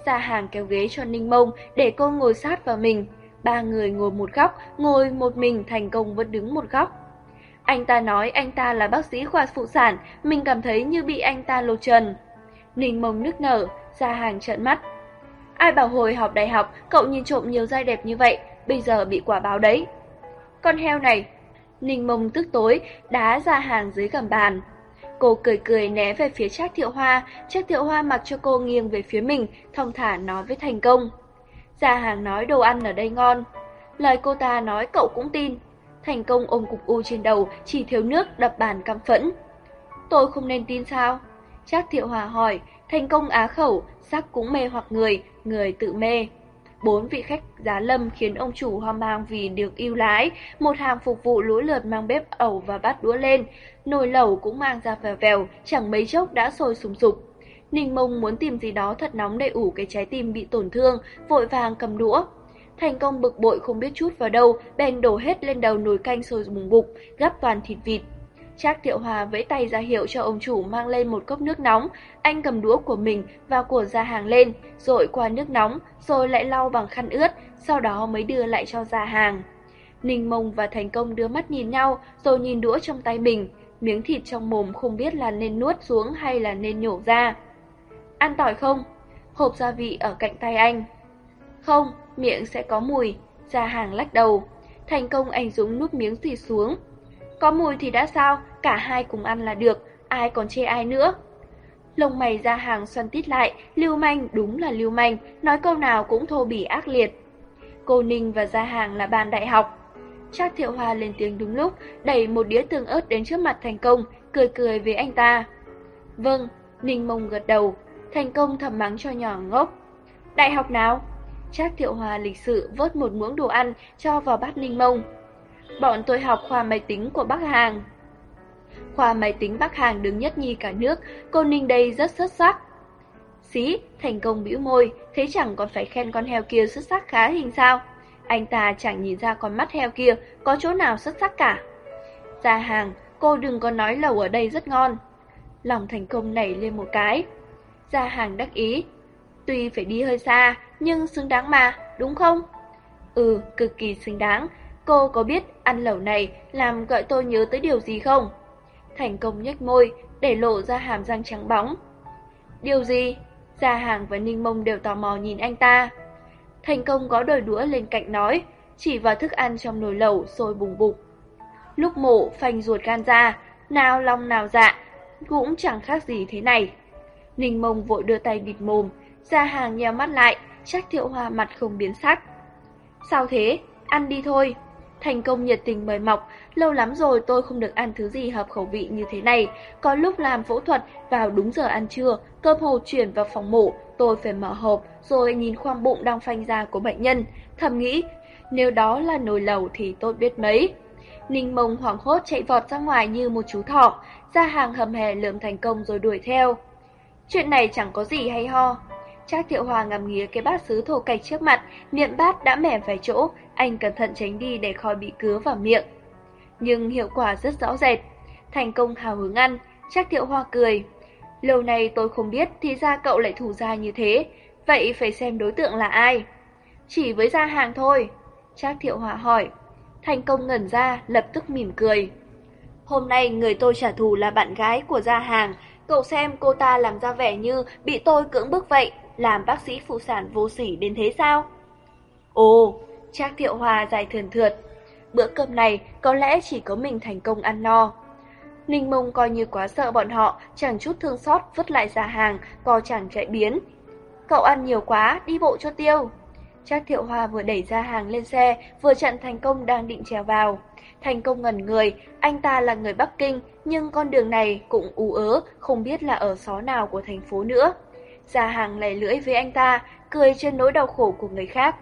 Gia hàng kéo ghế cho Ninh Mông để cô ngồi sát vào mình. Ba người ngồi một góc, ngồi một mình thành công vẫn đứng một góc. Anh ta nói anh ta là bác sĩ khoa phụ sản, mình cảm thấy như bị anh ta lột trần. Ninh Mông nức nở, Gia hàng trợn mắt. Ai bảo hồi học đại học, cậu nhìn trộm nhiều giai đẹp như vậy, bây giờ bị quả báo đấy. Con heo này, Ninh Mông tức tối, đá ra hàng dưới gầm bàn. Cô cười cười né về phía Trác Thiệu Hoa, Trác Thiệu Hoa mặc cho cô nghiêng về phía mình, thông thả nói với Thành Công. Gia hàng nói đồ ăn ở đây ngon. Lời cô ta nói cậu cũng tin. Thành Công ôm cục u trên đầu, chỉ thiếu nước đập bàn căm phẫn. Tôi không nên tin sao? Trác Thiệu Hòa hỏi, Thành Công á khẩu, sắc cũng mê hoặc người, người tự mê. Bốn vị khách giá lâm khiến ông chủ hoang mang vì được yêu lái, một hàng phục vụ lũ lượt mang bếp ẩu và bát đũa lên, nồi lẩu cũng mang ra vèo vèo, chẳng mấy chốc đã sôi sùng sục. Ninh mông muốn tìm gì đó thật nóng để ủ cái trái tim bị tổn thương, vội vàng cầm đũa. Thành công bực bội không biết chút vào đâu, bèn đổ hết lên đầu nồi canh sôi bùng bục, gắp toàn thịt vịt, Trác Thiệu Hòa vẫy tay ra hiệu cho ông chủ mang lên một cốc nước nóng, anh cầm đũa của mình và của gia hàng lên, rồi qua nước nóng, rồi lại lau bằng khăn ướt, sau đó mới đưa lại cho gia hàng. Ninh Mông và Thành Công đưa mắt nhìn nhau, rồi nhìn đũa trong tay mình, miếng thịt trong mồm không biết là nên nuốt xuống hay là nên nhổ ra. Ăn tỏi không? Hộp gia vị ở cạnh tay anh. Không, miệng sẽ có mùi, gia hàng lách đầu. Thành Công anh Dũng núp miếng thịt xuống, có mùi thì đã sao, cả hai cùng ăn là được, ai còn chê ai nữa. Lông mày ra hàng xoăn tít lại, lưu manh đúng là lưu manh, nói câu nào cũng thô bỉ ác liệt. Cô Ninh và Gia Hàng là bạn đại học. Trác Thiệu Hoa lên tiếng đúng lúc, đẩy một đĩa tương ớt đến trước mặt Thành Công, cười cười với anh ta. Vâng, Ninh mông gật đầu, Thành Công thầm mắng cho nhỏ ngốc. Đại học nào? Trác Thiệu Hoa lịch sự vớt một muỗng đồ ăn cho vào bát Ninh mông. Bọn tôi học khoa máy tính của bác Hàng. Khoa máy tính Bắc Hàng đứng nhất nhì cả nước, cô Ninh đây rất xuất sắc. Xí, thành công bĩu môi, thế chẳng còn phải khen con heo kia xuất sắc khá hình sao? Anh ta chẳng nhìn ra con mắt heo kia có chỗ nào xuất sắc cả. Ra hàng, cô đừng có nói lẩu ở đây rất ngon. Lòng thành công nảy lên một cái. Ra hàng đắc ý. Tuy phải đi hơi xa, nhưng xứng đáng mà, đúng không? Ừ, cực kỳ xứng đáng, Cô có biết ăn lẩu này làm gọi tôi nhớ tới điều gì không? Thành công nhếch môi, để lộ ra hàm răng trắng bóng. Điều gì? Gia Hàng và Ninh Mông đều tò mò nhìn anh ta. Thành công có đôi đũa lên cạnh nói, chỉ vào thức ăn trong nồi lẩu sôi bùng bục. Lúc mổ phanh ruột gan ra, nào lòng nào dạ, cũng chẳng khác gì thế này. Ninh Mông vội đưa tay bịt mồm, Gia Hàng nheo mắt lại, chắc thiệu hoa mặt không biến sắc. Sao thế? Ăn đi thôi. Thành công nhiệt tình mời mọc, lâu lắm rồi tôi không được ăn thứ gì hợp khẩu vị như thế này. Có lúc làm phẫu thuật vào đúng giờ ăn trưa, cơm hồ chuyển vào phòng mổ, tôi phải mở hộp rồi nhìn khoang bụng đang phanh ra của bệnh nhân. Thầm nghĩ, Nếu đó là nồi lẩu thì tốt biết mấy. Ninh mông hoảng hốt chạy vọt ra ngoài như một chú thỏ, ra hàng hầm hè lượm thành công rồi đuổi theo. Chuyện này chẳng có gì hay ho. Trác Thiệu Hòa ngắm nghía cái bát sứ thổ cạch trước mặt, miệng bát đã mẻ vài chỗ, anh cẩn thận tránh đi để khỏi bị cứa vào miệng. Nhưng hiệu quả rất rõ rệt. Thành công hào hứng ăn, Trác Thiệu Hoa cười. Lâu nay tôi không biết thì ra cậu lại thủ ra như thế, vậy phải xem đối tượng là ai. Chỉ với gia hàng thôi. Trác Thiệu Hoa hỏi. Thành công ngẩn ra, lập tức mỉm cười. Hôm nay người tôi trả thù là bạn gái của gia hàng, cậu xem cô ta làm ra vẻ như bị tôi cưỡng bức vậy, làm bác sĩ phụ sản vô sỉ đến thế sao? Ồ, Trác Thiệu Hòa dài thườn thượt. Bữa cơm này có lẽ chỉ có mình thành công ăn no. Ninh mông coi như quá sợ bọn họ, chẳng chút thương xót vứt lại ra hàng, co chẳng chạy biến. Cậu ăn nhiều quá, đi bộ cho tiêu. Trác Thiệu Hoa vừa đẩy ra hàng lên xe, vừa chặn Thành Công đang định trèo vào. Thành Công ngẩn người, anh ta là người Bắc Kinh, nhưng con đường này cũng ú ớ, không biết là ở xó nào của thành phố nữa. Gia hàng lầy lưỡi với anh ta, cười trên nỗi đau khổ của người khác.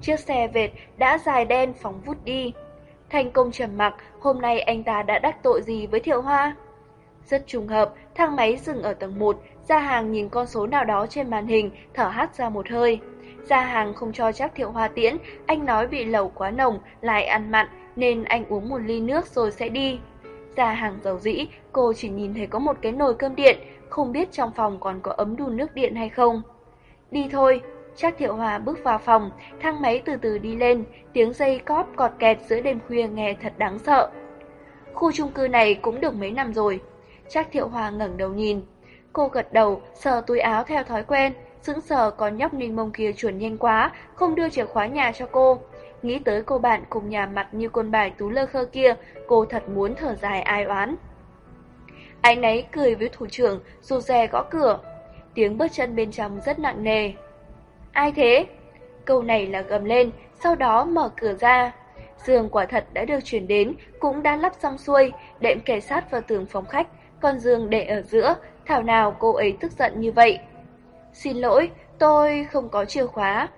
Chiếc xe vệt đã dài đen phóng vút đi. Thành công trầm mặc, hôm nay anh ta đã đắc tội gì với Thiệu Hoa? Rất trùng hợp, thang máy dừng ở tầng 1, Gia Hàng nhìn con số nào đó trên màn hình, thở hắt ra một hơi. Gia Hàng không cho chắc Thiệu Hoa tiễn, anh nói vị lẩu quá nồng, lại ăn mặn, nên anh uống một ly nước rồi sẽ đi. Gia Hàng giàu dĩ, cô chỉ nhìn thấy có một cái nồi cơm điện, không biết trong phòng còn có ấm đun nước điện hay không. Đi thôi, Trác Thiệu Hòa bước vào phòng, thang máy từ từ đi lên, tiếng dây cóp cọt kẹt giữa đêm khuya nghe thật đáng sợ. Khu chung cư này cũng được mấy năm rồi. Trác Thiệu Hòa ngẩng đầu nhìn. Cô gật đầu, sờ túi áo theo thói quen, sững sờ còn nhóc ninh mông kia chuẩn nhanh quá, không đưa chìa khóa nhà cho cô. Nghĩ tới cô bạn cùng nhà mặt như con bài tú lơ khơ kia, cô thật muốn thở dài ai oán. Anh ấy cười với thủ trưởng, dù rè gõ cửa. Tiếng bước chân bên trong rất nặng nề. Ai thế? Câu này là gầm lên, sau đó mở cửa ra. Giường quả thật đã được chuyển đến, cũng đã lắp xong xuôi, đệm kề sát vào tường phòng khách, còn giường để ở giữa, thảo nào cô ấy tức giận như vậy. Xin lỗi, tôi không có chìa khóa.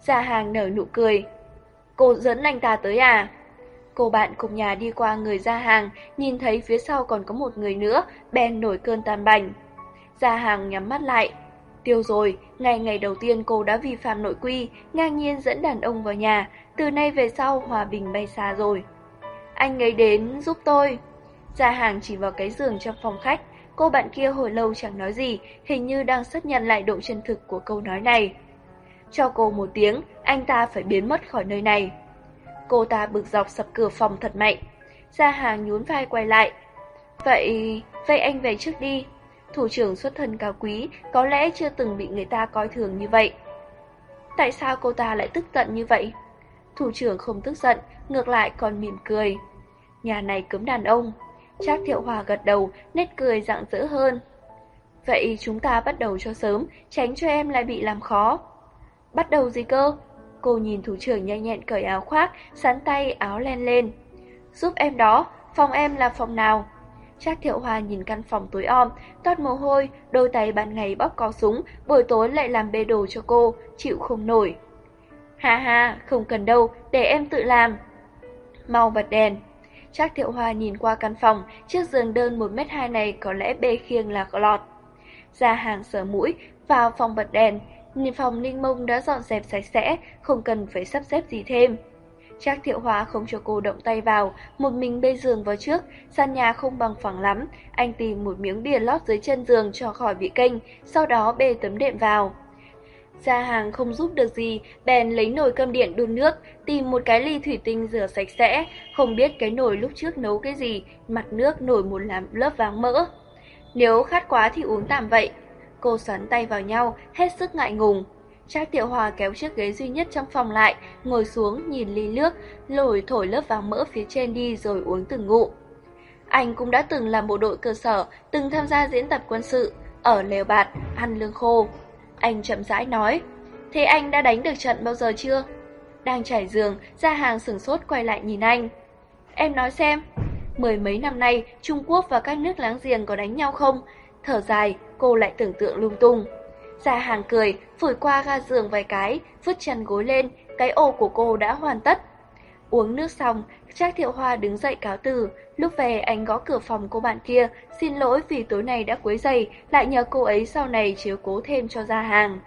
Gia hàng nở nụ cười. Cô dẫn anh ta tới à? Cô bạn cùng nhà đi qua người ra hàng, nhìn thấy phía sau còn có một người nữa, bèn nổi cơn tam bành. Gia hàng nhắm mắt lại, Tiêu rồi, ngày ngày đầu tiên cô đã vi phạm nội quy, ngang nhiên dẫn đàn ông vào nhà, từ nay về sau hòa bình bay xa rồi. Anh ấy đến giúp tôi. Gia hàng chỉ vào cái giường trong phòng khách, cô bạn kia hồi lâu chẳng nói gì, hình như đang xác nhận lại độ chân thực của câu nói này. Cho cô một tiếng, anh ta phải biến mất khỏi nơi này. Cô ta bực dọc sập cửa phòng thật mạnh. Gia hàng nhún vai quay lại. Vậy, vậy anh về trước đi. Thủ trưởng xuất thân cao quý có lẽ chưa từng bị người ta coi thường như vậy. Tại sao cô ta lại tức giận như vậy? Thủ trưởng không tức giận, ngược lại còn mỉm cười. Nhà này cấm đàn ông. Trác Thiệu Hòa gật đầu, nét cười rạng rỡ hơn. Vậy chúng ta bắt đầu cho sớm, tránh cho em lại bị làm khó. Bắt đầu gì cơ? Cô nhìn thủ trưởng nhanh nhẹn cởi áo khoác, sắn tay áo len lên. Giúp em đó, phòng em là phòng nào? Trác Thiệu Hoa nhìn căn phòng tối om, toát mồ hôi, đôi tay ban ngày bóp có súng, buổi tối lại làm bê đồ cho cô, chịu không nổi. Ha ha, không cần đâu, để em tự làm. Mau bật đèn. Trác Thiệu Hoa nhìn qua căn phòng, chiếc giường đơn 1m2 này có lẽ bê khiêng là lọt. Ra hàng sở mũi, vào phòng bật đèn, nhìn phòng ninh mông đã dọn dẹp sạch sẽ, không cần phải sắp xếp gì thêm. Trác Thiệu Hóa không cho cô động tay vào, một mình bê giường vào trước, sàn nhà không bằng phẳng lắm, anh tìm một miếng bìa lót dưới chân giường cho khỏi bị kênh, sau đó bê tấm đệm vào. Gia hàng không giúp được gì, bèn lấy nồi cơm điện đun nước, tìm một cái ly thủy tinh rửa sạch sẽ, không biết cái nồi lúc trước nấu cái gì, mặt nước nổi một lớp váng mỡ. Nếu khát quá thì uống tạm vậy. Cô xoắn tay vào nhau, hết sức ngại ngùng. Trác Tiểu Hòa kéo chiếc ghế duy nhất trong phòng lại, ngồi xuống nhìn ly nước, lồi thổi lớp vàng mỡ phía trên đi rồi uống từng ngụ. Anh cũng đã từng làm bộ đội cơ sở, từng tham gia diễn tập quân sự, ở lều bạt, ăn lương khô. Anh chậm rãi nói, thế anh đã đánh được trận bao giờ chưa? Đang trải giường, ra hàng sửng sốt quay lại nhìn anh. Em nói xem, mười mấy năm nay Trung Quốc và các nước láng giềng có đánh nhau không? Thở dài, cô lại tưởng tượng lung tung. Gia hàng cười, phủi qua ga giường vài cái, vứt chân gối lên, cái ổ của cô đã hoàn tất. Uống nước xong, Trác Thiệu Hoa đứng dậy cáo từ. Lúc về anh gõ cửa phòng cô bạn kia, xin lỗi vì tối nay đã quấy giày, lại nhờ cô ấy sau này chiếu cố thêm cho ra hàng.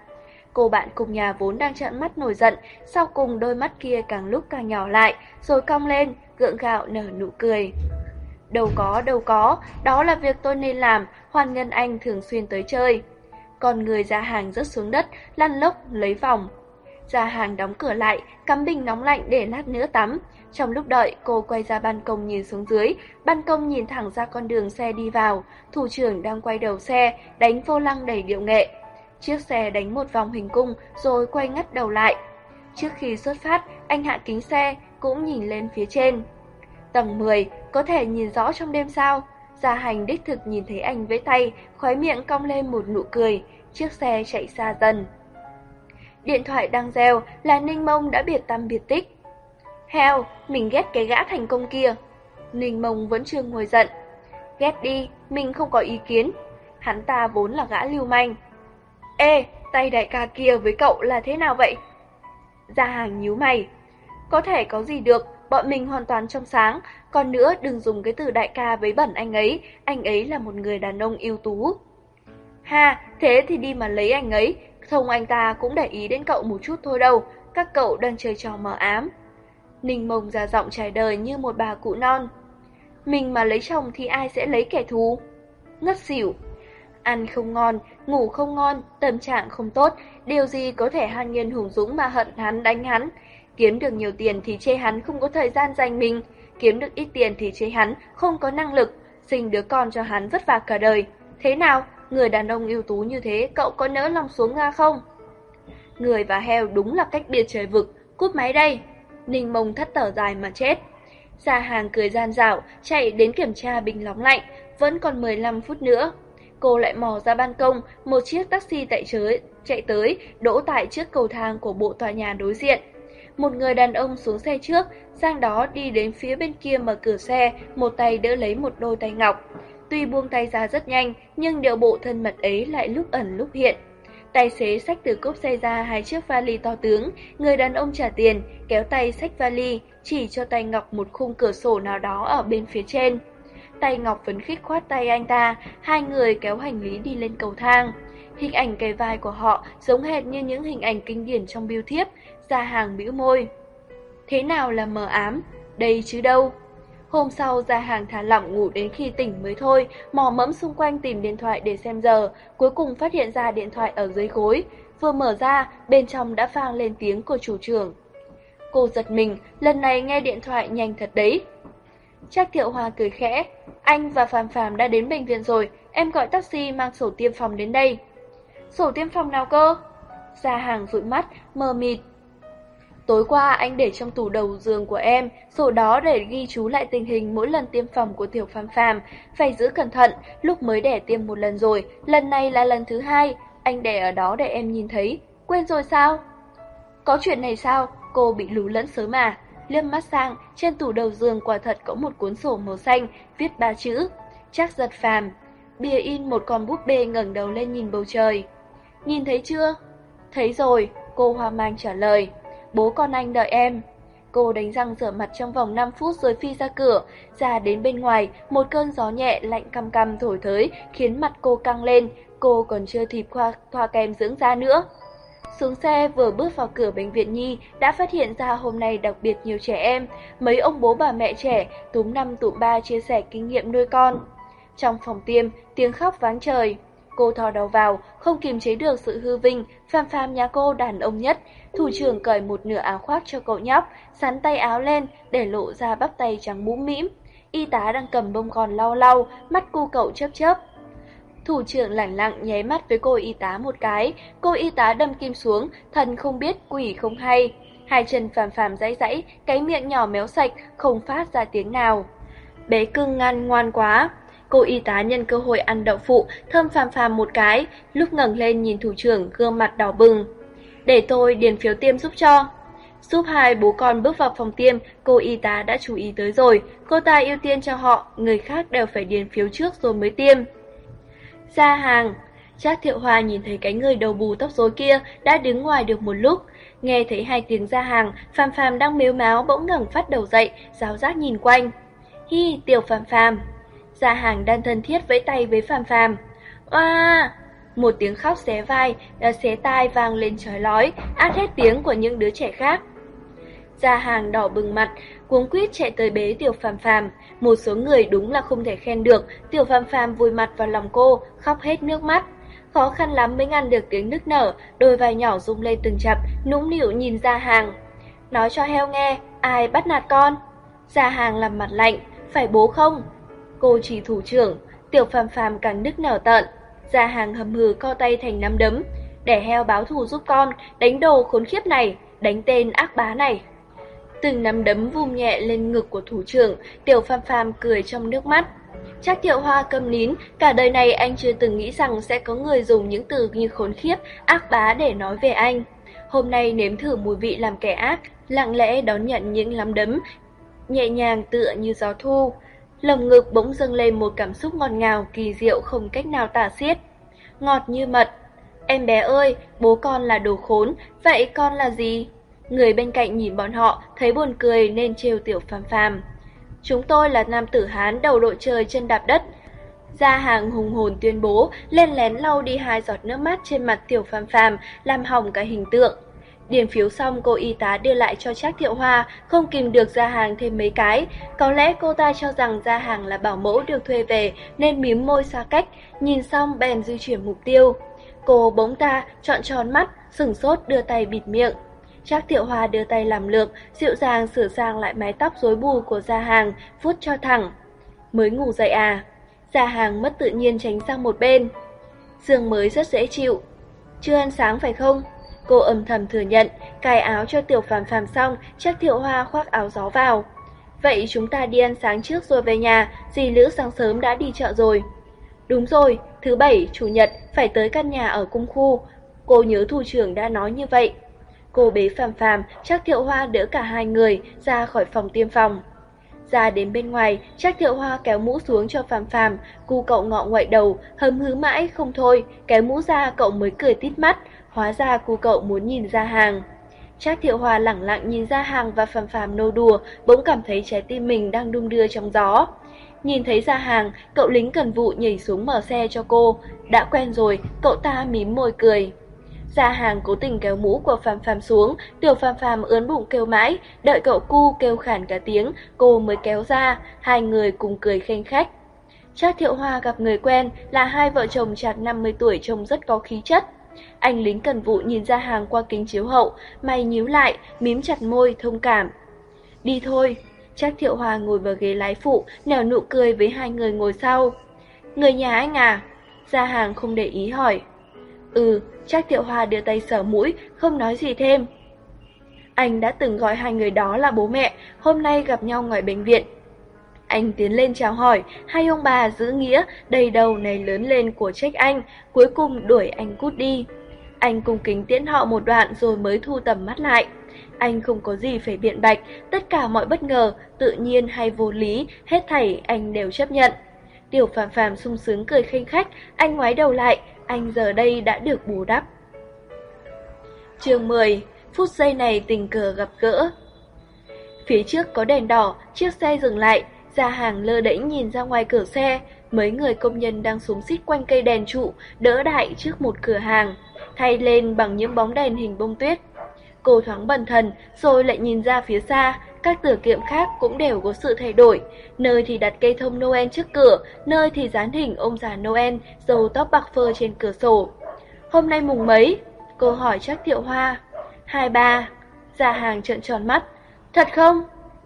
Cô bạn cùng nhà vốn đang trợn mắt nổi giận, sau cùng đôi mắt kia càng lúc càng nhỏ lại, rồi cong lên, gượng gạo nở nụ cười. Đâu có, đâu có, đó là việc tôi nên làm, Hoàn ngân anh thường xuyên tới chơi. Còn người ra hàng rớt xuống đất, lăn lốc, lấy vòng. Ra hàng đóng cửa lại, cắm bình nóng lạnh để lát nữa tắm. Trong lúc đợi, cô quay ra ban công nhìn xuống dưới, ban công nhìn thẳng ra con đường xe đi vào, thủ trưởng đang quay đầu xe, đánh vô lăng đầy điệu nghệ. Chiếc xe đánh một vòng hình cung rồi quay ngắt đầu lại. Trước khi xuất phát, anh hạ kính xe, cũng nhìn lên phía trên. Tầng 10, có thể nhìn rõ trong đêm sao? Gia hành đích thực nhìn thấy anh với tay, khóe miệng cong lên một nụ cười, chiếc xe chạy xa dần. Điện thoại đang reo là Ninh Mông đã biệt tâm biệt tích. Heo, mình ghét cái gã thành công kia. Ninh Mông vẫn chưa ngồi giận. Ghét đi, mình không có ý kiến. Hắn ta vốn là gã lưu manh. Ê, tay đại ca kia với cậu là thế nào vậy? Gia hàng nhíu mày. Có thể có gì được, bọn mình hoàn toàn trong sáng. Còn nữa, đừng dùng cái từ đại ca với bẩn anh ấy. Anh ấy là một người đàn ông ưu tú. Ha, thế thì đi mà lấy anh ấy. Không anh ta cũng để ý đến cậu một chút thôi đâu. Các cậu đang chơi trò mờ ám. Ninh mông ra giọng trải đời như một bà cụ non. Mình mà lấy chồng thì ai sẽ lấy kẻ thù? Ngất xỉu. Ăn không ngon, ngủ không ngon, tâm trạng không tốt, điều gì có thể Hàn nghiên hùng dũng mà hận hắn đánh hắn. Kiếm được nhiều tiền thì chê hắn không có thời gian dành mình, kiếm được ít tiền thì chê hắn không có năng lực, sinh đứa con cho hắn vất vả cả đời. Thế nào, người đàn ông ưu tú như thế, cậu có nỡ lòng xuống nga không? Người và heo đúng là cách biệt trời vực, cút máy đây. Ninh mông thất tở dài mà chết. Gia hàng cười gian dạo, chạy đến kiểm tra bình nóng lạnh, vẫn còn 15 phút nữa. Cô lại mò ra ban công, một chiếc taxi tại chới chạy tới, đỗ tại trước cầu thang của bộ tòa nhà đối diện. Một người đàn ông xuống xe trước, sang đó đi đến phía bên kia mở cửa xe, một tay đỡ lấy một đôi tay ngọc. Tuy buông tay ra rất nhanh, nhưng điệu bộ thân mật ấy lại lúc ẩn lúc hiện. Tài xế xách từ cốp xe ra hai chiếc vali to tướng, người đàn ông trả tiền, kéo tay xách vali, chỉ cho tay Ngọc một khung cửa sổ nào đó ở bên phía trên. Tay Ngọc phấn khích khoát tay anh ta, hai người kéo hành lý đi lên cầu thang. Hình ảnh kề vai của họ giống hệt như những hình ảnh kinh điển trong biêu thiếp, gia hàng bĩu môi. Thế nào là mờ ám? Đây chứ đâu. Hôm sau gia hàng thả lỏng ngủ đến khi tỉnh mới thôi, mò mẫm xung quanh tìm điện thoại để xem giờ, cuối cùng phát hiện ra điện thoại ở dưới gối. Vừa mở ra, bên trong đã vang lên tiếng của chủ trưởng. Cô giật mình, lần này nghe điện thoại nhanh thật đấy. Trác Thiệu Hòa cười khẽ, anh và Phạm Phạm đã đến bệnh viện rồi, em gọi taxi mang sổ tiêm phòng đến đây. Sổ tiêm phòng nào cơ? Gia hàng rụi mắt, mờ mịt, Tối qua anh để trong tủ đầu giường của em, sổ đó để ghi chú lại tình hình mỗi lần tiêm phòng của Tiểu Phàm Phàm, phải giữ cẩn thận, lúc mới đẻ tiêm một lần rồi, lần này là lần thứ hai, anh để ở đó để em nhìn thấy, quên rồi sao? Có chuyện này sao? Cô bị lú lẫn sớm mà. Liêm mắt sang, trên tủ đầu giường quả thật có một cuốn sổ màu xanh, viết ba chữ, chắc giật phàm. Bìa in một con búp bê ngẩng đầu lên nhìn bầu trời. Nhìn thấy chưa? Thấy rồi, cô hoa mang trả lời bố con anh đợi em. Cô đánh răng rửa mặt trong vòng 5 phút rồi phi ra cửa, ra đến bên ngoài, một cơn gió nhẹ lạnh căm căm thổi tới, khiến mặt cô căng lên, cô còn chưa thịp khoa, thoa kem dưỡng da nữa. Xuống xe vừa bước vào cửa bệnh viện Nhi đã phát hiện ra hôm nay đặc biệt nhiều trẻ em, mấy ông bố bà mẹ trẻ, túm năm tụm ba chia sẻ kinh nghiệm nuôi con. Trong phòng tiêm, tiếng khóc váng trời. Cô thò đầu vào, không kìm chế được sự hư vinh, phàm phàm nhà cô đàn ông nhất. Thủ trưởng cởi một nửa áo khoác cho cậu nhóc, sắn tay áo lên để lộ ra bắp tay trắng mũm mĩm. Y tá đang cầm bông gòn lau lau, mắt cu cậu chớp chớp. Thủ trưởng lẳng lặng nháy mắt với cô y tá một cái, cô y tá đâm kim xuống, thần không biết quỷ không hay. Hai chân phàm phàm dãy dãy, cái miệng nhỏ méo sạch, không phát ra tiếng nào. Bé cưng ngăn ngoan quá, Cô y tá nhân cơ hội ăn đậu phụ, thơm phàm phàm một cái, lúc ngẩng lên nhìn thủ trưởng gương mặt đỏ bừng. Để tôi điền phiếu tiêm giúp cho. Giúp hai bố con bước vào phòng tiêm, cô y tá đã chú ý tới rồi, cô ta ưu tiên cho họ, người khác đều phải điền phiếu trước rồi mới tiêm. Ra hàng, Trác Thiệu Hoa nhìn thấy cái người đầu bù tóc rối kia đã đứng ngoài được một lúc, nghe thấy hai tiếng ra hàng, Phàm Phàm đang mếu máo bỗng ngẩng phát đầu dậy, giáo giác nhìn quanh. Hi, tiểu Phàm Phàm. Ra hàng đang thân thiết vẫy tay với Phàm Phàm. Oa! Một tiếng khóc xé vai, xé tai vang lên trói lói, át hết tiếng của những đứa trẻ khác. Gia hàng đỏ bừng mặt, cuống quýt chạy tới bế Tiểu Phàm Phàm, một số người đúng là không thể khen được, Tiểu Phàm Phàm vùi mặt vào lòng cô, khóc hết nước mắt. Khó khăn lắm mới ngăn được tiếng nức nở, đôi vai nhỏ rung lên từng chập, nũng nịu nhìn Gia hàng. Nói cho heo nghe, ai bắt nạt con? Gia hàng làm mặt lạnh, phải bố không? Cô chỉ thủ trưởng, Tiểu Phàm Phàm càng nức nở tận. Gia hàng hầm hừ co tay thành nắm đấm, để heo báo thù giúp con, đánh đồ khốn khiếp này, đánh tên ác bá này. Từng nắm đấm vung nhẹ lên ngực của thủ trưởng, Tiểu Phàm Phàm cười trong nước mắt. Chắc Thiệu Hoa câm nín, cả đời này anh chưa từng nghĩ rằng sẽ có người dùng những từ như khốn khiếp, ác bá để nói về anh. Hôm nay nếm thử mùi vị làm kẻ ác, lặng lẽ đón nhận những lắm đấm, nhẹ nhàng tựa như gió thu. Lồng ngực bỗng dâng lên một cảm xúc ngọt ngào, kỳ diệu không cách nào tả xiết. Ngọt như mật. Em bé ơi, bố con là đồ khốn, vậy con là gì? Người bên cạnh nhìn bọn họ, thấy buồn cười nên trêu tiểu phàm phàm. Chúng tôi là nam tử Hán đầu đội trời chân đạp đất. Gia hàng hùng hồn tuyên bố, lên lén lau đi hai giọt nước mắt trên mặt tiểu phàm phàm, làm hỏng cả hình tượng. Điền phiếu xong cô y tá đưa lại cho Trác Thiệu Hoa, không kìm được ra hàng thêm mấy cái. Có lẽ cô ta cho rằng ra hàng là bảo mẫu được thuê về nên mím môi xa cách, nhìn xong bèn di chuyển mục tiêu. Cô bỗng ta, trọn tròn mắt, sửng sốt đưa tay bịt miệng. Trác Thiệu Hoa đưa tay làm lược, dịu dàng sửa sang lại mái tóc rối bù của Gia Hàng, vuốt cho thẳng. Mới ngủ dậy à? Gia Hàng mất tự nhiên tránh sang một bên. Giường mới rất dễ chịu. Chưa ăn sáng phải không? Cô âm thầm thừa nhận, cài áo cho Tiểu Phàm Phàm xong, chắc Thiệu Hoa khoác áo gió vào. Vậy chúng ta đi ăn sáng trước rồi về nhà, dì Lữ sáng sớm đã đi chợ rồi. Đúng rồi, thứ bảy, chủ nhật phải tới căn nhà ở cung khu. Cô nhớ thủ trưởng đã nói như vậy. Cô bế phàm phàm, chắc thiệu hoa đỡ cả hai người ra khỏi phòng tiêm phòng. Ra đến bên ngoài, chắc thiệu hoa kéo mũ xuống cho phàm phàm, cu cậu ngọ ngoại đầu, hầm hứ mãi không thôi, kéo mũ ra cậu mới cười tít mắt, hóa ra cu cậu muốn nhìn ra hàng. Trác Thiệu Hòa lẳng lặng nhìn ra hàng và phàm phàm nô đùa, bỗng cảm thấy trái tim mình đang đung đưa trong gió. Nhìn thấy ra hàng, cậu lính cần vụ nhảy xuống mở xe cho cô. Đã quen rồi, cậu ta mím môi cười. Gia hàng cố tình kéo mũ của Phạm Phạm xuống, tiểu Phạm Phạm ướn bụng kêu mãi, đợi cậu cu kêu khản cả tiếng, cô mới kéo ra, hai người cùng cười khênh khách. Trác Thiệu Hoa gặp người quen là hai vợ chồng chạc 50 tuổi trông rất có khí chất. Anh lính cần vụ nhìn ra hàng qua kính chiếu hậu, mày nhíu lại, mím chặt môi, thông cảm. Đi thôi. Trác Thiệu hòa ngồi vào ghế lái phụ, nẻo nụ cười với hai người ngồi sau. Người nhà anh à? Gia hàng không để ý hỏi. Ừ, Trác Thiệu hòa đưa tay sờ mũi, không nói gì thêm. Anh đã từng gọi hai người đó là bố mẹ, hôm nay gặp nhau ngoài bệnh viện. Anh tiến lên chào hỏi, hai ông bà giữ nghĩa, đầy đầu này lớn lên của trách anh, cuối cùng đuổi anh cút đi. Anh cung kính tiễn họ một đoạn rồi mới thu tầm mắt lại. Anh không có gì phải biện bạch, tất cả mọi bất ngờ, tự nhiên hay vô lý, hết thảy anh đều chấp nhận. Tiểu phàm phàm sung sướng cười khinh khách, anh ngoái đầu lại, anh giờ đây đã được bù đắp. Chương 10 Phút giây này tình cờ gặp gỡ Phía trước có đèn đỏ, chiếc xe dừng lại, gia hàng lơ đễnh nhìn ra ngoài cửa xe, mấy người công nhân đang xuống xít quanh cây đèn trụ, đỡ đại trước một cửa hàng, thay lên bằng những bóng đèn hình bông tuyết. Cô thoáng bần thần, rồi lại nhìn ra phía xa, các tử kiệm khác cũng đều có sự thay đổi. Nơi thì đặt cây thông Noel trước cửa, nơi thì dán hình ông già Noel, dầu tóc bạc phơ trên cửa sổ. Hôm nay mùng mấy? Cô hỏi chắc Thiệu Hoa. Hai ba. Gia hàng trợn tròn mắt. Thật không?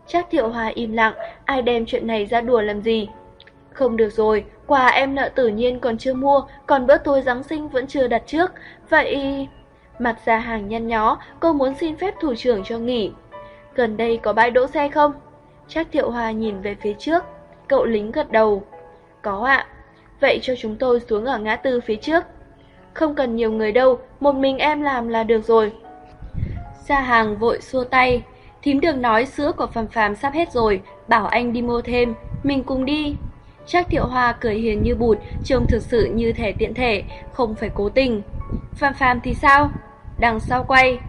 Trác Thiệu Hoa im lặng, ai đem chuyện này ra đùa làm gì? Không được rồi, quà em nợ tự nhiên còn chưa mua, còn bữa tối Giáng sinh vẫn chưa đặt trước. Vậy... Mặt ra hàng nhăn nhó, cô muốn xin phép thủ trưởng cho nghỉ. Gần đây có bãi đỗ xe không? Trác Thiệu Hoa nhìn về phía trước. Cậu lính gật đầu. Có ạ. Vậy cho chúng tôi xuống ở ngã tư phía trước. Không cần nhiều người đâu, một mình em làm là được rồi. Gia hàng vội xua tay. Thím đường nói sữa của Phạm Phạm sắp hết rồi, bảo anh đi mua thêm, mình cùng đi. Trác Thiệu Hoa cười hiền như bụt, trông thực sự như thể tiện thể, không phải cố tình. Phạm Phạm thì sao? Đằng sau quay,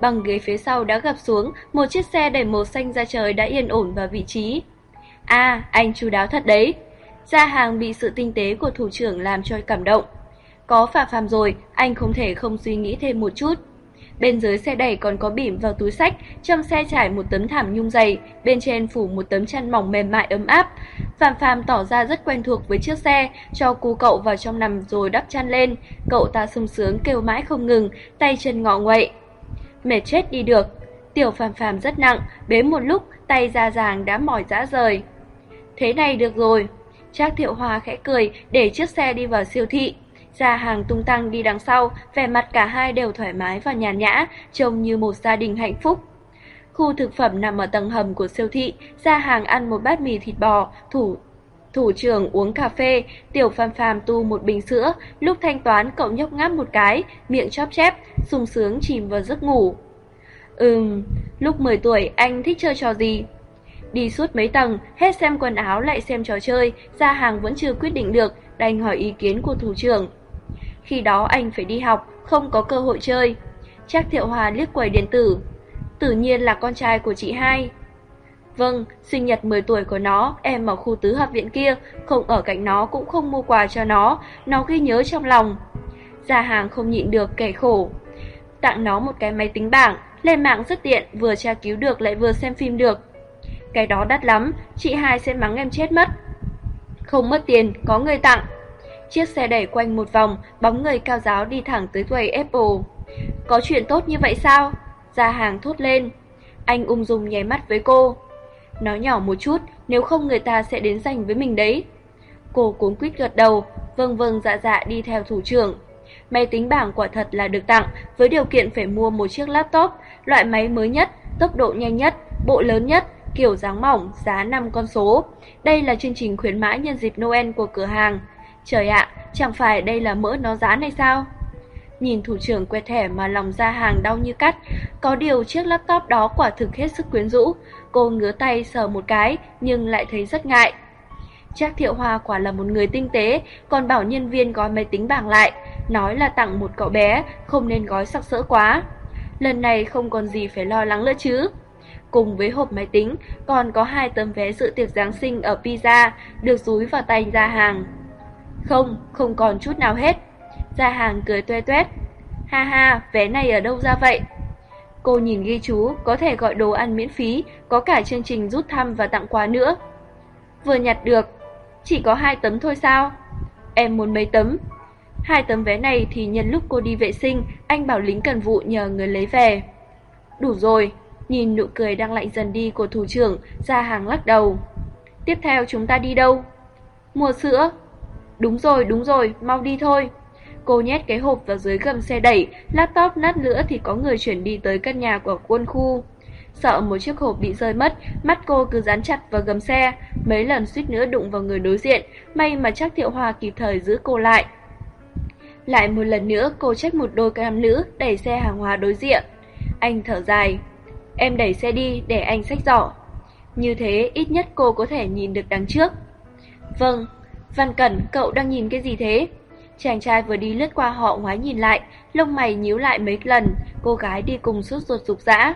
bằng ghế phía sau đã gặp xuống, một chiếc xe đẩy màu xanh ra trời đã yên ổn vào vị trí. À, anh chú đáo thật đấy. Gia hàng bị sự tinh tế của thủ trưởng làm cho cảm động. Có Phạm Phạm rồi, anh không thể không suy nghĩ thêm một chút. Bên dưới xe đẩy còn có bỉm vào túi sách, trong xe trải một tấm thảm nhung dày, bên trên phủ một tấm chăn mỏng mềm mại ấm áp. Phạm Phạm tỏ ra rất quen thuộc với chiếc xe, cho cu cậu vào trong nằm rồi đắp chăn lên. Cậu ta sung sướng kêu mãi không ngừng, tay chân ngọ nguậy. Mệt chết đi được. Tiểu Phạm Phạm rất nặng, bế một lúc, tay ra ràng đã mỏi dã rời. Thế này được rồi. Trác Thiệu Hòa khẽ cười để chiếc xe đi vào siêu thị. Gia hàng tung tăng đi đằng sau, vẻ mặt cả hai đều thoải mái và nhàn nhã, trông như một gia đình hạnh phúc. Khu thực phẩm nằm ở tầng hầm của siêu thị, Gia hàng ăn một bát mì thịt bò, thủ thủ trưởng uống cà phê, tiểu phàm phàm tu một bình sữa, lúc thanh toán cậu nhóc ngáp một cái, miệng chóp chép, sung sướng chìm vào giấc ngủ. Ừm, lúc 10 tuổi anh thích chơi trò gì? Đi suốt mấy tầng, hết xem quần áo lại xem trò chơi, Gia hàng vẫn chưa quyết định được, đành hỏi ý kiến của thủ trưởng. Khi đó anh phải đi học, không có cơ hội chơi. Trác Thiệu Hòa liếc quầy điện tử. Tự nhiên là con trai của chị hai. Vâng, sinh nhật 10 tuổi của nó, em ở khu tứ hợp viện kia, không ở cạnh nó cũng không mua quà cho nó, nó ghi nhớ trong lòng. Gia hàng không nhịn được kẻ khổ. Tặng nó một cái máy tính bảng, lên mạng rất tiện, vừa tra cứu được lại vừa xem phim được. Cái đó đắt lắm, chị hai sẽ mắng em chết mất. Không mất tiền, có người tặng. Chiếc xe đẩy quanh một vòng, bóng người cao giáo đi thẳng tới quầy Apple. Có chuyện tốt như vậy sao? Gia hàng thốt lên. Anh ung dung nháy mắt với cô. Nói nhỏ một chút, nếu không người ta sẽ đến giành với mình đấy. Cô cuốn quýt gật đầu, vâng vâng dạ dạ đi theo thủ trưởng. Máy tính bảng quả thật là được tặng, với điều kiện phải mua một chiếc laptop, loại máy mới nhất, tốc độ nhanh nhất, bộ lớn nhất, kiểu dáng mỏng, giá 5 con số. Đây là chương trình khuyến mãi nhân dịp Noel của cửa hàng. Trời ạ, chẳng phải đây là mỡ nó giá này sao? Nhìn thủ trưởng quẹt thẻ mà lòng ra hàng đau như cắt, có điều chiếc laptop đó quả thực hết sức quyến rũ. Cô ngứa tay sờ một cái nhưng lại thấy rất ngại. Trác Thiệu Hoa quả là một người tinh tế, còn bảo nhân viên gói máy tính bảng lại, nói là tặng một cậu bé, không nên gói sặc sỡ quá. Lần này không còn gì phải lo lắng nữa chứ. Cùng với hộp máy tính, còn có hai tấm vé dự tiệc Giáng sinh ở Pizza, được dúi vào tay ra hàng. Không, không còn chút nào hết. Ra hàng cười tuê tuét. Ha ha, vé này ở đâu ra vậy? Cô nhìn ghi chú, có thể gọi đồ ăn miễn phí, có cả chương trình rút thăm và tặng quà nữa. Vừa nhặt được, chỉ có hai tấm thôi sao? Em muốn mấy tấm? Hai tấm vé này thì nhân lúc cô đi vệ sinh, anh bảo lính cần vụ nhờ người lấy về. Đủ rồi, nhìn nụ cười đang lạnh dần đi của thủ trưởng, ra hàng lắc đầu. Tiếp theo chúng ta đi đâu? Mua sữa. Đúng rồi, đúng rồi, mau đi thôi. Cô nhét cái hộp vào dưới gầm xe đẩy, laptop nát nữa thì có người chuyển đi tới căn nhà của quân khu. Sợ một chiếc hộp bị rơi mất, mắt cô cứ dán chặt vào gầm xe, mấy lần suýt nữa đụng vào người đối diện, may mà chắc Thiệu Hòa kịp thời giữ cô lại. Lại một lần nữa cô trách một đôi nam nữ đẩy xe hàng hóa đối diện. Anh thở dài. Em đẩy xe đi để anh xách giỏ. Như thế ít nhất cô có thể nhìn được đằng trước. Vâng, Văn Cẩn, cậu đang nhìn cái gì thế? Chàng trai vừa đi lướt qua họ ngoái nhìn lại, lông mày nhíu lại mấy lần, cô gái đi cùng suốt ruột rục rã.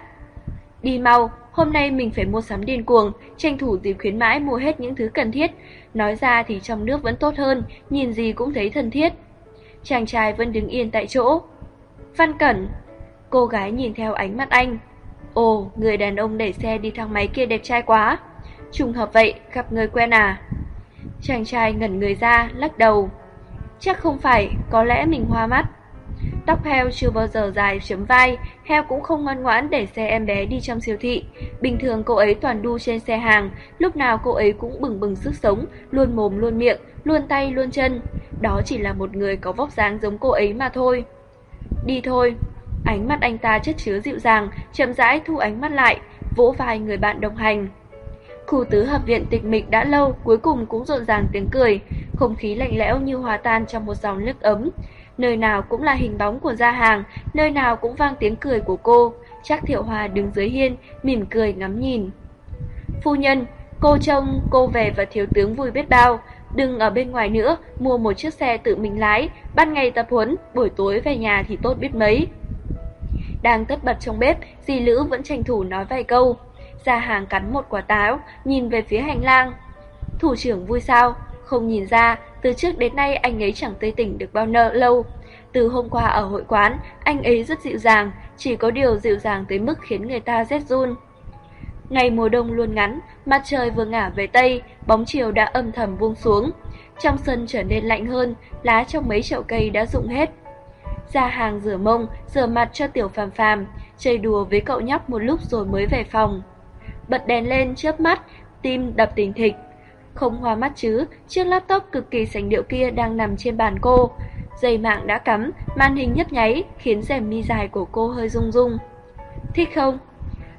Đi mau, hôm nay mình phải mua sắm điên cuồng, tranh thủ dịp khuyến mãi mua hết những thứ cần thiết. Nói ra thì trong nước vẫn tốt hơn, nhìn gì cũng thấy thân thiết. Chàng trai vẫn đứng yên tại chỗ. Văn Cẩn, cô gái nhìn theo ánh mắt anh. Ồ, người đàn ông đẩy xe đi thang máy kia đẹp trai quá. Trùng hợp vậy, gặp người quen à? Chàng trai ngẩn người ra, lắc đầu. Chắc không phải, có lẽ mình hoa mắt. Tóc heo chưa bao giờ dài chấm vai, heo cũng không ngoan ngoãn để xe em bé đi trong siêu thị. Bình thường cô ấy toàn đu trên xe hàng, lúc nào cô ấy cũng bừng bừng sức sống, luôn mồm luôn miệng, luôn tay luôn chân. Đó chỉ là một người có vóc dáng giống cô ấy mà thôi. Đi thôi. Ánh mắt anh ta chất chứa dịu dàng, chậm rãi thu ánh mắt lại, vỗ vai người bạn đồng hành. Khu tứ hợp viện tịch mịch đã lâu, cuối cùng cũng rộn ràng tiếng cười, không khí lạnh lẽo như hòa tan trong một dòng nước ấm. Nơi nào cũng là hình bóng của gia hàng, nơi nào cũng vang tiếng cười của cô. Chắc Thiệu Hòa đứng dưới hiên, mỉm cười ngắm nhìn. Phu nhân, cô trông cô về và thiếu tướng vui biết bao, đừng ở bên ngoài nữa, mua một chiếc xe tự mình lái, ban ngày tập huấn, buổi tối về nhà thì tốt biết mấy. Đang tất bật trong bếp, dì Lữ vẫn tranh thủ nói vài câu. Ra hàng cắn một quả táo, nhìn về phía hành lang. Thủ trưởng vui sao? Không nhìn ra, từ trước đến nay anh ấy chẳng tươi tỉnh được bao nợ lâu. Từ hôm qua ở hội quán, anh ấy rất dịu dàng, chỉ có điều dịu dàng tới mức khiến người ta rét run. Ngày mùa đông luôn ngắn, mặt trời vừa ngả về Tây, bóng chiều đã âm thầm buông xuống. Trong sân trở nên lạnh hơn, lá trong mấy chậu cây đã rụng hết. Ra hàng rửa mông, rửa mặt cho tiểu phàm phàm, chơi đùa với cậu nhóc một lúc rồi mới về phòng. Bật đèn lên chớp mắt, tim đập tình thịch. Không hoa mắt chứ, chiếc laptop cực kỳ sành điệu kia đang nằm trên bàn cô. Dây mạng đã cắm, màn hình nhấp nháy, khiến rèm mi dài của cô hơi rung rung. Thích không?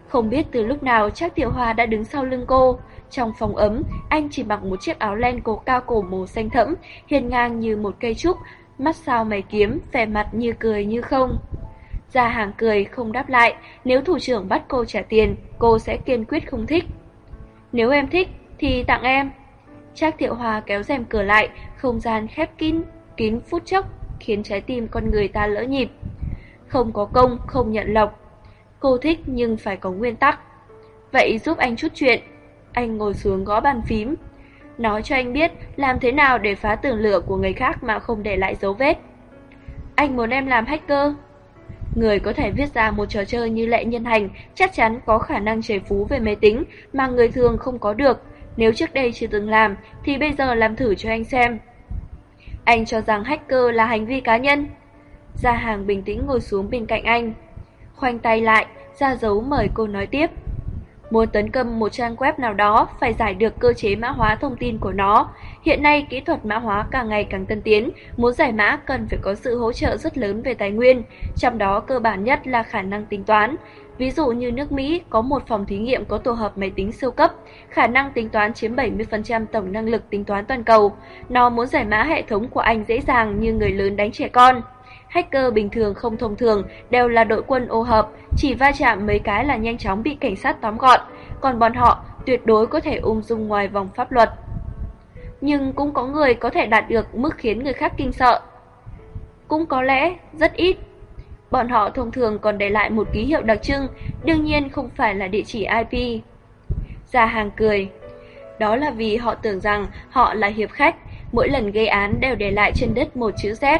Không biết từ lúc nào chắc Tiểu Hoa đã đứng sau lưng cô. Trong phòng ấm, anh chỉ mặc một chiếc áo len cổ cao cổ màu xanh thẫm, hiền ngang như một cây trúc, mắt sao mày kiếm, vẻ mặt như cười như không. Gia hàng cười không đáp lại, nếu thủ trưởng bắt cô trả tiền, cô sẽ kiên quyết không thích. Nếu em thích, thì tặng em. Trác Thiệu Hòa kéo rèm cửa lại, không gian khép kín, kín phút chốc, khiến trái tim con người ta lỡ nhịp. Không có công, không nhận lộc. Cô thích nhưng phải có nguyên tắc. Vậy giúp anh chút chuyện. Anh ngồi xuống gõ bàn phím. Nói cho anh biết làm thế nào để phá tường lửa của người khác mà không để lại dấu vết. Anh muốn em làm hacker. Người có thể viết ra một trò chơi như lệ nhân hành chắc chắn có khả năng trời phú về máy tính mà người thường không có được. Nếu trước đây chưa từng làm thì bây giờ làm thử cho anh xem. Anh cho rằng hacker là hành vi cá nhân. Gia hàng bình tĩnh ngồi xuống bên cạnh anh. Khoanh tay lại, ra dấu mời cô nói tiếp. Muốn tấn công một trang web nào đó phải giải được cơ chế mã hóa thông tin của nó. Hiện nay kỹ thuật mã hóa càng ngày càng tân tiến, muốn giải mã cần phải có sự hỗ trợ rất lớn về tài nguyên, trong đó cơ bản nhất là khả năng tính toán. Ví dụ như nước Mỹ có một phòng thí nghiệm có tổ hợp máy tính siêu cấp, khả năng tính toán chiếm 70% tổng năng lực tính toán toàn cầu. Nó muốn giải mã hệ thống của anh dễ dàng như người lớn đánh trẻ con. Hacker bình thường không thông thường đều là đội quân ô hợp, chỉ va chạm mấy cái là nhanh chóng bị cảnh sát tóm gọn, còn bọn họ tuyệt đối có thể ung dung ngoài vòng pháp luật. Nhưng cũng có người có thể đạt được mức khiến người khác kinh sợ. Cũng có lẽ rất ít. Bọn họ thông thường còn để lại một ký hiệu đặc trưng, đương nhiên không phải là địa chỉ IP. Già hàng cười. Đó là vì họ tưởng rằng họ là hiệp khách, mỗi lần gây án đều để lại trên đất một chữ Z.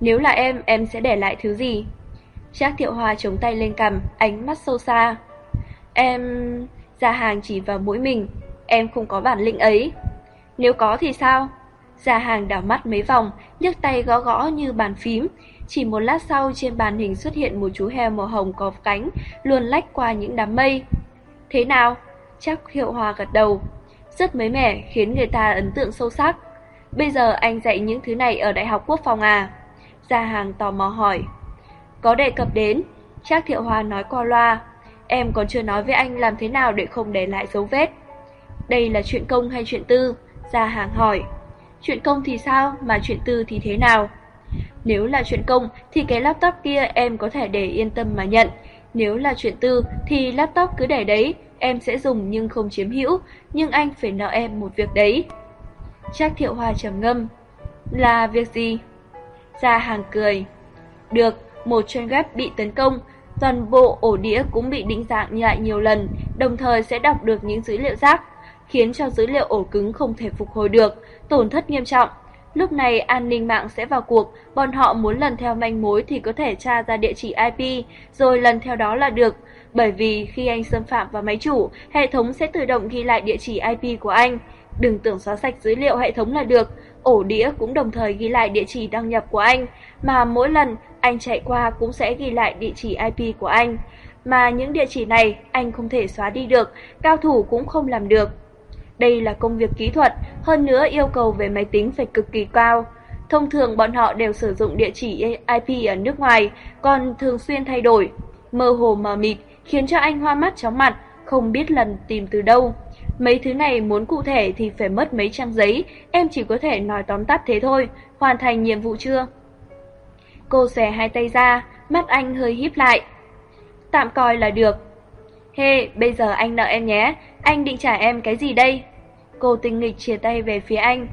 Nếu là em, em sẽ để lại thứ gì? Trác Thiệu Hoa chống tay lên cằm, ánh mắt sâu xa. Em... Gia hàng chỉ vào mũi mình. Em không có bản lĩnh ấy. Nếu có thì sao? Gia hàng đảo mắt mấy vòng, nhấc tay gõ gõ như bàn phím. Chỉ một lát sau trên bàn hình xuất hiện một chú heo màu hồng có cánh, luồn lách qua những đám mây. Thế nào? Chắc Hiệu Hòa gật đầu. Rất mới mẻ, khiến người ta ấn tượng sâu sắc. Bây giờ anh dạy những thứ này ở Đại học Quốc phòng à? Gia hàng tò mò hỏi. Có đề cập đến, Trác Thiệu Hoa nói qua loa. Em còn chưa nói với anh làm thế nào để không để lại dấu vết. Đây là chuyện công hay chuyện tư? Gia hàng hỏi. Chuyện công thì sao, mà chuyện tư thì thế nào? Nếu là chuyện công thì cái laptop kia em có thể để yên tâm mà nhận. Nếu là chuyện tư thì laptop cứ để đấy, em sẽ dùng nhưng không chiếm hữu, nhưng anh phải nợ em một việc đấy. Trác Thiệu Hoa trầm ngâm. Là việc gì? Ra hàng cười. Được, một trang web bị tấn công, toàn bộ ổ đĩa cũng bị định dạng lại nhiều lần, đồng thời sẽ đọc được những dữ liệu rác, khiến cho dữ liệu ổ cứng không thể phục hồi được, tổn thất nghiêm trọng. Lúc này an ninh mạng sẽ vào cuộc, bọn họ muốn lần theo manh mối thì có thể tra ra địa chỉ IP, rồi lần theo đó là được. Bởi vì khi anh xâm phạm vào máy chủ, hệ thống sẽ tự động ghi lại địa chỉ IP của anh. Đừng tưởng xóa sạch dữ liệu hệ thống là được, ổ đĩa cũng đồng thời ghi lại địa chỉ đăng nhập của anh, mà mỗi lần anh chạy qua cũng sẽ ghi lại địa chỉ IP của anh. Mà những địa chỉ này anh không thể xóa đi được, cao thủ cũng không làm được. Đây là công việc kỹ thuật, hơn nữa yêu cầu về máy tính phải cực kỳ cao. Thông thường bọn họ đều sử dụng địa chỉ IP ở nước ngoài, còn thường xuyên thay đổi. Mơ hồ mờ mịt, khiến cho anh hoa mắt chóng mặt, không biết lần tìm từ đâu. Mấy thứ này muốn cụ thể thì phải mất mấy trang giấy, em chỉ có thể nói tóm tắt thế thôi, hoàn thành nhiệm vụ chưa? Cô xòe hai tay ra, mắt anh hơi híp lại. Tạm coi là được. Hê, bây giờ anh nợ em nhé, anh định trả em cái gì đây? Cô tinh nghịch chia tay về phía anh.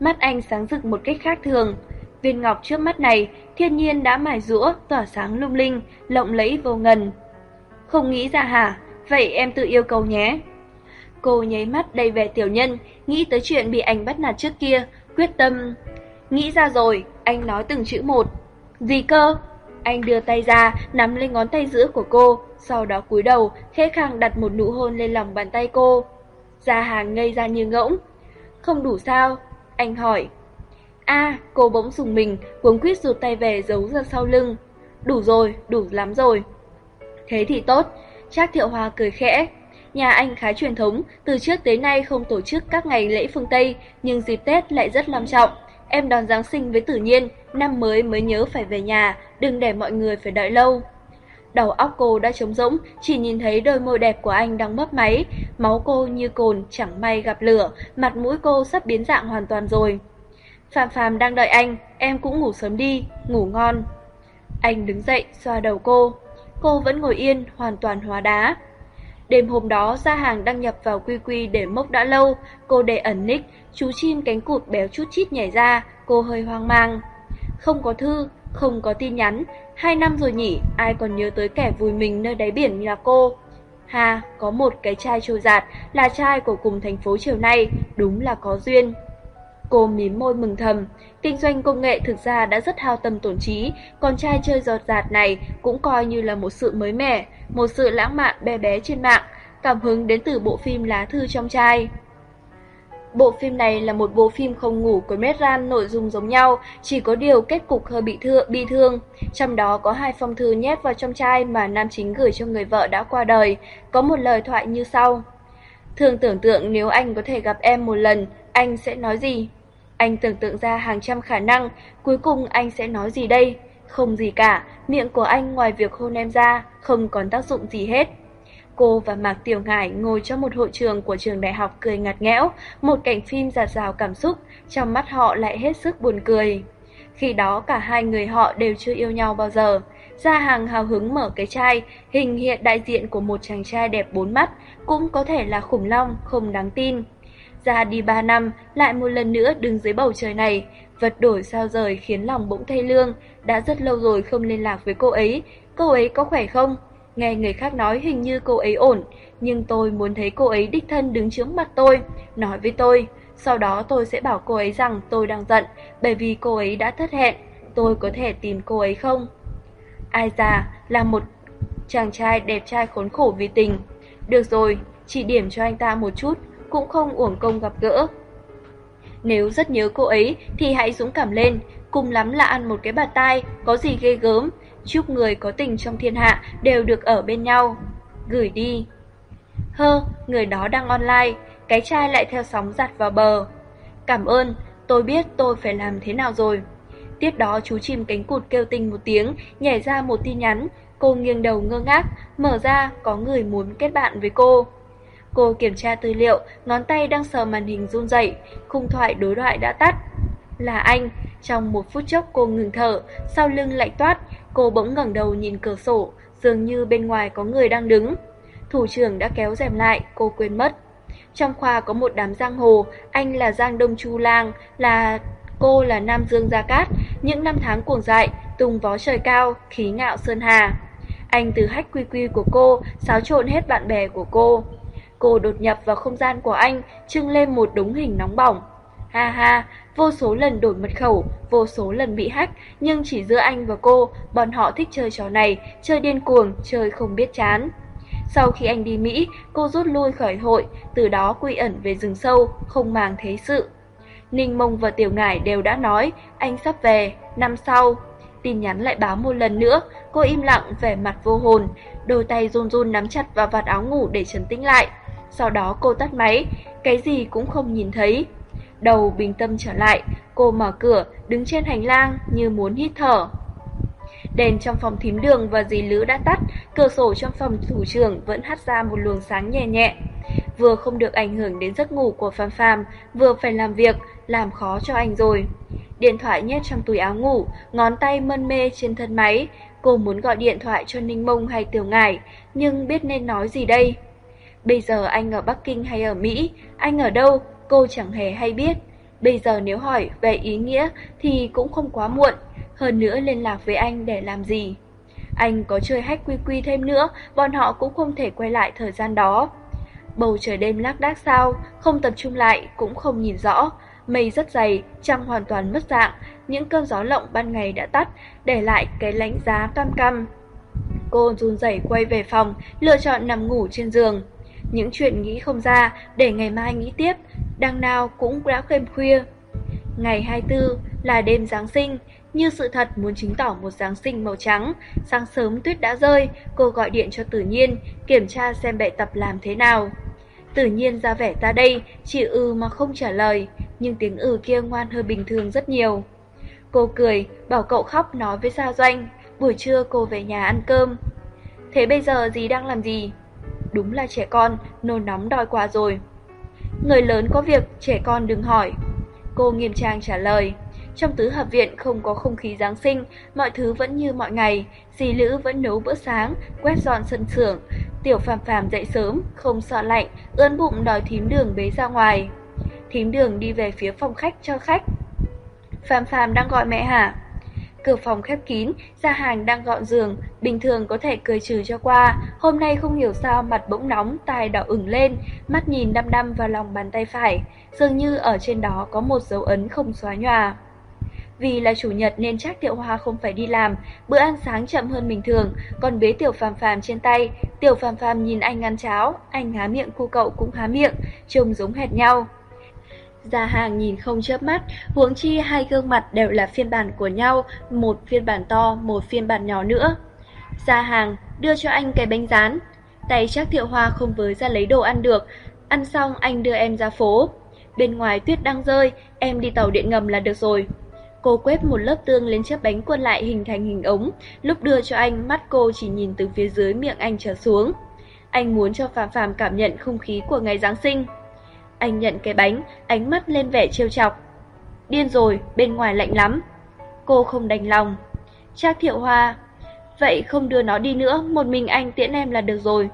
mắt anh sáng rực một cách khác thường. Viên ngọc trước mắt này, thiên nhiên đã mài rũa, tỏa sáng lung linh, lộng lẫy vô ngần. Không nghĩ ra hả? Vậy em tự yêu cầu nhé. Cô nháy mắt đầy vẻ tiểu nhân, nghĩ tới chuyện bị anh bắt nạt trước kia, quyết tâm. Nghĩ ra rồi, anh nói từng chữ một. Gì cơ? Anh đưa tay ra, nắm lên ngón tay giữa của cô, sau đó cúi đầu, khẽ khàng đặt một nụ hôn lên lòng bàn tay cô. Gia hàng ngây ra như ngỗng. Không đủ sao? Anh hỏi. a cô bỗng dùng mình, cuống quýt rụt tay về giấu ra sau lưng. Đủ rồi, đủ lắm rồi. Thế thì tốt, Trác Thiệu Hoa cười khẽ. Nhà anh khá truyền thống, từ trước tới nay không tổ chức các ngày lễ phương Tây, nhưng dịp Tết lại rất long trọng. Em đón Giáng sinh với tự nhiên, năm mới mới nhớ phải về nhà, đừng để mọi người phải đợi lâu. Đầu óc cô đã trống rỗng, chỉ nhìn thấy đôi môi đẹp của anh đang mấp máy, máu cô như cồn chẳng may gặp lửa, mặt mũi cô sắp biến dạng hoàn toàn rồi. Phạm Phạm đang đợi anh, em cũng ngủ sớm đi, ngủ ngon. Anh đứng dậy, xoa đầu cô. Cô vẫn ngồi yên, hoàn toàn hóa đá. Đêm hôm đó, gia hàng đăng nhập vào quy quy để mốc đã lâu, cô để ẩn nick, chú chim cánh cụt béo chút chít nhảy ra, cô hơi hoang mang. Không có thư, không có tin nhắn, hai năm rồi nhỉ, ai còn nhớ tới kẻ vùi mình nơi đáy biển là cô. Ha, có một cái chai trôi giạt, là chai của cùng thành phố chiều nay, đúng là có duyên. Cô mím môi mừng thầm, kinh doanh công nghệ thực ra đã rất hao tâm tổn trí, còn trai chơi giọt giạt này cũng coi như là một sự mới mẻ, một sự lãng mạn bé bé trên mạng, cảm hứng đến từ bộ phim Lá Thư trong trai. Bộ phim này là một bộ phim không ngủ của Medran nội dung giống nhau, chỉ có điều kết cục hơi bị thương, bi thương. Trong đó có hai phong thư nhét vào trong chai mà nam chính gửi cho người vợ đã qua đời, có một lời thoại như sau. Thường tưởng tượng nếu anh có thể gặp em một lần, anh sẽ nói gì? Anh tưởng tượng ra hàng trăm khả năng, cuối cùng anh sẽ nói gì đây? Không gì cả, miệng của anh ngoài việc hôn em ra, không còn tác dụng gì hết. Cô và Mạc Tiểu Ngải ngồi trong một hội trường của trường đại học cười ngặt nghẽo, một cảnh phim giạt rào cảm xúc, trong mắt họ lại hết sức buồn cười. Khi đó cả hai người họ đều chưa yêu nhau bao giờ. Gia hàng hào hứng mở cái chai, hình hiện đại diện của một chàng trai đẹp bốn mắt, cũng có thể là khủng long, không đáng tin. Ra đi ba năm, lại một lần nữa đứng dưới bầu trời này, vật đổi sao rời khiến lòng bỗng thay lương, đã rất lâu rồi không liên lạc với cô ấy, cô ấy có khỏe không? Nghe người khác nói hình như cô ấy ổn, nhưng tôi muốn thấy cô ấy đích thân đứng trước mặt tôi, nói với tôi. Sau đó tôi sẽ bảo cô ấy rằng tôi đang giận, bởi vì cô ấy đã thất hẹn, tôi có thể tìm cô ấy không? Ai già, là một chàng trai đẹp trai khốn khổ vì tình. Được rồi, chỉ điểm cho anh ta một chút, cũng không uổng công gặp gỡ. Nếu rất nhớ cô ấy thì hãy dũng cảm lên, cùng lắm là ăn một cái bạt tai, có gì ghê gớm, chúc người có tình trong thiên hạ đều được ở bên nhau. Gửi đi. Hơ, người đó đang online, cái chai lại theo sóng giặt vào bờ. Cảm ơn, tôi biết tôi phải làm thế nào rồi. Tiếp đó chú chim cánh cụt kêu tinh một tiếng, nhảy ra một tin nhắn. Cô nghiêng đầu ngơ ngác, mở ra có người muốn kết bạn với cô. Cô kiểm tra tư liệu, ngón tay đang sờ màn hình run dậy, khung thoại đối thoại đã tắt. Là anh, trong một phút chốc cô ngừng thở, sau lưng lạnh toát, cô bỗng ngẩng đầu nhìn cửa sổ, dường như bên ngoài có người đang đứng. Thủ trưởng đã kéo rèm lại, cô quên mất. Trong khoa có một đám giang hồ, anh là Giang Đông Chu Lang, là cô là Nam Dương Gia Cát, những năm tháng cuồng dại, tung vó trời cao, khí ngạo sơn hà. Anh từ hách quy quy của cô, xáo trộn hết bạn bè của cô. Cô đột nhập vào không gian của anh, trưng lên một đống hình nóng bỏng. Ha ha, vô số lần đổi mật khẩu, vô số lần bị hack, nhưng chỉ giữa anh và cô, bọn họ thích chơi trò này, chơi điên cuồng, chơi không biết chán. Sau khi anh đi Mỹ, cô rút lui khỏi hội, từ đó quy ẩn về rừng sâu, không màng thế sự. Ninh Mông và Tiểu Ngải đều đã nói, anh sắp về, năm sau. Tin nhắn lại báo một lần nữa, cô im lặng, vẻ mặt vô hồn, đôi tay run run nắm chặt vào vạt áo ngủ để trấn tĩnh lại. Sau đó cô tắt máy, cái gì cũng không nhìn thấy. Đầu bình tâm trở lại, cô mở cửa, đứng trên hành lang như muốn hít thở. Đèn trong phòng thím đường và dì Lữ đã tắt, cửa sổ trong phòng thủ trưởng vẫn hắt ra một luồng sáng nhẹ nhẹ. Vừa không được ảnh hưởng đến giấc ngủ của Phạm Phạm, vừa phải làm việc, làm khó cho anh rồi. Điện thoại nhét trong túi áo ngủ, ngón tay mân mê trên thân máy. Cô muốn gọi điện thoại cho Ninh Mông hay Tiểu Ngải, nhưng biết nên nói gì đây? Bây giờ anh ở Bắc Kinh hay ở Mỹ, anh ở đâu, cô chẳng hề hay biết. Bây giờ nếu hỏi về ý nghĩa thì cũng không quá muộn, hơn nữa liên lạc với anh để làm gì. Anh có chơi hack quy quy thêm nữa, bọn họ cũng không thể quay lại thời gian đó. Bầu trời đêm lác đác sao, không tập trung lại cũng không nhìn rõ, mây rất dày, trăng hoàn toàn mất dạng, những cơn gió lộng ban ngày đã tắt, để lại cái lãnh giá cam cam. Cô run rẩy quay về phòng, lựa chọn nằm ngủ trên giường. Những chuyện nghĩ không ra, để ngày mai nghĩ tiếp, đằng nào cũng đã đêm khuya. Ngày 24 là đêm Giáng sinh, như sự thật muốn chứng tỏ một Giáng sinh màu trắng. Sáng sớm tuyết đã rơi, cô gọi điện cho Tử Nhiên, kiểm tra xem bài tập làm thế nào. Tử Nhiên ra vẻ ta đây, chị ừ mà không trả lời, nhưng tiếng ừ kia ngoan hơn bình thường rất nhiều. Cô cười, bảo cậu khóc nói với Gia Doanh, buổi trưa cô về nhà ăn cơm. Thế bây giờ dì đang làm gì? Đúng là trẻ con, nôn nóng đòi quà rồi. Người lớn có việc, trẻ con đừng hỏi. Cô nghiêm trang trả lời. Trong tứ hợp viện không có không khí Giáng sinh, mọi thứ vẫn như mọi ngày. Dì Lữ vẫn nấu bữa sáng, quét dọn sân xưởng. Tiểu phàm phàm dậy sớm, không sợ lạnh, ươn bụng đòi thím đường bế ra ngoài. Thím đường đi về phía phòng khách cho khách. Phàm phàm đang gọi mẹ hả? Cửa phòng khép kín, gia hàng đang gọn giường, bình thường có thể cười trừ cho qua, hôm nay không hiểu sao mặt bỗng nóng, tai đỏ ửng lên, mắt nhìn đăm đăm vào lòng bàn tay phải, dường như ở trên đó có một dấu ấn không xóa nhòa. Vì là chủ nhật nên chắc Tiểu Hoa không phải đi làm, bữa ăn sáng chậm hơn bình thường, còn bế Tiểu Phàm Phàm trên tay, Tiểu Phàm Phàm nhìn anh ăn cháo, anh há miệng cô cậu cũng há miệng, trông giống hệt nhau. Gia hàng nhìn không chớp mắt, huống chi hai gương mặt đều là phiên bản của nhau, một phiên bản to, một phiên bản nhỏ nữa. Gia hàng, đưa cho anh cái bánh rán. Tay chắc thiệu hoa không với ra lấy đồ ăn được, ăn xong anh đưa em ra phố. Bên ngoài tuyết đang rơi, em đi tàu điện ngầm là được rồi. Cô quét một lớp tương lên chiếc bánh quân lại hình thành hình ống, lúc đưa cho anh mắt cô chỉ nhìn từ phía dưới miệng anh trở xuống. Anh muốn cho Phạm Phạm cảm nhận không khí của ngày Giáng sinh. Anh nhận cái bánh, ánh mắt lên vẻ trêu chọc. Điên rồi, bên ngoài lạnh lắm. Cô không đành lòng. Trác thiệu hoa. Vậy không đưa nó đi nữa, một mình anh tiễn em là được rồi.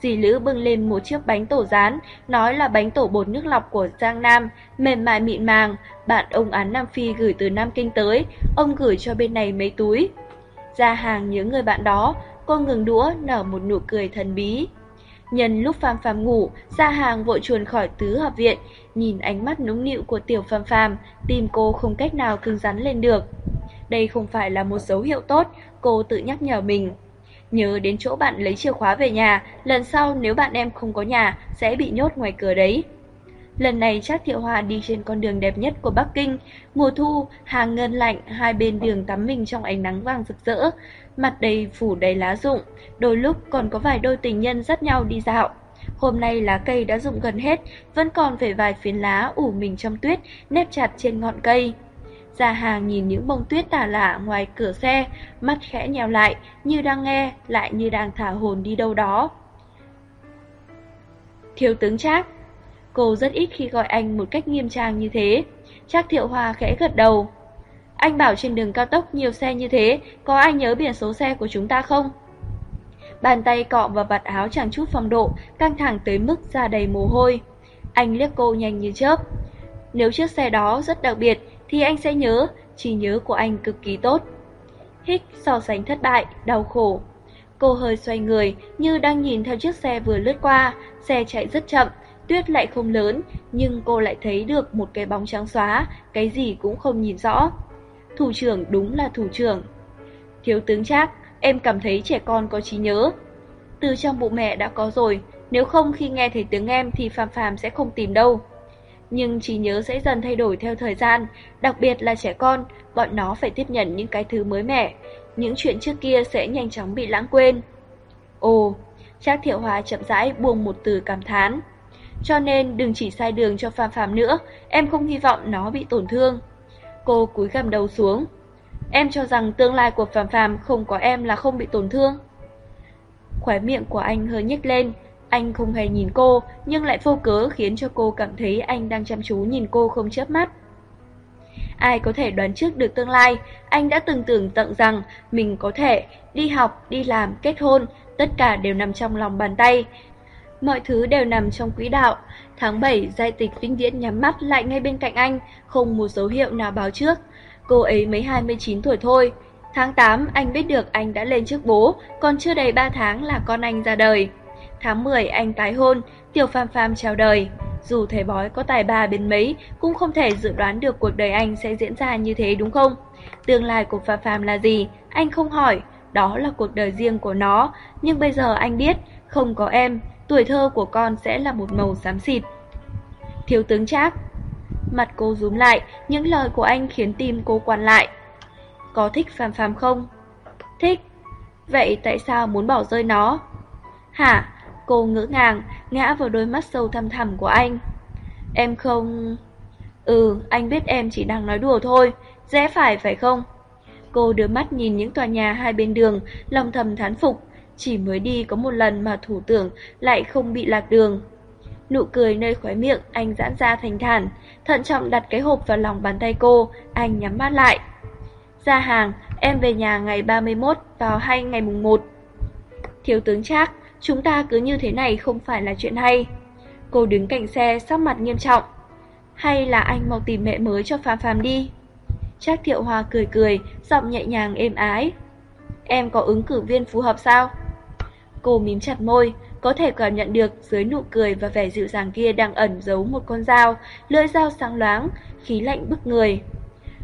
Dì Lữ bưng lên một chiếc bánh tổ rán, nói là bánh tổ bột nước lọc của Giang Nam, mềm mại mịn màng. Bạn ông án Nam Phi gửi từ Nam Kinh tới, ông gửi cho bên này mấy túi. Ra hàng những người bạn đó, cô ngừng đũa nở một nụ cười thần bí. Nhân lúc Phạm Phạm ngủ, ra hàng vội chuồn khỏi tứ hợp viện, nhìn ánh mắt nũng nịu của tiểu Phạm Phạm tim cô không cách nào cứng rắn lên được. Đây không phải là một dấu hiệu tốt, cô tự nhắc nhở mình. Nhớ đến chỗ bạn lấy chìa khóa về nhà, lần sau nếu bạn em không có nhà, sẽ bị nhốt ngoài cửa đấy. Lần này chắc Thiệu Hòa đi trên con đường đẹp nhất của Bắc Kinh. Mùa thu, hàng ngân lạnh, hai bên đường tắm mình trong ánh nắng vàng rực rỡ. Mặt đầy phủ đầy lá rụng, đôi lúc còn có vài đôi tình nhân dắt nhau đi dạo. Hôm nay lá cây đã rụng gần hết, vẫn còn phải vài phiến lá ủ mình trong tuyết, nếp chặt trên ngọn cây. Gia hàng nhìn những bông tuyết tả lạ ngoài cửa xe, mắt khẽ nhèo lại, như đang nghe, lại như đang thả hồn đi đâu đó. Thiếu tướng Trác Cô rất ít khi gọi anh một cách nghiêm trang như thế. Trác Thiệu Hoa khẽ gật đầu. Anh bảo trên đường cao tốc nhiều xe như thế, có ai nhớ biển số xe của chúng ta không? Bàn tay cọ vào vạt áo chẳng chút phong độ, căng thẳng tới mức ra đầy mồ hôi. Anh liếc cô nhanh như chớp. Nếu chiếc xe đó rất đặc biệt, thì anh sẽ nhớ, trí nhớ của anh cực kỳ tốt. Hích so sánh thất bại, đau khổ. Cô hơi xoay người như đang nhìn theo chiếc xe vừa lướt qua, xe chạy rất chậm, tuyết lại không lớn, nhưng cô lại thấy được một cái bóng trắng xóa, cái gì cũng không nhìn rõ. Thủ trưởng đúng là thủ trưởng. Thiếu tướng Trác, em cảm thấy trẻ con có trí nhớ. Từ trong bụng mẹ đã có rồi, nếu không khi nghe thấy tiếng em thì Phàm Phàm sẽ không tìm đâu nhưng trí nhớ sẽ dần thay đổi theo thời gian, đặc biệt là trẻ con, bọn nó phải tiếp nhận những cái thứ mới mẻ, những chuyện trước kia sẽ nhanh chóng bị lãng quên. Ồ, Trác Thiệu hòa chậm rãi buông một từ cảm thán. Cho nên đừng chỉ sai đường cho Phạm Phạm nữa, em không hy vọng nó bị tổn thương. Cô cúi gằm đầu xuống. Em cho rằng tương lai của Phạm Phạm không có em là không bị tổn thương. Khóe miệng của anh hơi nhếch lên, anh không hề nhìn cô, nhưng lại vô cớ khiến cho cô cảm thấy anh đang chăm chú nhìn cô không chớp mắt. Ai có thể đoán trước được tương lai, anh đã từng tưởng tượng rằng mình có thể đi học, đi làm, kết hôn, tất cả đều nằm trong lòng bàn tay mọi thứ đều nằm trong quỹ đạo. Tháng 7, giai tịch vĩnh viễn nhắm mắt lại ngay bên cạnh anh, không một dấu hiệu nào báo trước. Cô ấy mới 29 tuổi thôi. Tháng 8, anh biết được anh đã lên trước bố, còn chưa đầy 3 tháng là con anh ra đời. Tháng 10, anh tái hôn, Tiểu Pham Pham chào đời. Dù thầy bói có tài ba bên mấy, cũng không thể dự đoán được cuộc đời anh sẽ diễn ra như thế đúng không? Tương lai của Pham Pham là gì? Anh không hỏi, đó là cuộc đời riêng của nó. Nhưng bây giờ anh biết, không có em, tuổi thơ của con sẽ là một màu xám xịt. Thiếu tướng Trác Mặt cô rúm lại, những lời của anh khiến tim cô quằn lại. Có thích Phàm Phàm không? Thích. Vậy tại sao muốn bỏ rơi nó? Hả? Cô ngỡ ngàng, ngã vào đôi mắt sâu thăm thẳm của anh. Em không... Ừ, anh biết em chỉ đang nói đùa thôi, dễ phải phải không? Cô đưa mắt nhìn những tòa nhà hai bên đường, lòng thầm thán phục. Chỉ mới đi có một lần mà thủ tưởng lại không bị lạc đường. Nụ cười nơi khóe miệng anh giãn ra thành thản, thận trọng đặt cái hộp vào lòng bàn tay cô, anh nhắm mắt lại. Ra hàng, em về nhà ngày 31 vào hay ngày mùng 1. Thiếu tướng Trác, chúng ta cứ như thế này không phải là chuyện hay. Cô đứng cạnh xe, sắc mặt nghiêm trọng. Hay là anh mau tìm mẹ mới cho Phàm Phàm đi. Trác Thiệu Hoa cười cười, giọng nhẹ nhàng êm ái. Em có ứng cử viên phù hợp sao? Cô mím chặt môi, có thể cảm nhận được dưới nụ cười và vẻ dịu dàng kia đang ẩn giấu một con dao, lưỡi dao sáng loáng, khí lạnh bức người.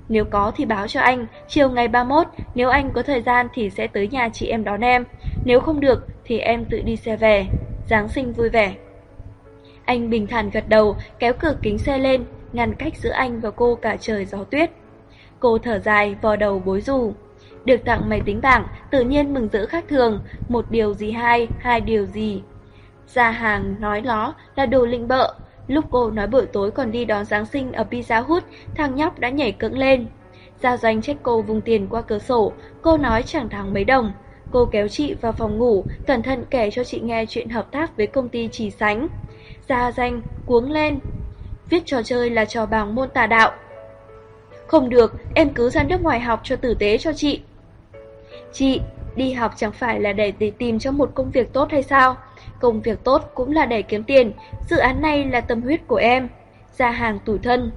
Nếu có thì báo cho anh, chiều ngày 31, nếu anh có thời gian thì sẽ tới nhà chị em đón em. Nếu không được thì em tự đi xe về. Giáng sinh vui vẻ. Anh bình thản gật đầu, kéo cửa kính xe lên, ngăn cách giữa anh và cô cả trời gió tuyết. Cô thở dài, vò đầu bối rủ. Được tặng máy tính bảng, tự nhiên mừng rỡ khác thường, một điều gì hai, hai điều gì. Gia hàng nói nó là đồ linh bợ, lúc cô nói buổi tối còn đi đón Giáng sinh ở Pizza Hut, thằng nhóc đã nhảy cưỡng lên. Giao doanh trách cô vùng tiền qua cửa sổ, cô nói chẳng thắng mấy đồng. Cô kéo chị vào phòng ngủ, cẩn thận kể cho chị nghe chuyện hợp tác với công ty chỉ sánh. Gia danh, cuống lên. Viết trò chơi là trò bằng môn tà đạo. Không được, em cứ ra nước ngoài học cho tử tế cho chị. Chị, đi học chẳng phải là để, để tìm cho một công việc tốt hay sao? Công việc tốt cũng là để kiếm tiền, dự án này là tâm huyết của em. Ra hàng tủi thân.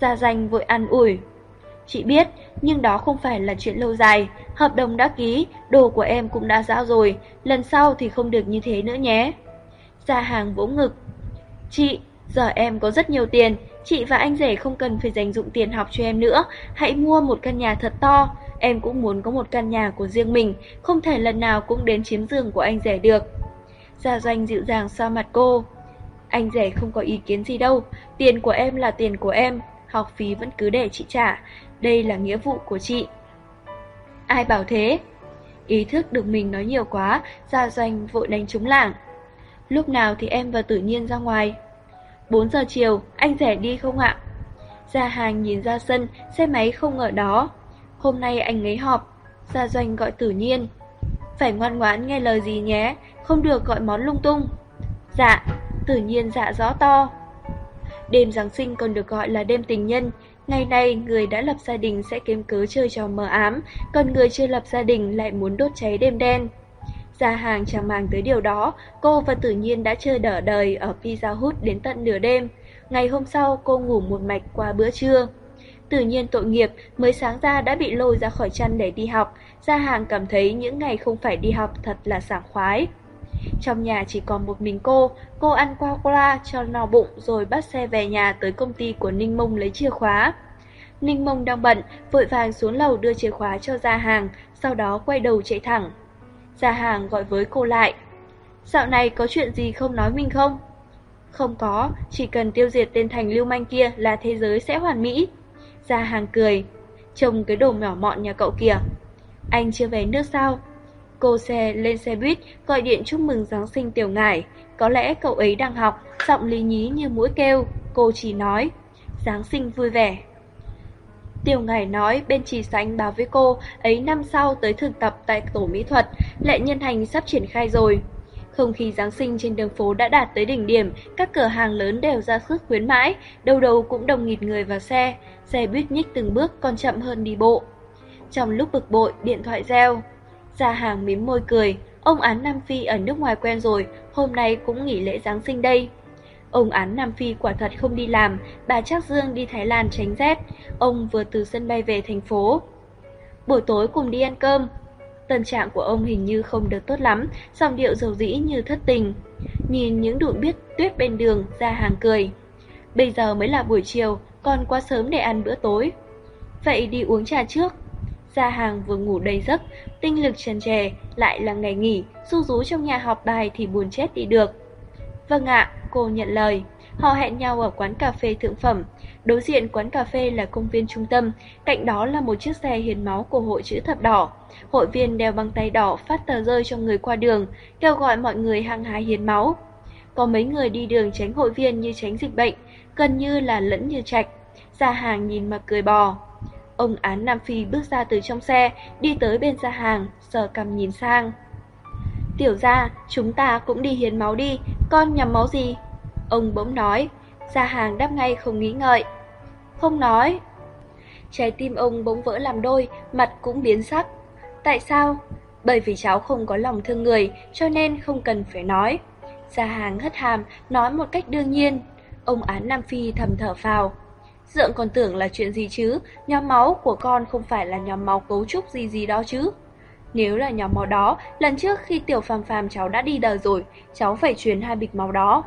Gia danh vội ăn ủi. Chị biết, nhưng đó không phải là chuyện lâu dài. Hợp đồng đã ký, đồ của em cũng đã giao rồi. Lần sau thì không được như thế nữa nhé. Gia hàng vỗ ngực. Chị, giờ em có rất nhiều tiền. Chị và anh rể không cần phải dành dụng tiền học cho em nữa. Hãy mua một căn nhà thật to. Em cũng muốn có một căn nhà của riêng mình. Không thể lần nào cũng đến chiếm giường của anh rể được. Gia doanh dịu dàng xoa mặt cô. Anh rể không có ý kiến gì đâu. Tiền của em là tiền của em. Học phí vẫn cứ để chị trả. Đây là nghĩa vụ của chị. Ai bảo thế? Ý thức được mình nói nhiều quá, Gia Doanh vội đánh trúng lảng. Lúc nào thì em và tự nhiên ra ngoài? 4 giờ chiều, anh rể đi không ạ? Gia Hàng nhìn ra sân, xe máy không ở đó. Hôm nay anh ấy họp, Gia Doanh gọi tự nhiên. Phải ngoan ngoãn nghe lời gì nhé, không được gọi món lung tung. Dạ, tự nhiên dạ rõ to. Đêm Giáng sinh còn được gọi là đêm tình nhân, Ngày nay, người đã lập gia đình sẽ kiếm cớ chơi trò mờ ám, còn người chưa lập gia đình lại muốn đốt cháy đêm đen. Gia hàng chẳng màng tới điều đó, cô và tự nhiên đã chơi đỡ đời ở Pizza Hut đến tận nửa đêm. Ngày hôm sau, cô ngủ một mạch qua bữa trưa. Tự nhiên tội nghiệp, mới sáng ra đã bị lôi ra khỏi chăn để đi học. Gia hàng cảm thấy những ngày không phải đi học thật là sảng khoái. Trong nhà chỉ còn một mình cô, cô ăn qua cola cho no bụng rồi bắt xe về nhà tới công ty của Ninh Mông lấy chìa khóa. Ninh Mông đang bận, vội vàng xuống lầu đưa chìa khóa cho Gia Hàng, sau đó quay đầu chạy thẳng. Gia Hàng gọi với cô lại. Dạo này có chuyện gì không nói mình không? Không có, chỉ cần tiêu diệt tên thành lưu manh kia là thế giới sẽ hoàn mỹ ra Hàng cười. Trông cái đồ nhỏ mọn nhà cậu kìa. Anh chưa về nước sao? Cô xe lên xe buýt, gọi điện chúc mừng Giáng sinh tiểu ngải. Có lẽ cậu ấy đang học, giọng lý nhí như mũi kêu. Cô chỉ nói, Giáng sinh vui vẻ. Tiểu ngải nói bên trì sánh báo với cô ấy năm sau tới thực tập tại tổ mỹ thuật, lệ nhân hành sắp triển khai rồi. Không khí Giáng sinh trên đường phố đã đạt tới đỉnh điểm, các cửa hàng lớn đều ra sức khuyến mãi, đầu đầu cũng đồng nghịt người vào xe, xe buýt nhích từng bước còn chậm hơn đi bộ. Trong lúc bực bội, điện thoại reo. Gia hàng mím môi cười, Ông án Nam Phi ở nước ngoài quen rồi, hôm nay cũng nghỉ lễ Giáng sinh đây. Ông án Nam Phi quả thật không đi làm, bà Trác Dương đi Thái Lan tránh rét. Ông vừa từ sân bay về thành phố. Buổi tối cùng đi ăn cơm. Tâm trạng của ông hình như không được tốt lắm, giọng điệu dầu dĩ như thất tình. Nhìn những đụn biết tuyết bên đường, ra hàng cười. Bây giờ mới là buổi chiều, còn quá sớm để ăn bữa tối. Vậy đi uống trà trước. Gia hàng vừa ngủ đầy giấc, tinh lực trần trề, lại là ngày nghỉ, du rú trong nhà học bài thì buồn chết đi được. Vâng ạ, cô nhận lời. Họ hẹn nhau ở quán cà phê thượng phẩm. Đối diện quán cà phê là công viên trung tâm, cạnh đó là một chiếc xe hiến máu của hội chữ thập đỏ. Hội viên đeo băng tay đỏ phát tờ rơi cho người qua đường, kêu gọi mọi người hăng hái hiến máu. Có mấy người đi đường tránh hội viên như tránh dịch bệnh, gần như là lẫn như trạch. Gia hàng nhìn mà cười bò. Ông án Nam Phi bước ra từ trong xe, đi tới bên gia hàng, sờ cầm nhìn sang. Tiểu ra, chúng ta cũng đi hiến máu đi, con nhầm máu gì? Ông bỗng nói, gia hàng đáp ngay không nghĩ ngợi. Không nói. Trái tim ông bỗng vỡ làm đôi, mặt cũng biến sắc. Tại sao? Bởi vì cháu không có lòng thương người, cho nên không cần phải nói. Gia hàng hất hàm, nói một cách đương nhiên. Ông án Nam Phi thầm thở phào. Dượng còn tưởng là chuyện gì chứ, nhóm máu của con không phải là nhóm máu cấu trúc gì gì đó chứ. Nếu là nhóm máu đó, lần trước khi tiểu phàm phàm cháu đã đi đời rồi, cháu phải truyền hai bịch máu đó.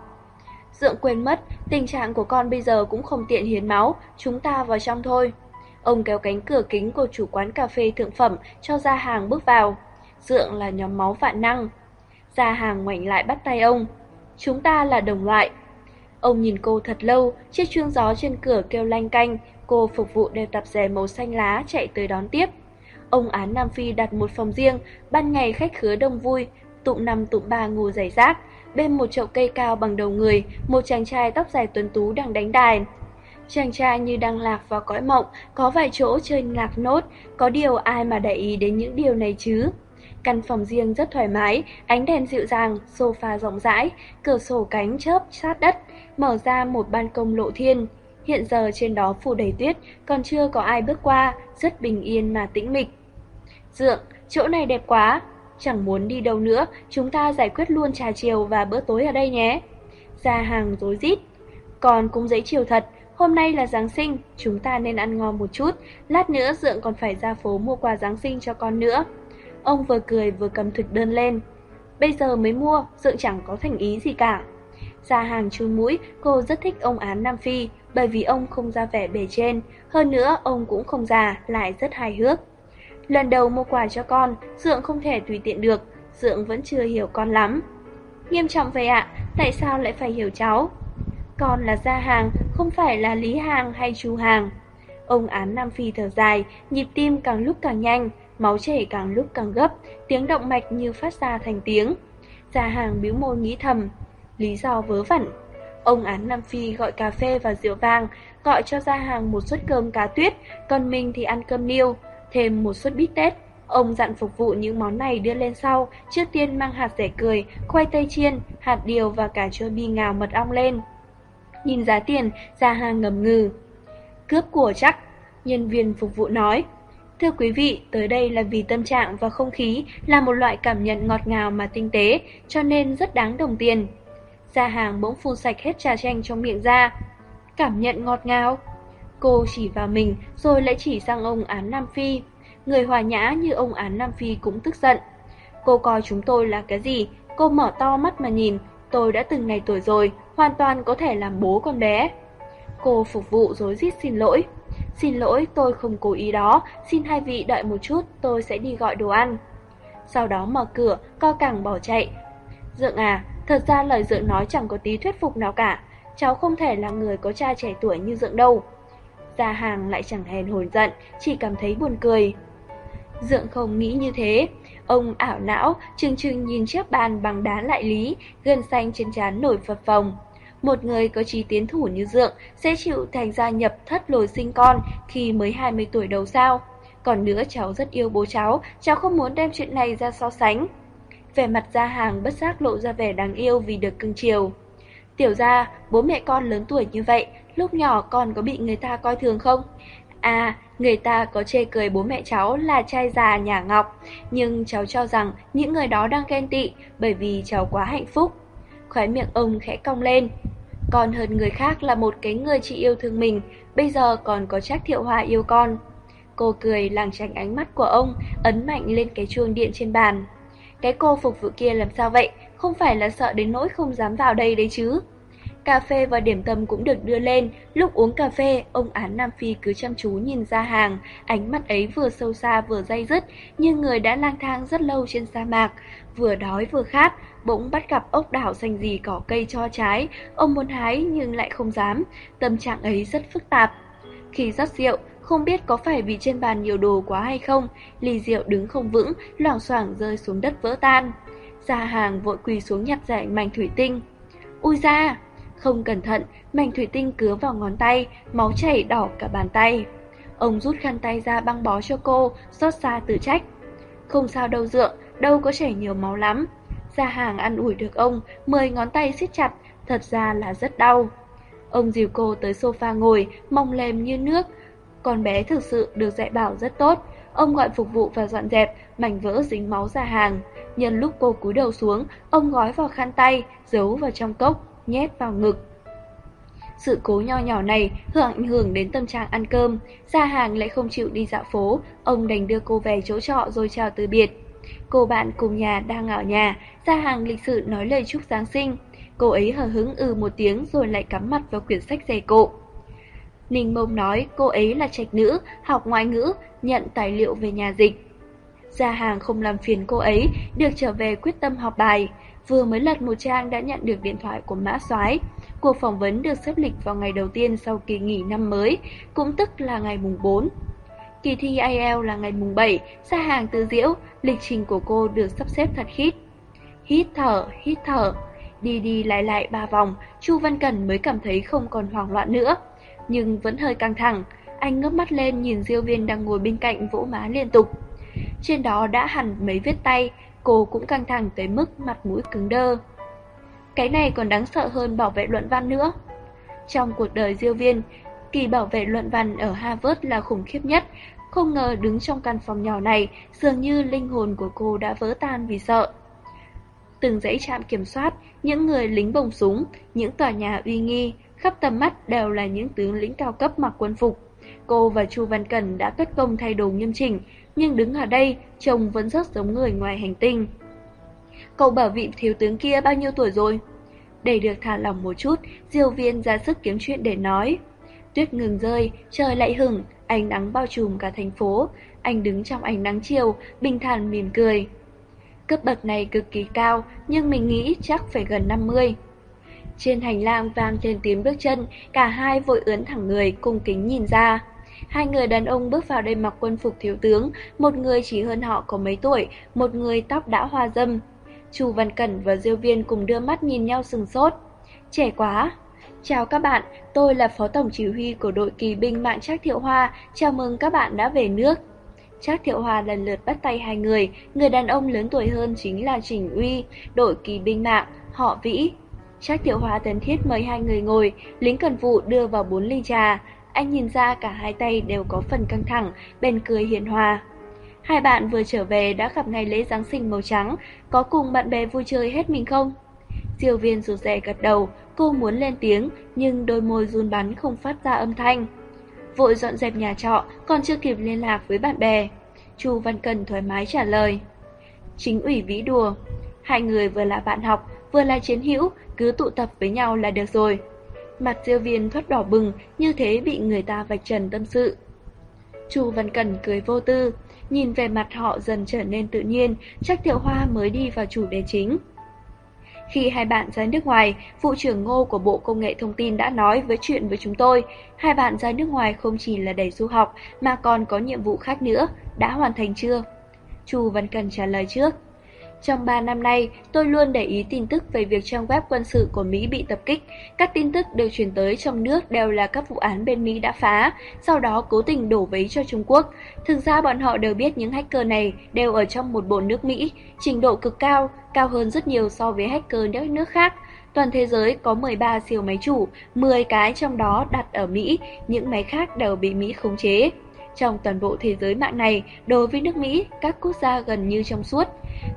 Dượng quên mất, tình trạng của con bây giờ cũng không tiện hiến máu, chúng ta vào trong thôi. Ông kéo cánh cửa kính của chủ quán cà phê thượng phẩm cho ra hàng bước vào. Dượng là nhóm máu vạn năng. Ra hàng ngoảnh lại bắt tay ông. Chúng ta là đồng loại. Ông nhìn cô thật lâu, chiếc chuông gió trên cửa kêu lanh canh, cô phục vụ đeo tạp rè màu xanh lá chạy tới đón tiếp. Ông án Nam Phi đặt một phòng riêng, ban ngày khách khứa đông vui, tụm năm tụm ba ngủ dày rác. Bên một chậu cây cao bằng đầu người, một chàng trai tóc dài tuấn tú đang đánh đài. Chàng trai như đang lạc vào cõi mộng, có vài chỗ chơi lạc nốt, có điều ai mà để ý đến những điều này chứ. Căn phòng riêng rất thoải mái, ánh đèn dịu dàng, sofa rộng rãi, cửa sổ cánh chớp sát đất, mở ra một ban công lộ thiên. Hiện giờ trên đó phủ đầy tuyết, còn chưa có ai bước qua, rất bình yên mà tĩnh mịch. Dượng, chỗ này đẹp quá, chẳng muốn đi đâu nữa, chúng ta giải quyết luôn trà chiều và bữa tối ở đây nhé. Ra hàng rối rít. Còn cũng giấy chiều thật, hôm nay là Giáng sinh, chúng ta nên ăn ngon một chút, lát nữa Dượng còn phải ra phố mua quà Giáng sinh cho con nữa. Ông vừa cười vừa cầm thực đơn lên. Bây giờ mới mua, Dượng chẳng có thành ý gì cả. Ra hàng chu mũi, cô rất thích ông án Nam Phi, bởi vì ông không ra vẻ bề trên, hơn nữa ông cũng không già, lại rất hài hước. Lần đầu mua quà cho con, Dượng không thể tùy tiện được, Dượng vẫn chưa hiểu con lắm. Nghiêm trọng vậy ạ, tại sao lại phải hiểu cháu? Con là Gia Hàng, không phải là Lý Hàng hay chú Hàng. Ông án Nam Phi thở dài, nhịp tim càng lúc càng nhanh, máu chảy càng lúc càng gấp, tiếng động mạch như phát ra thành tiếng. Gia Hàng bĩu môi nghĩ thầm, lý do vớ vẩn. Ông án Nam Phi gọi cà phê và rượu vang, gọi cho Gia Hàng một suất cơm cá tuyết, còn mình thì ăn cơm niêu, thêm một suất bít tết. Ông dặn phục vụ những món này đưa lên sau, trước tiên mang hạt rẻ cười, khoai tây chiên, hạt điều và cả chua bi ngào mật ong lên. Nhìn giá tiền, Gia Hàng ngầm ngừ. Cướp của chắc, nhân viên phục vụ nói. Thưa quý vị, tới đây là vì tâm trạng và không khí là một loại cảm nhận ngọt ngào mà tinh tế, cho nên rất đáng đồng tiền. Gia hàng bỗng phun sạch hết trà chanh trong miệng ra. Cảm nhận ngọt ngào. Cô chỉ vào mình rồi lại chỉ sang ông án Nam Phi. Người hòa nhã như ông án Nam Phi cũng tức giận. Cô coi chúng tôi là cái gì? Cô mở to mắt mà nhìn. Tôi đã từng ngày tuổi rồi, hoàn toàn có thể làm bố con bé. Cô phục vụ rối rít xin lỗi. Xin lỗi, tôi không cố ý đó, xin hai vị đợi một chút, tôi sẽ đi gọi đồ ăn. Sau đó mở cửa, co cẳng bỏ chạy. Dượng à, thật ra lời Dượng nói chẳng có tí thuyết phục nào cả. Cháu không thể là người có cha trẻ tuổi như Dượng đâu. Gia hàng lại chẳng hèn hồn giận, chỉ cảm thấy buồn cười. Dượng không nghĩ như thế. Ông ảo não, trừng trừng nhìn chiếc bàn bằng đá lại lý, gân xanh trên trán nổi phập phồng. Một người có trí tiến thủ như Dượng sẽ chịu thành gia nhập thất lồi sinh con khi mới 20 tuổi đầu sao. Còn nữa cháu rất yêu bố cháu, cháu không muốn đem chuyện này ra so sánh. Vẻ mặt gia hàng bất giác lộ ra vẻ đáng yêu vì được cưng chiều. Tiểu ra, bố mẹ con lớn tuổi như vậy, lúc nhỏ con có bị người ta coi thường không? À, Người ta có chê cười bố mẹ cháu là trai già nhà ngọc, nhưng cháu cho rằng những người đó đang ghen tị bởi vì cháu quá hạnh phúc. Khóe miệng ông khẽ cong lên. Còn hơn người khác là một cái người chị yêu thương mình, bây giờ còn có trách thiệu hoa yêu con. Cô cười làng tránh ánh mắt của ông, ấn mạnh lên cái chuông điện trên bàn. Cái cô phục vụ kia làm sao vậy? Không phải là sợ đến nỗi không dám vào đây đấy chứ? Cà phê và điểm tâm cũng được đưa lên, lúc uống cà phê, ông án Nam Phi cứ chăm chú nhìn ra hàng, ánh mắt ấy vừa sâu xa vừa dây dứt, như người đã lang thang rất lâu trên sa mạc, vừa đói vừa khát, bỗng bắt gặp ốc đảo xanh gì cỏ cây cho trái, ông muốn hái nhưng lại không dám, tâm trạng ấy rất phức tạp. Khi rót rượu, không biết có phải vì trên bàn nhiều đồ quá hay không, ly rượu đứng không vững, loảng xoảng rơi xuống đất vỡ tan. Gia hàng vội quỳ xuống nhặt giải mảnh thủy tinh. Ui ra! Không cẩn thận, mảnh thủy tinh cứa vào ngón tay, máu chảy đỏ cả bàn tay. Ông rút khăn tay ra băng bó cho cô, xót xa tự trách. Không sao đâu dượng, đâu có chảy nhiều máu lắm. Gia hàng ăn ủi được ông, mười ngón tay siết chặt, thật ra là rất đau. Ông dìu cô tới sofa ngồi, mong lem như nước. Con bé thực sự được dạy bảo rất tốt. Ông gọi phục vụ và dọn dẹp, mảnh vỡ dính máu ra hàng. Nhân lúc cô cúi đầu xuống, ông gói vào khăn tay, giấu vào trong cốc, nhét vào ngực. Sự cố nho nhỏ này hưởng ảnh hưởng đến tâm trạng ăn cơm, Ra hàng lại không chịu đi dạo phố, ông đành đưa cô về chỗ trọ rồi chào từ biệt. Cô bạn cùng nhà đang ở nhà, Ra hàng lịch sự nói lời chúc Giáng sinh. Cô ấy hờ hứng ừ một tiếng rồi lại cắm mặt vào quyển sách dày cộ. Ninh Mông nói cô ấy là trạch nữ, học ngoại ngữ, nhận tài liệu về nhà dịch. Gia hàng không làm phiền cô ấy, được trở về quyết tâm học bài. Vừa mới lật một trang đã nhận được điện thoại của Mã Soái. Cuộc phỏng vấn được xếp lịch vào ngày đầu tiên sau kỳ nghỉ năm mới, cũng tức là ngày mùng 4. Kỳ thi IELTS là ngày mùng 7, xa hàng từ diễu, lịch trình của cô được sắp xếp thật khít. Hít thở, hít thở. Đi đi lại lại ba vòng, Chu Văn Cẩn mới cảm thấy không còn hoảng loạn nữa. Nhưng vẫn hơi căng thẳng, anh ngước mắt lên nhìn Diêu Viên đang ngồi bên cạnh vỗ má liên tục. Trên đó đã hẳn mấy vết tay, cô cũng căng thẳng tới mức mặt mũi cứng đơ. Cái này còn đáng sợ hơn bảo vệ luận văn nữa. Trong cuộc đời Diêu Viên, kỳ bảo vệ luận văn ở Harvard là khủng khiếp nhất. Không ngờ đứng trong căn phòng nhỏ này, dường như linh hồn của cô đã vỡ tan vì sợ. Từng dãy trạm kiểm soát, những người lính bồng súng, những tòa nhà uy nghi, khắp tầm mắt đều là những tướng lĩnh cao cấp mặc quân phục. Cô và Chu Văn cần đã cất công thay đồ nghiêm chỉnh, nhưng đứng ở đây, trông vẫn rất giống người ngoài hành tinh. Cậu bảo vị thiếu tướng kia bao nhiêu tuổi rồi? Để được thả lòng một chút, diêu viên ra sức kiếm chuyện để nói. Tuyết ngừng rơi, trời lại hửng, ánh nắng bao trùm cả thành phố. Anh đứng trong ánh nắng chiều, bình thản mỉm cười. Cấp bậc này cực kỳ cao, nhưng mình nghĩ chắc phải gần 50. Trên hành lang vang lên tiếng bước chân, cả hai vội ướn thẳng người, cung kính nhìn ra. Hai người đàn ông bước vào đây mặc quân phục thiếu tướng, một người chỉ hơn họ có mấy tuổi, một người tóc đã hoa dâm. Chu Văn Cẩn và Diêu Viên cùng đưa mắt nhìn nhau sừng sốt. Trẻ quá! Chào các bạn, tôi là Phó Tổng Chỉ huy của đội kỳ binh mạng Trác Thiệu Hoa, chào mừng các bạn đã về nước. Trác Thiệu Hoa lần lượt bắt tay hai người, người đàn ông lớn tuổi hơn chính là Trình Uy, đội kỳ binh mạng, họ Vĩ. Trác Thiệu Hoa thân thiết mời hai người ngồi, lính cần vụ đưa vào bốn ly trà, anh nhìn ra cả hai tay đều có phần căng thẳng, bên cười hiền hòa. Hai bạn vừa trở về đã gặp ngày lễ Giáng sinh màu trắng, có cùng bạn bè vui chơi hết mình không? Diêu viên rụt rè gật đầu, cô muốn lên tiếng, nhưng đôi môi run bắn không phát ra âm thanh. Vội dọn dẹp nhà trọ, còn chưa kịp liên lạc với bạn bè. Chu Văn Cần thoải mái trả lời. Chính ủy vĩ đùa. Hai người vừa là bạn học, vừa là chiến hữu, cứ tụ tập với nhau là được rồi. Mặt diêu viên thoát đỏ bừng, như thế bị người ta vạch trần tâm sự. Chu Văn Cẩn cười vô tư, nhìn về mặt họ dần trở nên tự nhiên, chắc Thiệu Hoa mới đi vào chủ đề chính. Khi hai bạn ra nước ngoài, vụ trưởng ngô của Bộ Công nghệ Thông tin đã nói với chuyện với chúng tôi, hai bạn ra nước ngoài không chỉ là để du học mà còn có nhiệm vụ khác nữa, đã hoàn thành chưa? Chu Văn Cần trả lời trước. Trong 3 năm nay, tôi luôn để ý tin tức về việc trang web quân sự của Mỹ bị tập kích. Các tin tức được truyền tới trong nước đều là các vụ án bên Mỹ đã phá, sau đó cố tình đổ vấy cho Trung Quốc. Thực ra bọn họ đều biết những hacker này đều ở trong một bộ nước Mỹ, trình độ cực cao, cao hơn rất nhiều so với hacker các nước khác. Toàn thế giới có 13 siêu máy chủ, 10 cái trong đó đặt ở Mỹ, những máy khác đều bị Mỹ khống chế. Trong toàn bộ thế giới mạng này, đối với nước Mỹ, các quốc gia gần như trong suốt.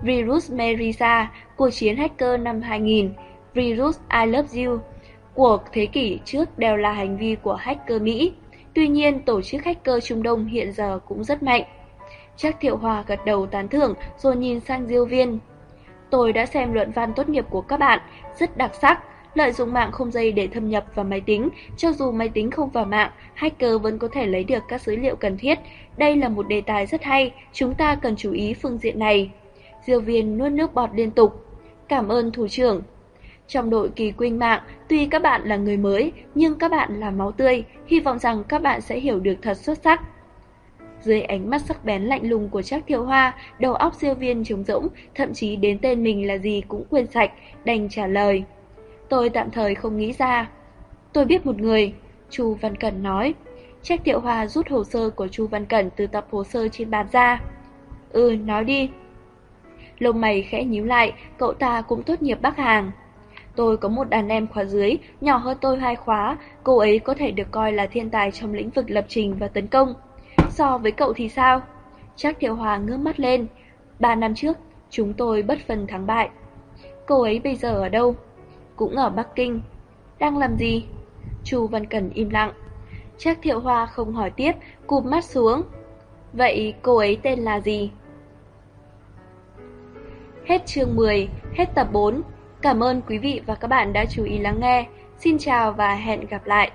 Virus Marisa, cuộc chiến hacker năm 2000, Virus I Love You của thế kỷ trước đều là hành vi của hacker Mỹ. Tuy nhiên, tổ chức hacker Trung Đông hiện giờ cũng rất mạnh. Chắc Thiệu Hòa gật đầu tán thưởng rồi nhìn sang Diêu Viên. Tôi đã xem luận văn tốt nghiệp của các bạn, rất đặc sắc. Lợi dụng mạng không dây để thâm nhập vào máy tính, cho dù máy tính không vào mạng, hacker vẫn có thể lấy được các dữ liệu cần thiết. Đây là một đề tài rất hay, chúng ta cần chú ý phương diện này. Diêu viên nuốt nước bọt liên tục. Cảm ơn thủ trưởng. Trong đội kỳ quynh mạng, tuy các bạn là người mới, nhưng các bạn là máu tươi, hy vọng rằng các bạn sẽ hiểu được thật xuất sắc. Dưới ánh mắt sắc bén lạnh lùng của Trác Thiệu Hoa, đầu óc siêu viên trống rỗng, thậm chí đến tên mình là gì cũng quên sạch, đành trả lời. Tôi tạm thời không nghĩ ra. Tôi biết một người, Chu Văn Cẩn nói. Trách Thiệu Hoa rút hồ sơ của Chu Văn Cẩn từ tập hồ sơ trên bàn ra. Ừ, nói đi. Lông mày khẽ nhíu lại, cậu ta cũng tốt nghiệp Bắc Hàng. Tôi có một đàn em khóa dưới, nhỏ hơn tôi hai khóa, cô ấy có thể được coi là thiên tài trong lĩnh vực lập trình và tấn công. So với cậu thì sao? Chắc Thiệu Hòa ngước mắt lên. Ba năm trước, chúng tôi bất phân thắng bại. Cô ấy bây giờ ở đâu? Cũng ở Bắc Kinh. Đang làm gì? Chu Văn Cẩn im lặng. Chắc Thiệu Hoa không hỏi tiếp, cụp mắt xuống. Vậy cô ấy tên là gì? Hết chương 10, hết tập 4. Cảm ơn quý vị và các bạn đã chú ý lắng nghe. Xin chào và hẹn gặp lại.